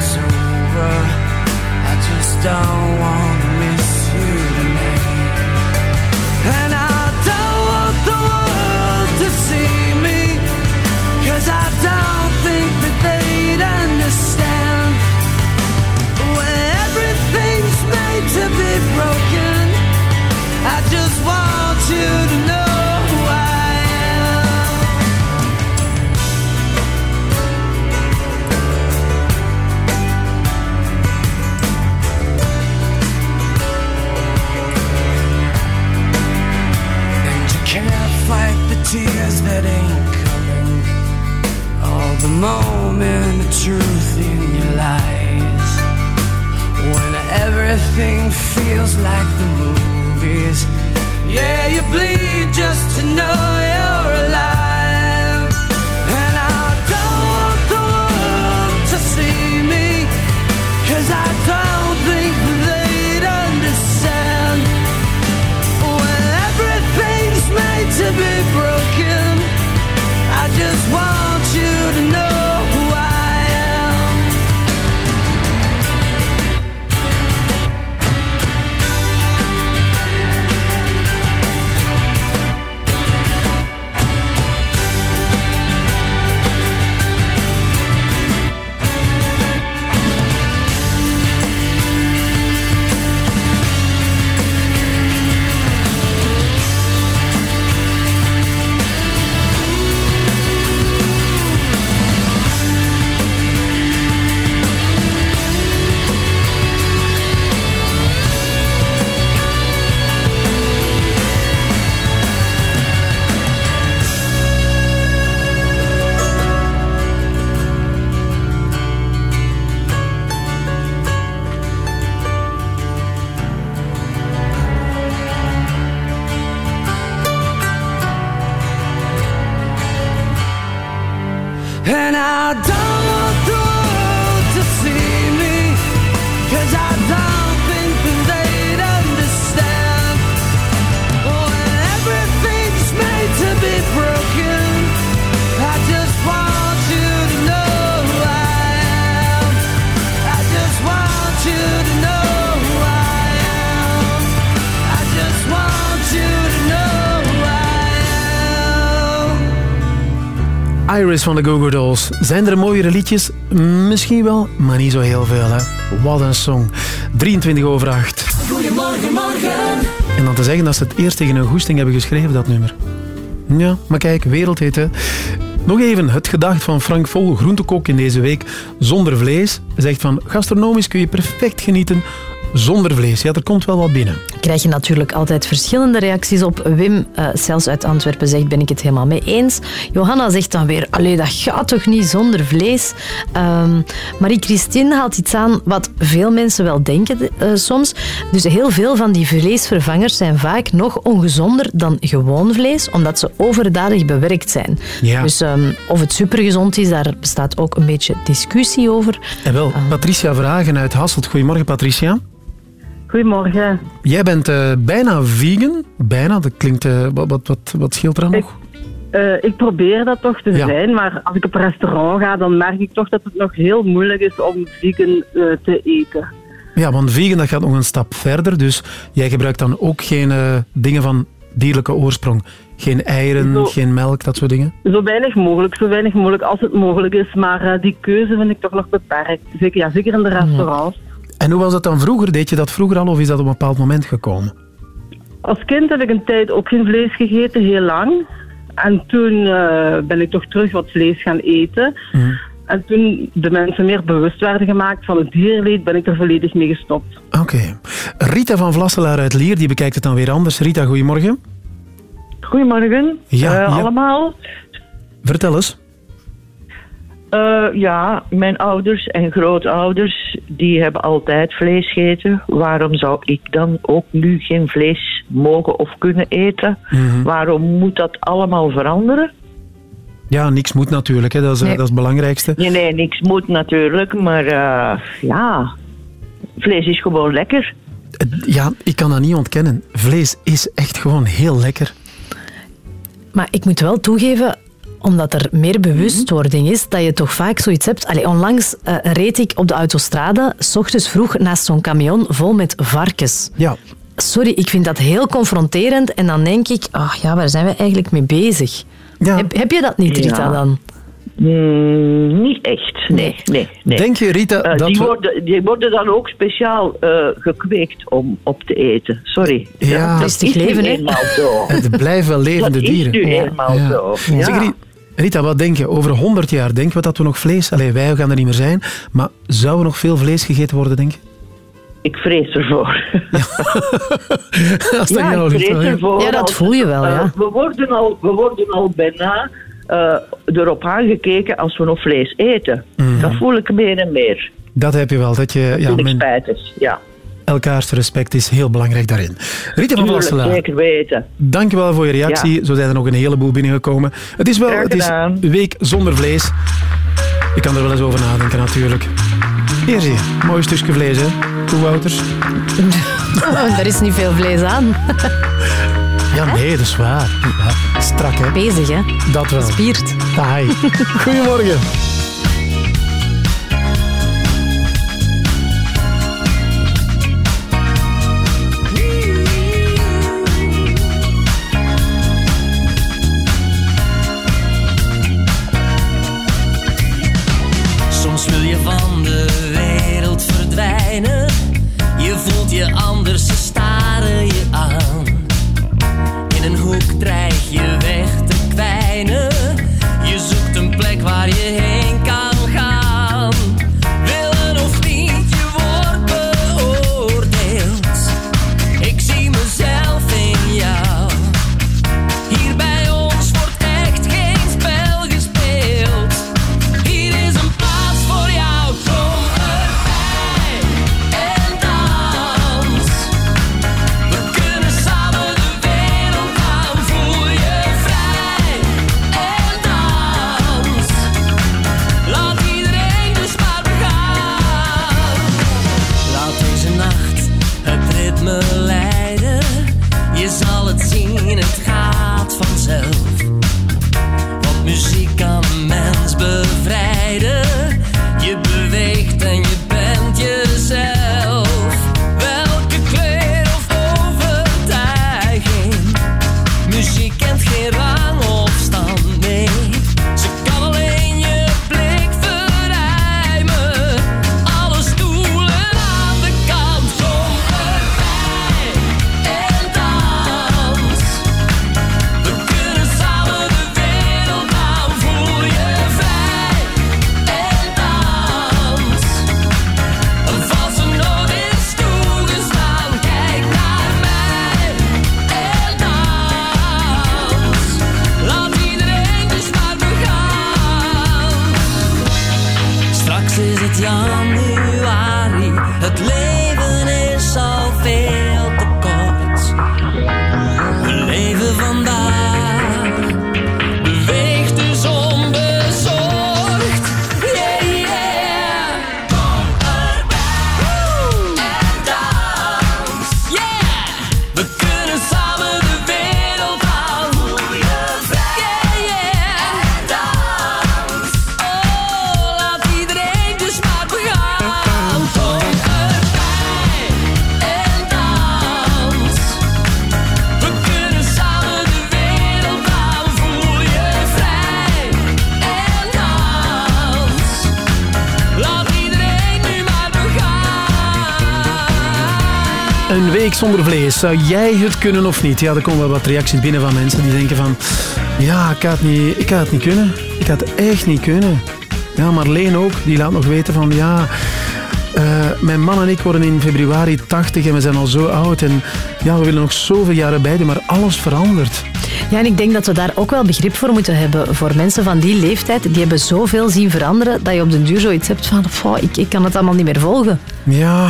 I just don't wanna miss you tonight. And I tears that ain't coming. All the moment of truth in your lies. When everything feels like the movies. Yeah, you bleed just to know you're alive. I don't Iris van de Go Go Dolls. Zijn er mooiere liedjes? Misschien wel, maar niet zo heel veel. Hè? Wat een song. 23 over 8. Goedemorgen, morgen En dan te zeggen dat ze het eerst tegen een goesting hebben geschreven, dat nummer. Ja, maar kijk, wereldhit hè. Nog even het gedacht van Frank Vol, groentekok in deze week zonder vlees. Zegt van, gastronomisch kun je perfect genieten zonder vlees. Ja, er komt wel wat binnen. Krijg je natuurlijk altijd verschillende reacties op. Wim, eh zelfs uit Antwerpen, zegt ben ik het helemaal mee eens. Johanna zegt dan weer, allee, dat gaat toch niet zonder vlees? Ehm, Marie-Christine haalt iets aan wat veel mensen wel denken eh, soms. Dus heel veel van die vleesvervangers zijn vaak nog ongezonder dan gewoon vlees, omdat ze overdadig bewerkt zijn. Ja. Dus ehm, of het supergezond is, daar bestaat ook een beetje discussie over. En wel, Patricia Vragen uit Hasselt. Goedemorgen, Patricia. Goedemorgen. Jij bent eh, bijna vegan. Bijna, dat klinkt... eh, wat, wat, wat, wat scheelt er aan nog? Eh, ik probeer dat toch te Ja. zijn, maar als ik op een restaurant ga, dan merk ik toch dat het nog heel moeilijk is om vegan te eten. Ja, want vegan dat gaat nog een stap verder. Dus jij gebruikt dan ook geen dingen van dierlijke oorsprong. Geen eieren, Zo. geen melk, dat soort dingen. Zo weinig mogelijk, zo weinig mogelijk als het mogelijk is, maar die keuze vind ik toch nog beperkt. Zeker, ja, zeker in de restaurants. En hoe was dat dan vroeger? Deed je dat vroeger al of is dat op een bepaald moment gekomen? Als kind heb ik een tijd ook geen vlees gegeten, heel lang. En toen eh, ben ik toch terug wat vlees gaan eten. En toen de mensen meer bewust werden gemaakt van het dierleed, ben ik er volledig mee gestopt. Oké. Rita van Vlasselaar uit Lier, die bekijkt het dan weer anders. Rita, goedemorgen. Goedemorgen Ja, eh, ja. allemaal. Vertel eens. Eh, ja, mijn ouders en grootouders, die hebben altijd vlees gegeten. Waarom zou ik dan ook nu geen vlees mogen of kunnen eten? Mhm. Waarom moet dat allemaal veranderen? Ja, niks moet natuurlijk, hè. Dat, is, Nee. dat is het belangrijkste. Nee, nee, niks moet natuurlijk, maar eh, ja, vlees is gewoon lekker. Ja, ik kan dat niet ontkennen. Vlees is echt gewoon heel lekker. Maar ik moet wel toegeven, omdat er meer bewustwording is, dat je toch vaak zoiets hebt. Allee, onlangs eh, reed ik op de autostrade, s ochtends vroeg, naast zo'n camion vol met varkens. Ja. Sorry, ik vind dat heel confronterend. En dan denk ik, ah ja, waar zijn we eigenlijk mee bezig? Heb, heb je dat niet, Rita, Ja. dan? Mm, niet echt, nee. nee, nee. Denk je, Rita, Eh, dat die, we- worden, die worden dan ook speciaal eh, gekweekt om op te eten. Sorry. Ja. dat is nu leven, hè? zo. Het blijven wel levende dat dieren. is nu eenmaal zo. Ja. Zeg, Rita, wat denk je? Over 100 jaar denken we dat we nog vlees... Allee, wij gaan er niet meer zijn. Maar zou er nog veel vlees gegeten worden, denk je? Ik vrees ervoor. Als dat ja, jou ik vrees ervoor. Ja, dat voel je wel, eh, ja. we, worden al, we worden al bijna eh, erop aangekeken als we nog vlees eten. Mhm. Dat voel ik meer en meer. Dat heb je wel. Dat je, ja, men, spijtig, ja. Elkaars respect is heel belangrijk daarin. Rita van Vlasselaar, zeker weten. dank je wel voor je reactie. Ja. Zo zijn er nog een heleboel binnengekomen. Het is wel het is week zonder vlees. Je kan er wel eens over nadenken, natuurlijk. Hier zie je, mooi stukje vlees, hè? Koe Wouters. er is niet veel vlees aan. Ja, nee, dat is waar. Ja, strak, hè? Bezig, hè? Dat wel. Spiert. Taai. Goedemorgen. Zou jij het kunnen of niet? Ja, er komen wel wat reacties binnen van mensen die denken van... Ja, ik ga het niet, ik ga het niet kunnen. Ik ga het echt niet kunnen. Ja, Marleen ook. Die laat nog weten van... Ja, eh, mijn man en ik worden in februari 80 en we zijn al zo oud. En ja, we willen nog zoveel jaren bij doen, maar alles verandert. Ja, en ik denk dat we daar ook wel begrip voor moeten hebben. Voor mensen van die leeftijd, die hebben zoveel zien veranderen, dat je op den duur zoiets hebt van, "Pff, ik, ik kan het allemaal niet meer volgen. Ja.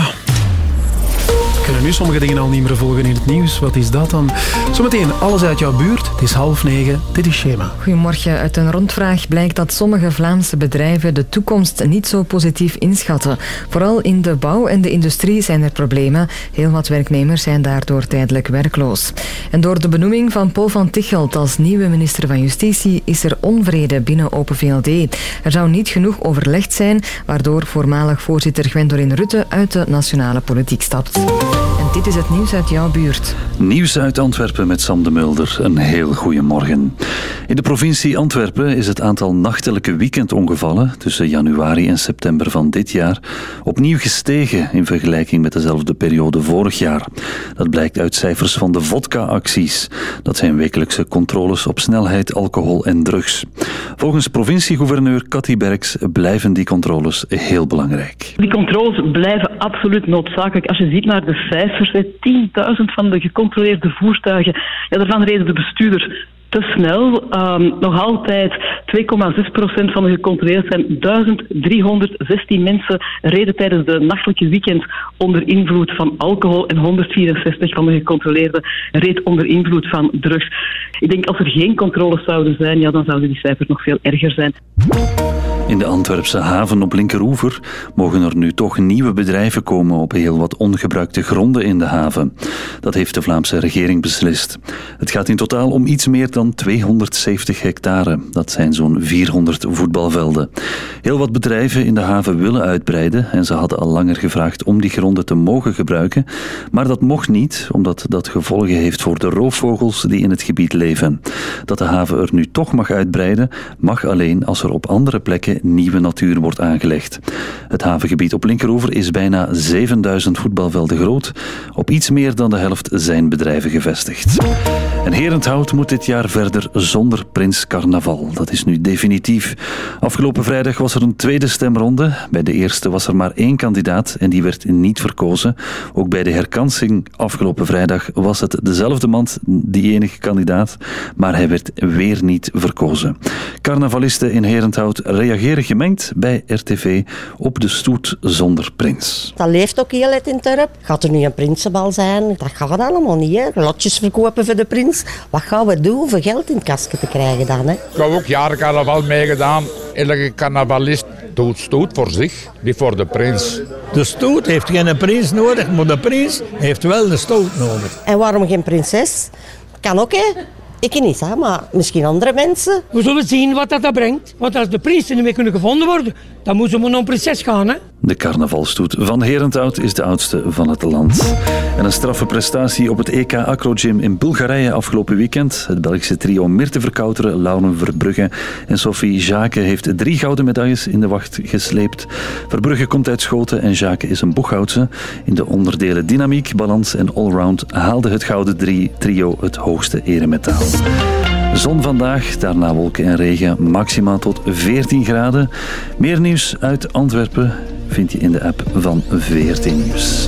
Kunnen nu sommige dingen al niet meer volgen in het nieuws. Wat is dat dan? Zometeen alles uit jouw buurt. Het is half negen. Dit is Schema. Goedemorgen. Uit een rondvraag blijkt dat sommige Vlaamse bedrijven de toekomst niet zo positief inschatten. Vooral in de bouw en de industrie zijn er problemen. Heel wat werknemers zijn daardoor tijdelijk werkloos. En door de benoeming van Paul van Tichelt als nieuwe minister van Justitie is er onvrede binnen Open VLD. Er zou niet genoeg overlegd zijn, waardoor voormalig voorzitter Gwendoline Rutte uit de nationale politiek stapt. Dit is het nieuws uit jouw buurt. Nieuws uit Antwerpen met Sam de Mulder. Een heel goede morgen. In de provincie Antwerpen is het aantal nachtelijke weekendongevallen tussen januari en september van dit jaar opnieuw gestegen in vergelijking met dezelfde periode vorig jaar. Dat blijkt uit cijfers van de vodka-acties. Dat zijn wekelijkse controles op snelheid, alcohol en drugs. Volgens provinciegouverneur Cathy Berks blijven die controles heel belangrijk. Die controles blijven absoluut noodzakelijk. Als je ziet naar de cijfers, hè, 10.000 van de gecontroleerde voertuigen, ja, daarvan reden de bestuurders te snel. Ehm, nog altijd 2,6% van de gecontroleerd zijn 1316 mensen reden tijdens de nachtelijke weekend onder invloed van alcohol en 164 van de gecontroleerden reed onder invloed van drugs. Ik denk als er geen controles zouden zijn, ja, dan zouden die cijfers nog veel erger zijn. In de Antwerpse haven op Linkeroever mogen er nu toch nieuwe bedrijven komen op heel wat ongebruikte gronden in de haven. Dat heeft de Vlaamse regering beslist. Het gaat in totaal om iets meer dan 270 hectare. Dat zijn zo'n 400 voetbalvelden. Heel wat bedrijven in de haven willen uitbreiden en ze hadden al langer gevraagd om die gronden te mogen gebruiken. Maar dat mocht niet, omdat dat gevolgen heeft voor de roofvogels die in het gebied leven. Dat de haven er nu toch mag uitbreiden, mag alleen als er op andere plekken nieuwe natuur wordt aangelegd. Het havengebied op Linkeroever is bijna 7000 voetbalvelden groot. Op iets meer dan de helft zijn bedrijven gevestigd. En Herenthout moet dit jaar verder zonder Prins Carnaval. Dat is nu definitief. Afgelopen vrijdag was er een tweede stemronde. Bij de eerste was er maar één kandidaat en die werd niet verkozen. Ook bij de herkansing afgelopen vrijdag was het dezelfde man, die enige kandidaat, maar hij werd weer niet verkozen. Carnavalisten in Herenthout reageren gemengd bij RTV op de stoet zonder prins. Dat leeft ook heel uit in het dorp. Gaat er nu een prinsenbal zijn? Dat gaat allemaal niet. Hè. Lotjes verkopen voor de prins. Wat gaan we doen om geld in het kastje te krijgen dan? Hè? Ik heb ook jaren carnaval meegedaan. Elke carnavalist doet stoet voor zich, niet voor de prins. De stoet heeft geen prins nodig, maar de prins heeft wel de stoot nodig. En waarom geen prinses? Kan ook, hè? Ik niet, hè, maar misschien andere mensen. We zullen zien wat dat, dat brengt. Want als de prinsen niet meer kunnen gevonden worden, dan moeten ze maar naar een prinses gaan. Hè? De carnavalstoet van Herenthout is de oudste van het land. En een straffe prestatie op het EK Acro Gym in Bulgarije afgelopen weekend. Het Belgische trio Mirte Verkouteren, Lauren Verbrugge en Sophie Jacques heeft drie gouden medailles in de wacht gesleept. Verbrugge komt uit Schoten en Jacques is een Boeghoutse. In de onderdelen dynamiek, balans en allround haalde het gouden drie trio het hoogste eremetaal. Zon vandaag, daarna wolken en regen, maximaal tot 14 graden. Meer nieuws uit Antwerpen vind je in de app van 14 Nieuws.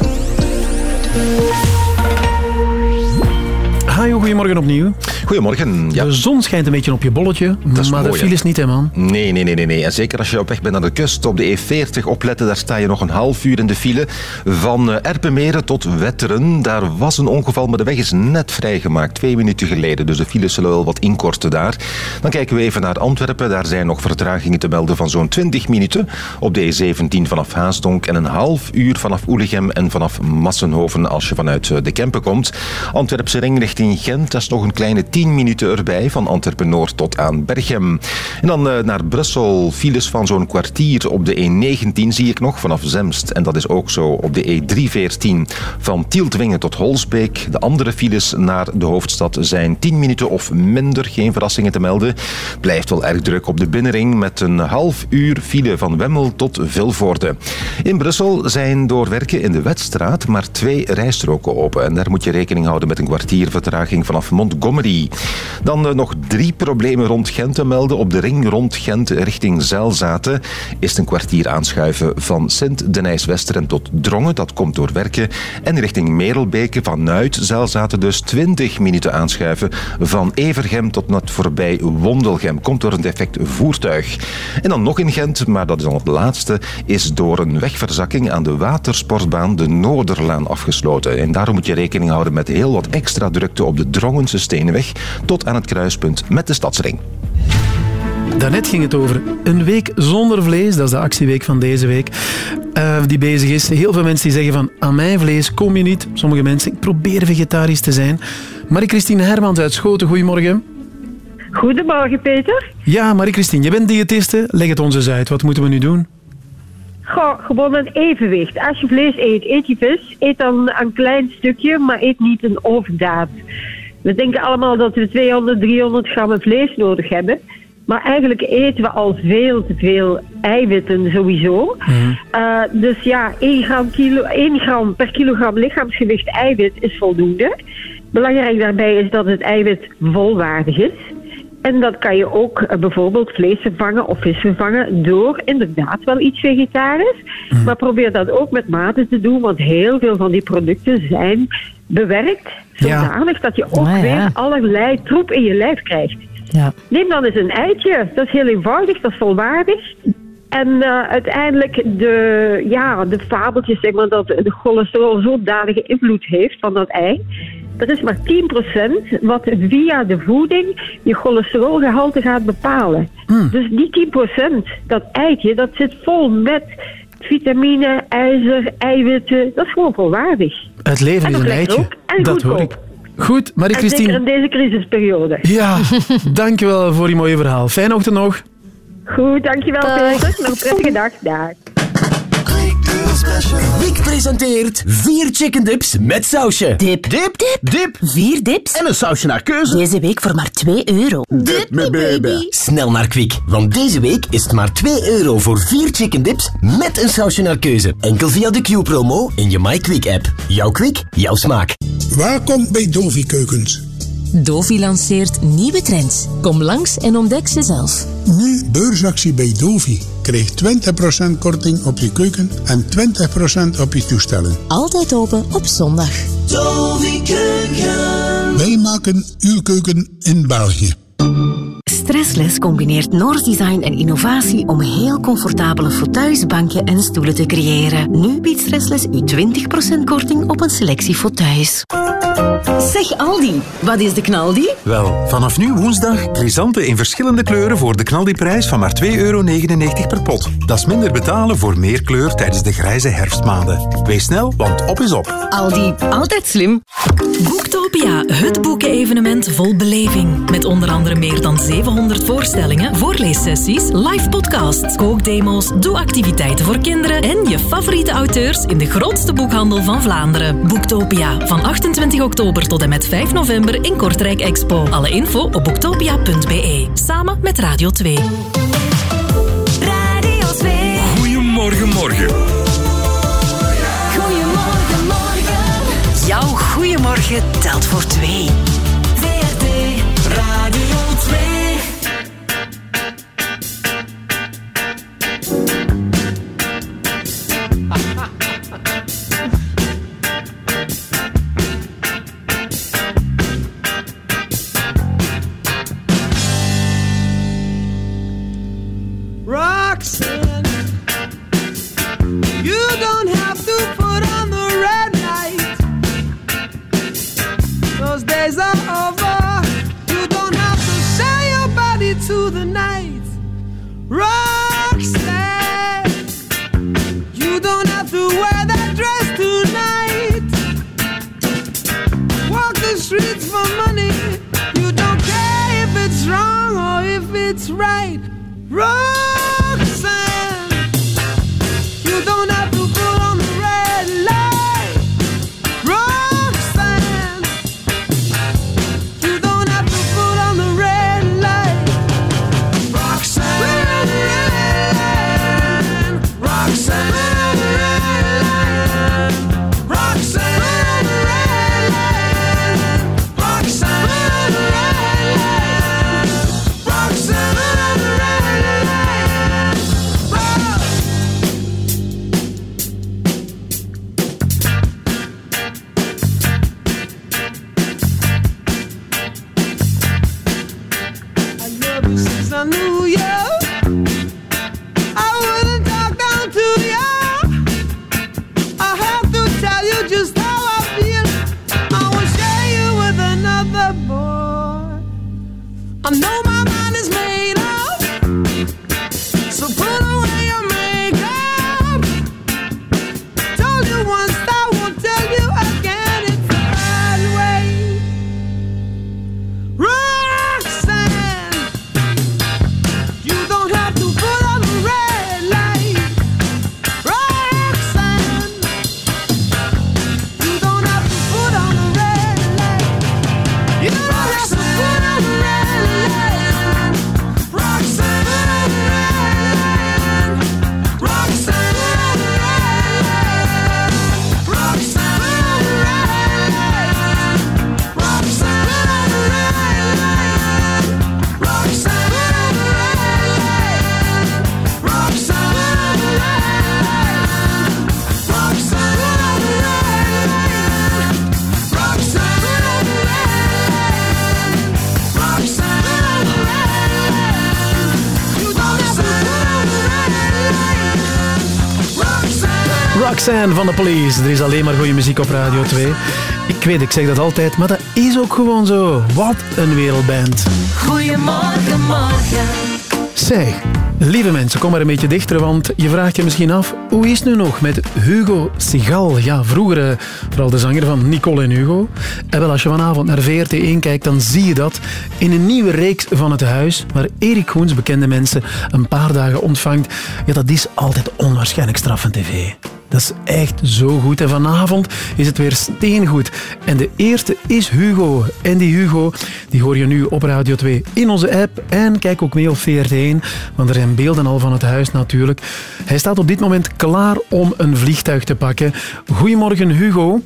Hajo, goedemorgen opnieuw. Goedemorgen. Ja. De zon schijnt een beetje op je bolletje, Dat is maar mooi, de hè? files niet, hè, man. Nee, nee, nee, nee, nee. En zeker als je op weg bent naar de kust, op de E40 opletten, daar sta je nog een half uur in de file. Van eh, Erpenmeren tot Wetteren, daar was een ongeval, maar de weg is net vrijgemaakt, twee minuten geleden. Dus de files zullen wel wat inkorten daar. Dan kijken we even naar Antwerpen. Daar zijn nog vertragingen te melden van zo'n 20 minuten op de E17 vanaf Haasdonk en een half uur vanaf Oelegem en vanaf Massenhoven als je vanuit eh, de Kempen komt. Antwerpse ring richting Gent, dat is nog een kleine 10 minuten erbij, van Antwerpen-Noord tot aan Berchem. En dan eh, naar Brussel, files van zo'n kwartier op de E19 zie ik nog, vanaf Zemst. En dat is ook zo op de E314 van Tieltwingen tot Holsbeek. De andere files naar de hoofdstad zijn 10 minuten of minder, geen verrassingen te melden. Blijft wel erg druk op de binnenring met een half uur file van Wemmel tot Vilvoorde. In Brussel zijn door werken in de Wetstraat maar twee rijstroken open. En daar moet je rekening houden met een kwartier vertraging vanaf Montgomery. Dan eh, nog drie problemen rond Gent te melden. Op de ring rond Gent richting Zeilzaten is een kwartier aanschuiven van Sint-Denijs-Westeren tot Drongen. Dat komt door werken. En richting Merelbeke vanuit Zeilzaten dus 20 minuten aanschuiven van Evergem tot net voorbij Wondelgem. Komt door een defect voertuig. En dan nog in Gent, maar dat is dan het laatste, is door een wegverzakking aan de watersportbaan de Noorderlaan afgesloten. En daarom moet je rekening houden met heel wat extra drukte op de Drongense Stenenweg tot aan het kruispunt met de Stadsring. Daarnet ging het over een week zonder vlees. Dat is de actieweek van deze week. eh, die bezig is. Heel veel mensen die zeggen van aan mijn vlees kom je niet. Sommige mensen, ik probeer vegetarisch te zijn. Marie-Christine Hermans uit Schoten, goedemorgen. Goedemorgen, Peter. Ja, Marie-Christine, je bent diëtiste. Leg het ons eens uit. Wat moeten we nu doen? Goh, gewoon een evenwicht. Als je vlees eet, eet je vis. Eet dan een klein stukje, maar eet niet een overdaad. We denken allemaal dat we 200, 300 gram vlees nodig hebben. Maar eigenlijk eten we al veel te veel eiwitten sowieso. Eh, dus ja, 1 gram, kilo, 1 gram per kilogram lichaamsgewicht eiwit is voldoende. Belangrijk daarbij is dat het eiwit volwaardig is. En dat kan je ook eh, bijvoorbeeld vlees vervangen of vis vervangen door inderdaad wel iets vegetarisch. Maar probeer dat ook met mate te doen, want heel veel van die producten zijn bewerkt. Zodanig dat je ook ja. weer allerlei troep in je lijf krijgt. Ja. Neem dan eens een eitje. Dat is heel eenvoudig, dat is volwaardig. En eh, uiteindelijk de, ja, de fabeltjes, zeg maar, dat de cholesterol zodanige invloed heeft van dat ei. Dat is maar 10% wat via de voeding je cholesterolgehalte gaat bepalen. Dus die 10%, dat eitje, dat zit vol met vitamine, ijzer, eiwitten. Dat is gewoon volwaardig. Het leven En is een eitje. ook. En Dat hoor ik. Goed, En zeker Marie-Christine. in deze crisisperiode. Ja, dankjewel voor je mooie verhaal. Fijne ochtend nog. Goed, dankjewel Peter. Nog een prettige dag. Dag. Wiek presenteert vier chicken dips met sausje. Dip. Dip. Dip. Dip. Vier dips. En een sausje naar keuze. Deze week voor maar 2 euro. Dip me baby. Snel naar Kwik, want deze week is het maar 2 euro voor vier chicken dips met een sausje naar keuze. Enkel via de Q-promo in je MyQuick app. Jouw Kwik, jouw smaak. Welkom bij Dovi Keukens. Dovi lanceert nieuwe trends. Kom langs en ontdek ze zelf. Nu beursactie bij Dovi. Krijg 20% korting op je keuken en 20% op je toestellen. Altijd open op zondag. Dovi Keuken. Wij maken uw keuken in België. Stressless combineert Noors design en innovatie om heel comfortabele fauteuils, banken en stoelen te creëren. Nu biedt Stressless u 20% korting op een selectie fauteuils. Zeg Aldi, wat is de knaldi? Wel, vanaf nu woensdag chrysanten in verschillende kleuren voor de knaldiprijs van maar 2,99 euro per pot. Dat is minder betalen voor meer kleur tijdens de grijze herfstmaanden. Wees snel, want op is op. Aldi, altijd slim. Boektopia, het boekenevenement vol beleving. Met onder andere meer dan 700 voorstellingen, voorleessessies, live podcasts, kookdemos, doe-activiteiten voor kinderen en je favoriete auteurs in de grootste boekhandel van Vlaanderen. Boektopia, van 28 oktober tot en met 5 november in Kortrijk Expo. Alle info op boektopia.be. Samen met Radio 2. Radio 2. Goedemorgen, morgen. Goedemorgen, morgen. Jouw goeiemorgen telt voor twee. VRT Radio 2. It's right. Roxanne, Roxanne. Van de Police. Er is alleen maar goede muziek op Radio 2. Ik weet, ik zeg dat altijd, maar dat is ook gewoon zo. Wat een wereldband. Goedemorgen, morgen. Zeg, lieve mensen, kom maar een beetje dichter, want je vraagt je misschien af, hoe is het nu nog met Hugo Sigal? Ja, vroeger eh, vooral de zanger van Nicole en Hugo. En wel, als je vanavond naar VRT1 kijkt, dan zie je dat in een nieuwe reeks van Het Huis, waar Erik Goens bekende mensen een paar dagen ontvangt. Ja, dat is altijd onwaarschijnlijk straf van tv. Dat is echt zo goed. En vanavond is het weer steengoed. En de eerste is Hugo. En die Hugo die hoor je nu op Radio 2 in onze app. En kijk ook mee op VRT1, want er zijn beelden al van het huis natuurlijk. Hij staat op dit moment klaar om een vliegtuig te pakken. Goedemorgen Hugo.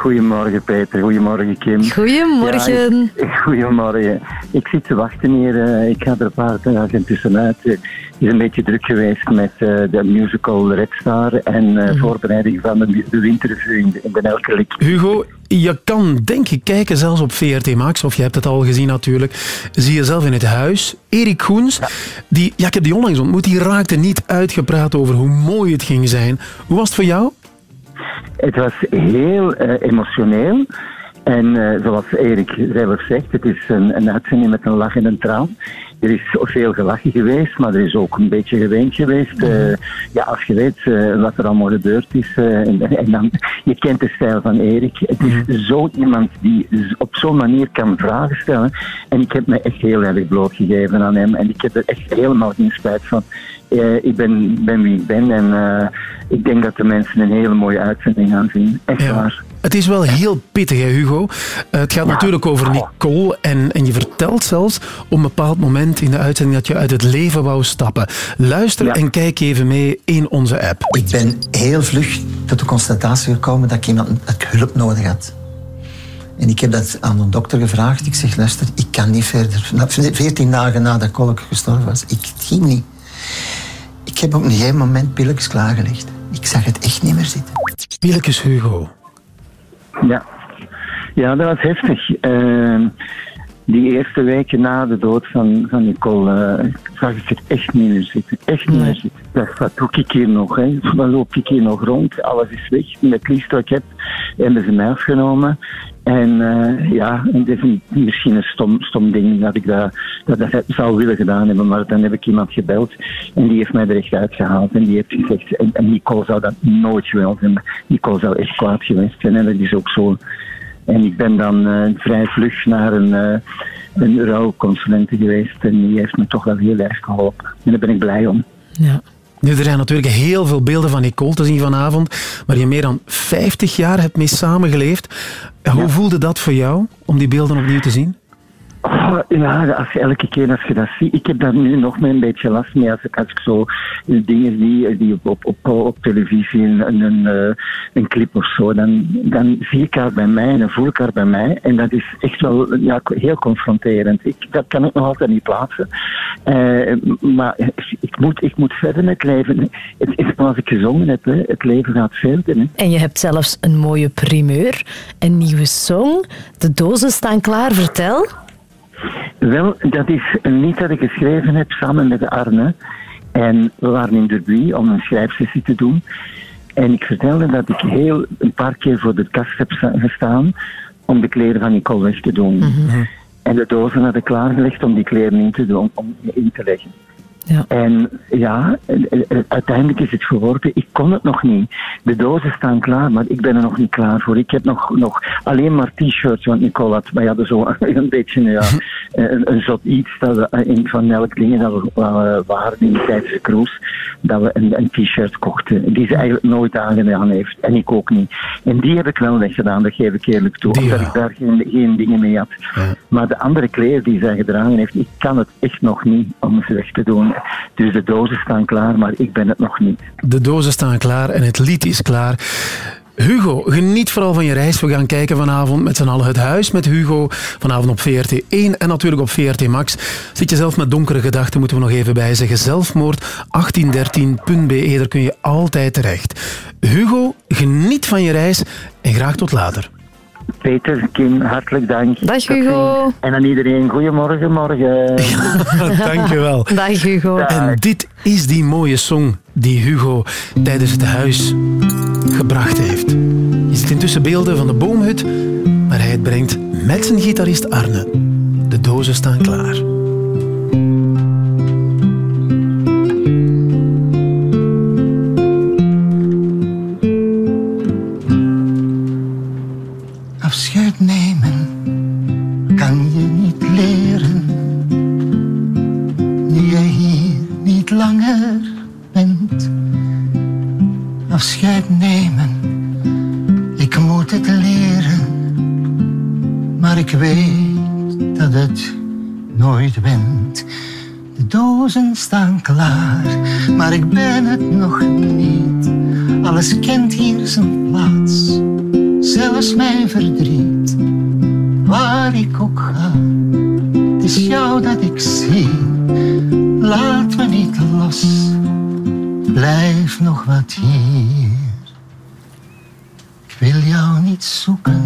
Goedemorgen Peter, goedemorgen Kim. Goedemorgen. Ja, ik- goedemorgen. Ik zit te wachten hier. eh, Ik ga er een paar dagen tussenuit. Het is een beetje druk geweest met eh, de musical Red Star en eh, voorbereiding van de, de winterrevue in in Elkelik. Hugo, je kan denk ik kijken zelfs op VRT Max, of je hebt het al gezien natuurlijk. Zie je zelf in het huis. Erik Goens, die, ja, ik heb die onlangs ontmoet, die raakte niet uitgepraat over hoe mooi het ging zijn. Hoe was het voor jou? Het was heel eh, emotioneel. En eh, zoals Erik zelf zegt, het is een, een uitzending met een lach en een traan. Er is veel gelachen geweest, maar er is ook een beetje geweend geweest. Eh, ja, als je weet wat er allemaal gebeurd is. en, en dan, je kent de stijl van Erik. Het is zo iemand die op zo'n manier kan vragen stellen. En ik heb me echt heel erg blootgegeven aan hem. En ik heb er echt helemaal geen spijt van. Eh, ik ben, ben wie ik ben en eh, ik denk dat de mensen een hele mooie uitzending gaan zien. Echt waar. Het is wel heel pittig, hè, Hugo. Eh, het gaat natuurlijk over Nicole. En, en je vertelt zelfs op een bepaald moment in de uitzending dat je uit het leven wou stappen. Luister en kijk even mee in onze app. Ik ben heel vlug tot de constatatie gekomen dat ik iemand hulp nodig had. En ik heb dat aan een dokter gevraagd. Ik zeg, luister, ik kan niet verder. Na- Veertien dagen nadat Kolk gestorven was, ik, ging niet. Ik heb op een gegeven moment pilletjes klaargelegd. Ik zag het echt niet meer zitten. Pilletjes, Hugo. Ja. ja, dat was heftig. Ehm, die eerste weken na de dood van, van Nicole eh, zag ik het echt niet meer zitten. Echt niet meer zitten. Ik dacht, wat doe ik hier nog? Hè? Wat loop ik hier nog rond? Alles is weg. Met het liefst wat ik heb, hebben ze mij afgenomen. En eh, ja, dit is een- misschien een stom, stom ding dat ik dat, dat, dat zou willen gedaan hebben, maar dan heb ik iemand gebeld en die heeft mij er echt uitgehaald en die heeft gezegd, en, en Nicole zou dat nooit gewild hebben. Nicole zou echt kwaad geweest zijn en dat is ook zo. En ik ben dan eh, vrij vlug naar een, uh, een rouwconsulente geweest en die heeft me toch wel heel erg geholpen. En daar ben ik blij om. Ja. Nu, er zijn natuurlijk heel veel beelden van Nicole te zien vanavond, waar je meer dan 50 jaar hebt mee samengeleefd. Hoe voelde dat voor jou, om die beelden opnieuw te zien? Oh, ja, als je elke keer als je dat ziet. Ik heb daar nu nog maar een beetje last mee als ik, als ik zo dingen zie die op, op, op, televisie, een, een, eh, een clip of zo, dan, dan zie ik haar bij mij en dan voel ik haar bij mij. En dat is echt wel ja, heel confronterend. Ik, dat kan ik nog altijd niet plaatsen. Eh, maar ik moet, ik moet verder met leven. Het is zoals ik gezongen heb, hè. het leven gaat verder. Hè. En je hebt zelfs een mooie primeur, een nieuwe song. De dozen staan klaar, vertel. Wel, dat is een lied dat ik geschreven heb samen met Arne. En we waren in Derby om een schrijfsessie te doen. En ik vertelde dat ik heel een paar keer voor de kast heb sta- gestaan om de kleren van Nicole weg te doen. En de dozen had ik klaargelegd om die kleren in te, doen, om in te leggen. Ja. En ja, uiteindelijk is het geworden. Ik kon het nog niet. De dozen staan klaar, maar ik ben er nog niet klaar voor. Ik heb nog, nog alleen maar t-shirts, want Nicole had, wij hadden zo een beetje ja, een, een zot iets dat we, eh, van elk ding dat we waren in tijdens de cruise, dat we een, een t-shirt kochten, die ze eigenlijk nooit aangedaan heeft. En ik ook niet. En die heb ik wel weggedaan, dat geef ik eerlijk toe, omdat ik daar geen, geen dingen mee had. Maar de andere kleren die zij gedragen heeft, ik kan het echt nog niet om ze weg te doen. Dus de dozen staan klaar, maar ik ben het nog niet. De dozen staan klaar en het lied is klaar. Hugo, geniet vooral van je reis. We gaan kijken vanavond met z'n allen het huis met Hugo. Vanavond op VRT 1 en natuurlijk op VRT Max. Zit je zelf met donkere gedachten, moeten we nog even bij zeggen. Zelfmoord 1813.be, daar kun je altijd terecht. Hugo, geniet van je reis en graag tot later. Peter, Kim, hartelijk dank. Dag Hugo. En aan iedereen, goedemorgen, morgen. Dankjewel. Dag Hugo. En dit is die mooie song die Hugo tijdens het huis gebracht heeft. Je ziet intussen beelden van de boomhut waar hij het brengt met zijn gitarist Arne. De dozen staan klaar. Maar ik ben het nog niet. Alles kent hier zijn plaats, zelfs mijn verdriet. Waar ik ook ga, het is jou dat ik zie. Laat me niet los, blijf nog wat hier. Ik wil jou niet zoeken,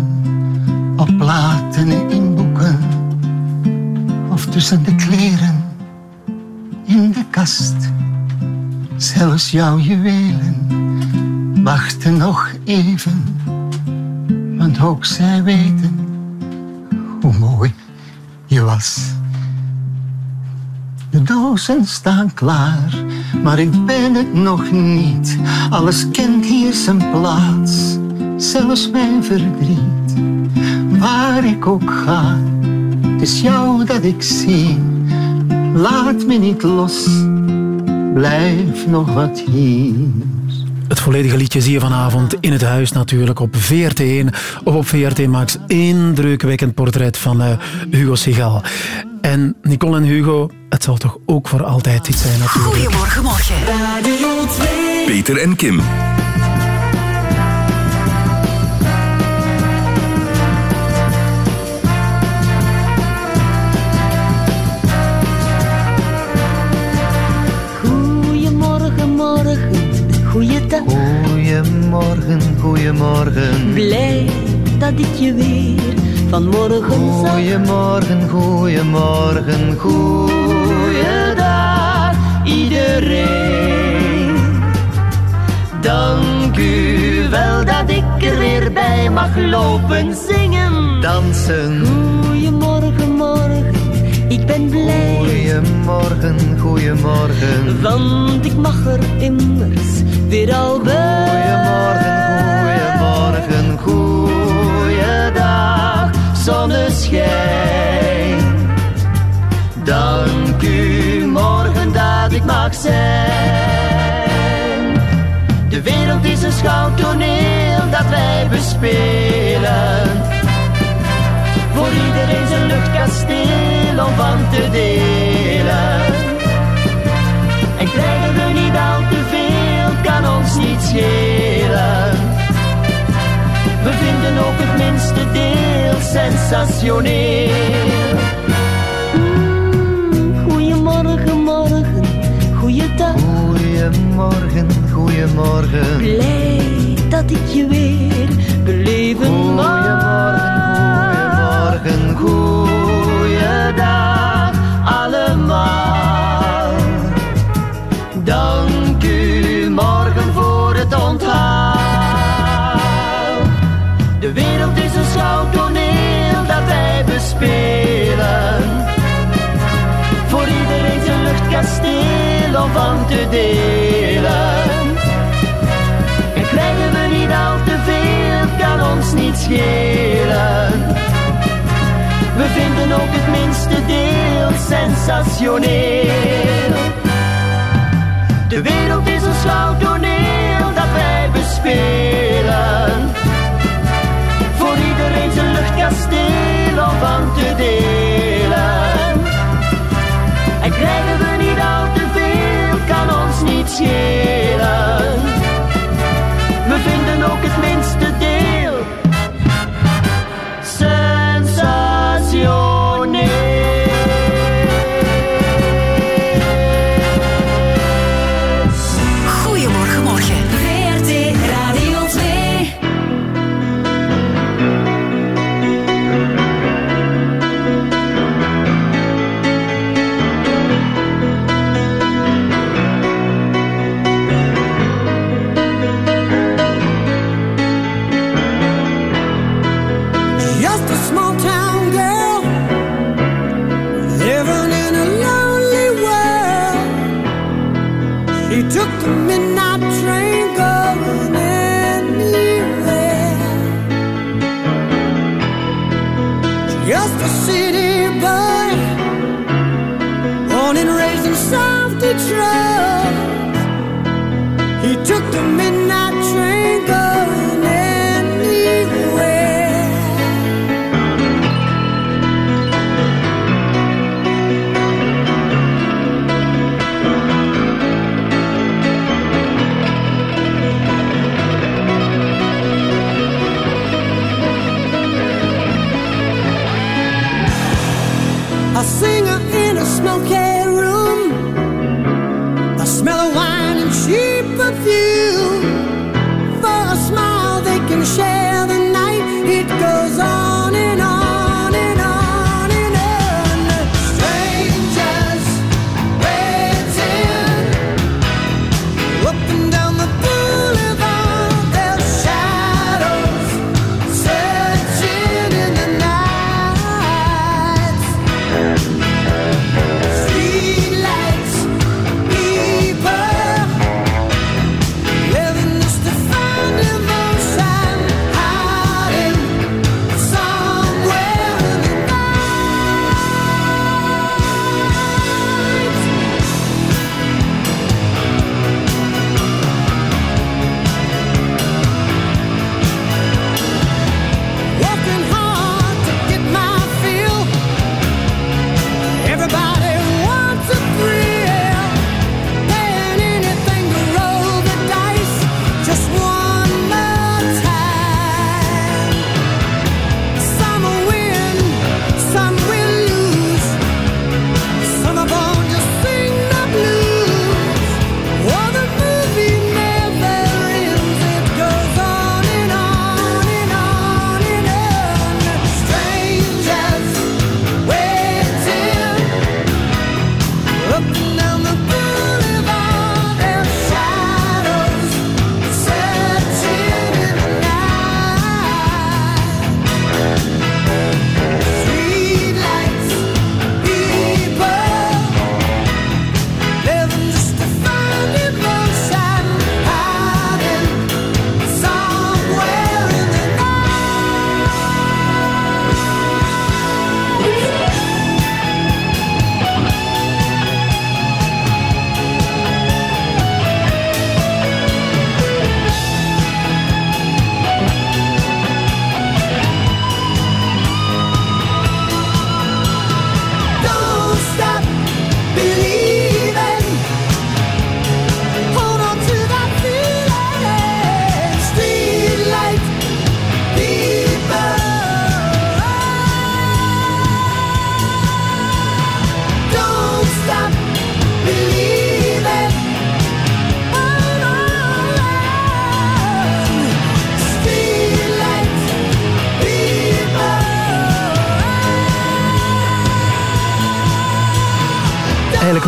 Zelfs jouw juwelen wachten nog even. Want ook zij weten hoe mooi je was. De dozen staan klaar, maar ik ben het nog niet. Alles kent hier zijn plaats, zelfs mijn verdriet. Waar ik ook ga, het is jou dat ik zie. Laat me niet los, blijf nog wat hier. Het volledige liedje zie je vanavond in het huis natuurlijk op VRT1 of op VRT Max. Indrukwekkend portret van eh, Hugo Sigal. En Nicole en Hugo, het zal toch ook voor altijd dit zijn natuurlijk. Goedemorgen, morgen. Radio 2. Peter en Kim. Goedemorgen. Blij dat ik je weer vanmorgen zag. Goedemorgen, goedemorgen, Goeiedag, iedereen. Dank u wel dat ik er weer bij mag lopen zingen. Dansen. Goedemorgen, morgen, ik ben blij. Goedemorgen, goedemorgen. Want ik mag er immers weer al bij. Goedemorgen, Goeiedag, zonneschijn. Dank u morgen dat ik mag zijn. De wereld is een schouwtoneel dat wij bespelen. Voor iedereen zijn luchtkasteel om van te delen. En krijgen we niet al te veel, kan ons niet schelen. We vinden ook het minste deel sensationeel. Mm, Goedemorgen, morgen, goeiedag. Goedemorgen, goedemorgen. Blij dat ik je weer beleven mag. Goedemorgen, goeiedag. Van te delen. En krijgen we niet al te veel, kan ons niet schelen. We vinden ook het minste deel sensationeel. De wereld is een schouwtoneel dat wij bespelen. Voor iedereen zijn luchtkasteel om van te delen. En krijgen we We vinden ook het minste deel She took the midnight train going anywhere. Just a city boy, born and raised in South Detroit.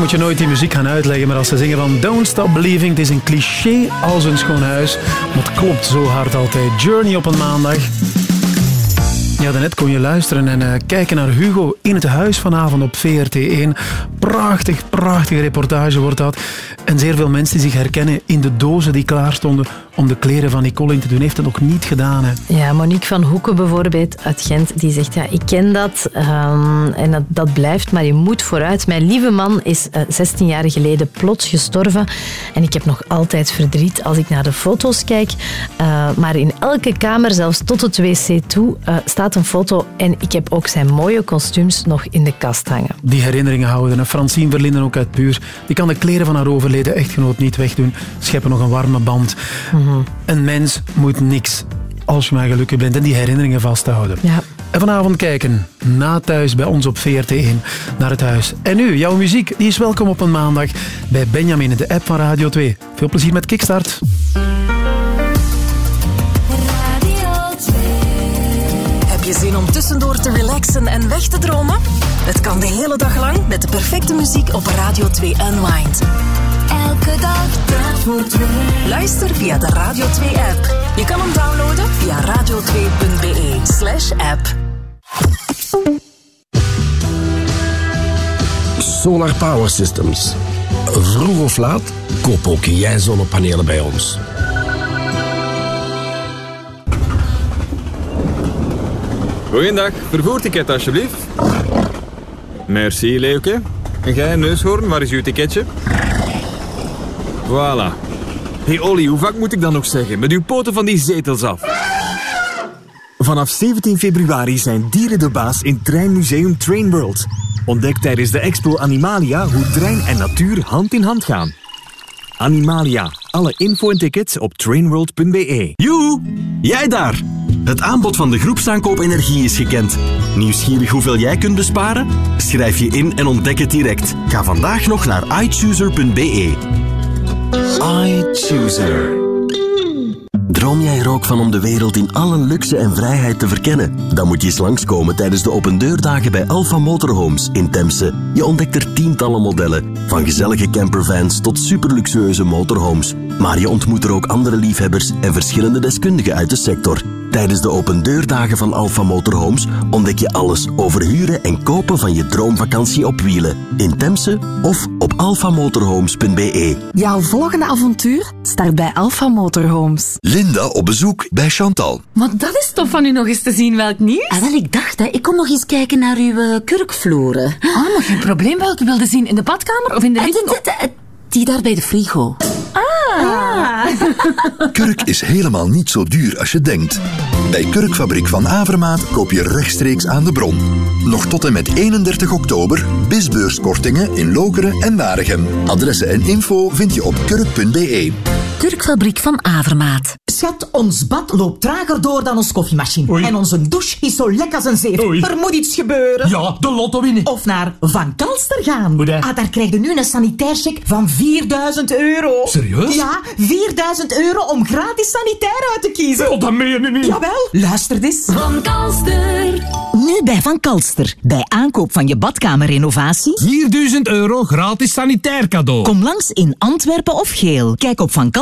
Moet je nooit die muziek gaan uitleggen, maar als ze zingen van Don't Stop Believing, het is een cliché als een schoon huis, maar het klopt zo hard altijd. Journey op een maandag. Ja, daarnet kon je luisteren en eh, kijken naar Hugo in het huis vanavond op VRT1. Prachtig, prachtige reportage wordt dat. En zeer veel mensen die zich herkennen in de dozen die klaar stonden om de kleren van Nicole in te doen. Heeft het nog niet gedaan. Hè. Ja, Monique van Hoeken bijvoorbeeld uit Gent, die zegt ja, ik ken dat ehm, en dat, dat blijft, maar je moet vooruit. Mijn lieve man is eh, 16 jaar geleden plots gestorven en ik heb nog altijd verdriet als ik naar de foto's kijk. Eh, maar in elke kamer, zelfs tot het wc toe, eh, staat een foto en ik heb ook zijn mooie kostuums nog in de kast hangen. Die herinneringen houden. En Francine Verlinden ook uit Puur. Die kan de kleren van haar overleden echtgenoot niet wegdoen. Scheppen nog een warme band. Een mens moet niks als je maar gelukkig bent en die herinneringen vasthouden. Ja. En vanavond kijken, na thuis bij ons op VRT1, naar het huis. En nu, jouw muziek, die is welkom op een maandag bij Benjamin in de app van Radio 2. Veel plezier met Kickstart. Je zin om tussendoor te relaxen en weg te dromen? Het kan de hele dag lang met de perfecte muziek op Radio 2 Unwind. Elke dag tijd voor twee. Luister via de Radio 2-app. Je kan hem downloaden via radio2.be slash app. Solar Power Systems. Vroeg of laat, koop ook jij zonnepanelen bij ons. Goeiedag, vervoerticket alsjeblieft. Merci, Leeuwke. En jij, neushoorn, waar is uw ticketje? Voilà. hey Olly, hoe vaak moet ik dan nog zeggen? Met uw poten van die zetels af. Vanaf 17 februari zijn dieren de baas in Treinmuseum Train World. Ontdek tijdens de expo Animalia hoe trein en natuur hand in hand gaan. Animalia. Alle info en tickets op trainworld.be. Joe, jij daar! Het aanbod van de groepsaankoop Energie is gekend. Nieuwsgierig hoeveel jij kunt besparen? Schrijf je in en ontdek het direct. Ga vandaag nog naar iChooser.be. iChooser. Droom jij er ook van om de wereld in alle luxe en vrijheid te verkennen? Dan moet je eens langskomen tijdens de opendeurdagen bij Alpha Motorhomes in Temse. Je ontdekt er tientallen modellen, van gezellige campervans tot superluxueuze motorhomes. Maar je ontmoet er ook andere liefhebbers en verschillende deskundigen uit de sector. Tijdens de opendeurdagen van Alpha Motorhomes ontdek je alles over huren en kopen van je droomvakantie op wielen. In Temse of op alphamotorhomes.be. Jouw volgende avontuur start bij Alpha Motorhomes. Linda op bezoek bij Chantal. Maar dat is tof van u nog eens te zien. Welk nieuws? Ah, wel, ik dacht, hè, ik kom nog eens kijken naar uw eh, kurkvloeren. Ah, maar geen probleem. Welke wilde zien? In de badkamer of in de living? Die daar bij de frigo. Ah. Kurk is helemaal niet zo duur als je denkt. Bij Kurkfabriek van Avermaat koop je rechtstreeks aan de bron. Nog tot en met 31 oktober bisbeurskortingen in Lokeren en Waregem. Adressen en info vind je op kurk.be. Kurkfabriek van Avermaat. Schat, ons bad loopt trager door dan ons koffiemachine. En onze douche is zo lek als een zeef. Er moet iets gebeuren. Ja, de lotto winnen. Of naar Van Kalster gaan. Hoe? Ah, daar krijg je nu een sanitaircheck van 4000 euro. Serieus? Ja, 4000 euro om gratis sanitair uit te kiezen. Oh, dat meen je niet. Jawel, luister eens. Van Kalster. Nu bij Van Kalster. Bij aankoop van je badkamerrenovatie. 4000 euro gratis sanitair cadeau. Kom langs in Antwerpen of Geel. Kijk op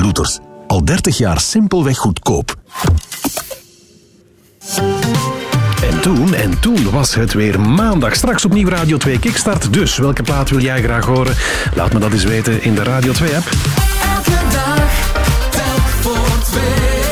Looters. Al 30 jaar simpelweg goedkoop. En toen, en toen was het weer maandag. Straks opnieuw Radio 2 Kickstart. Dus welke plaat wil jij graag horen? Laat me dat eens weten in de Radio 2-app. Elke dag, telk voor twee.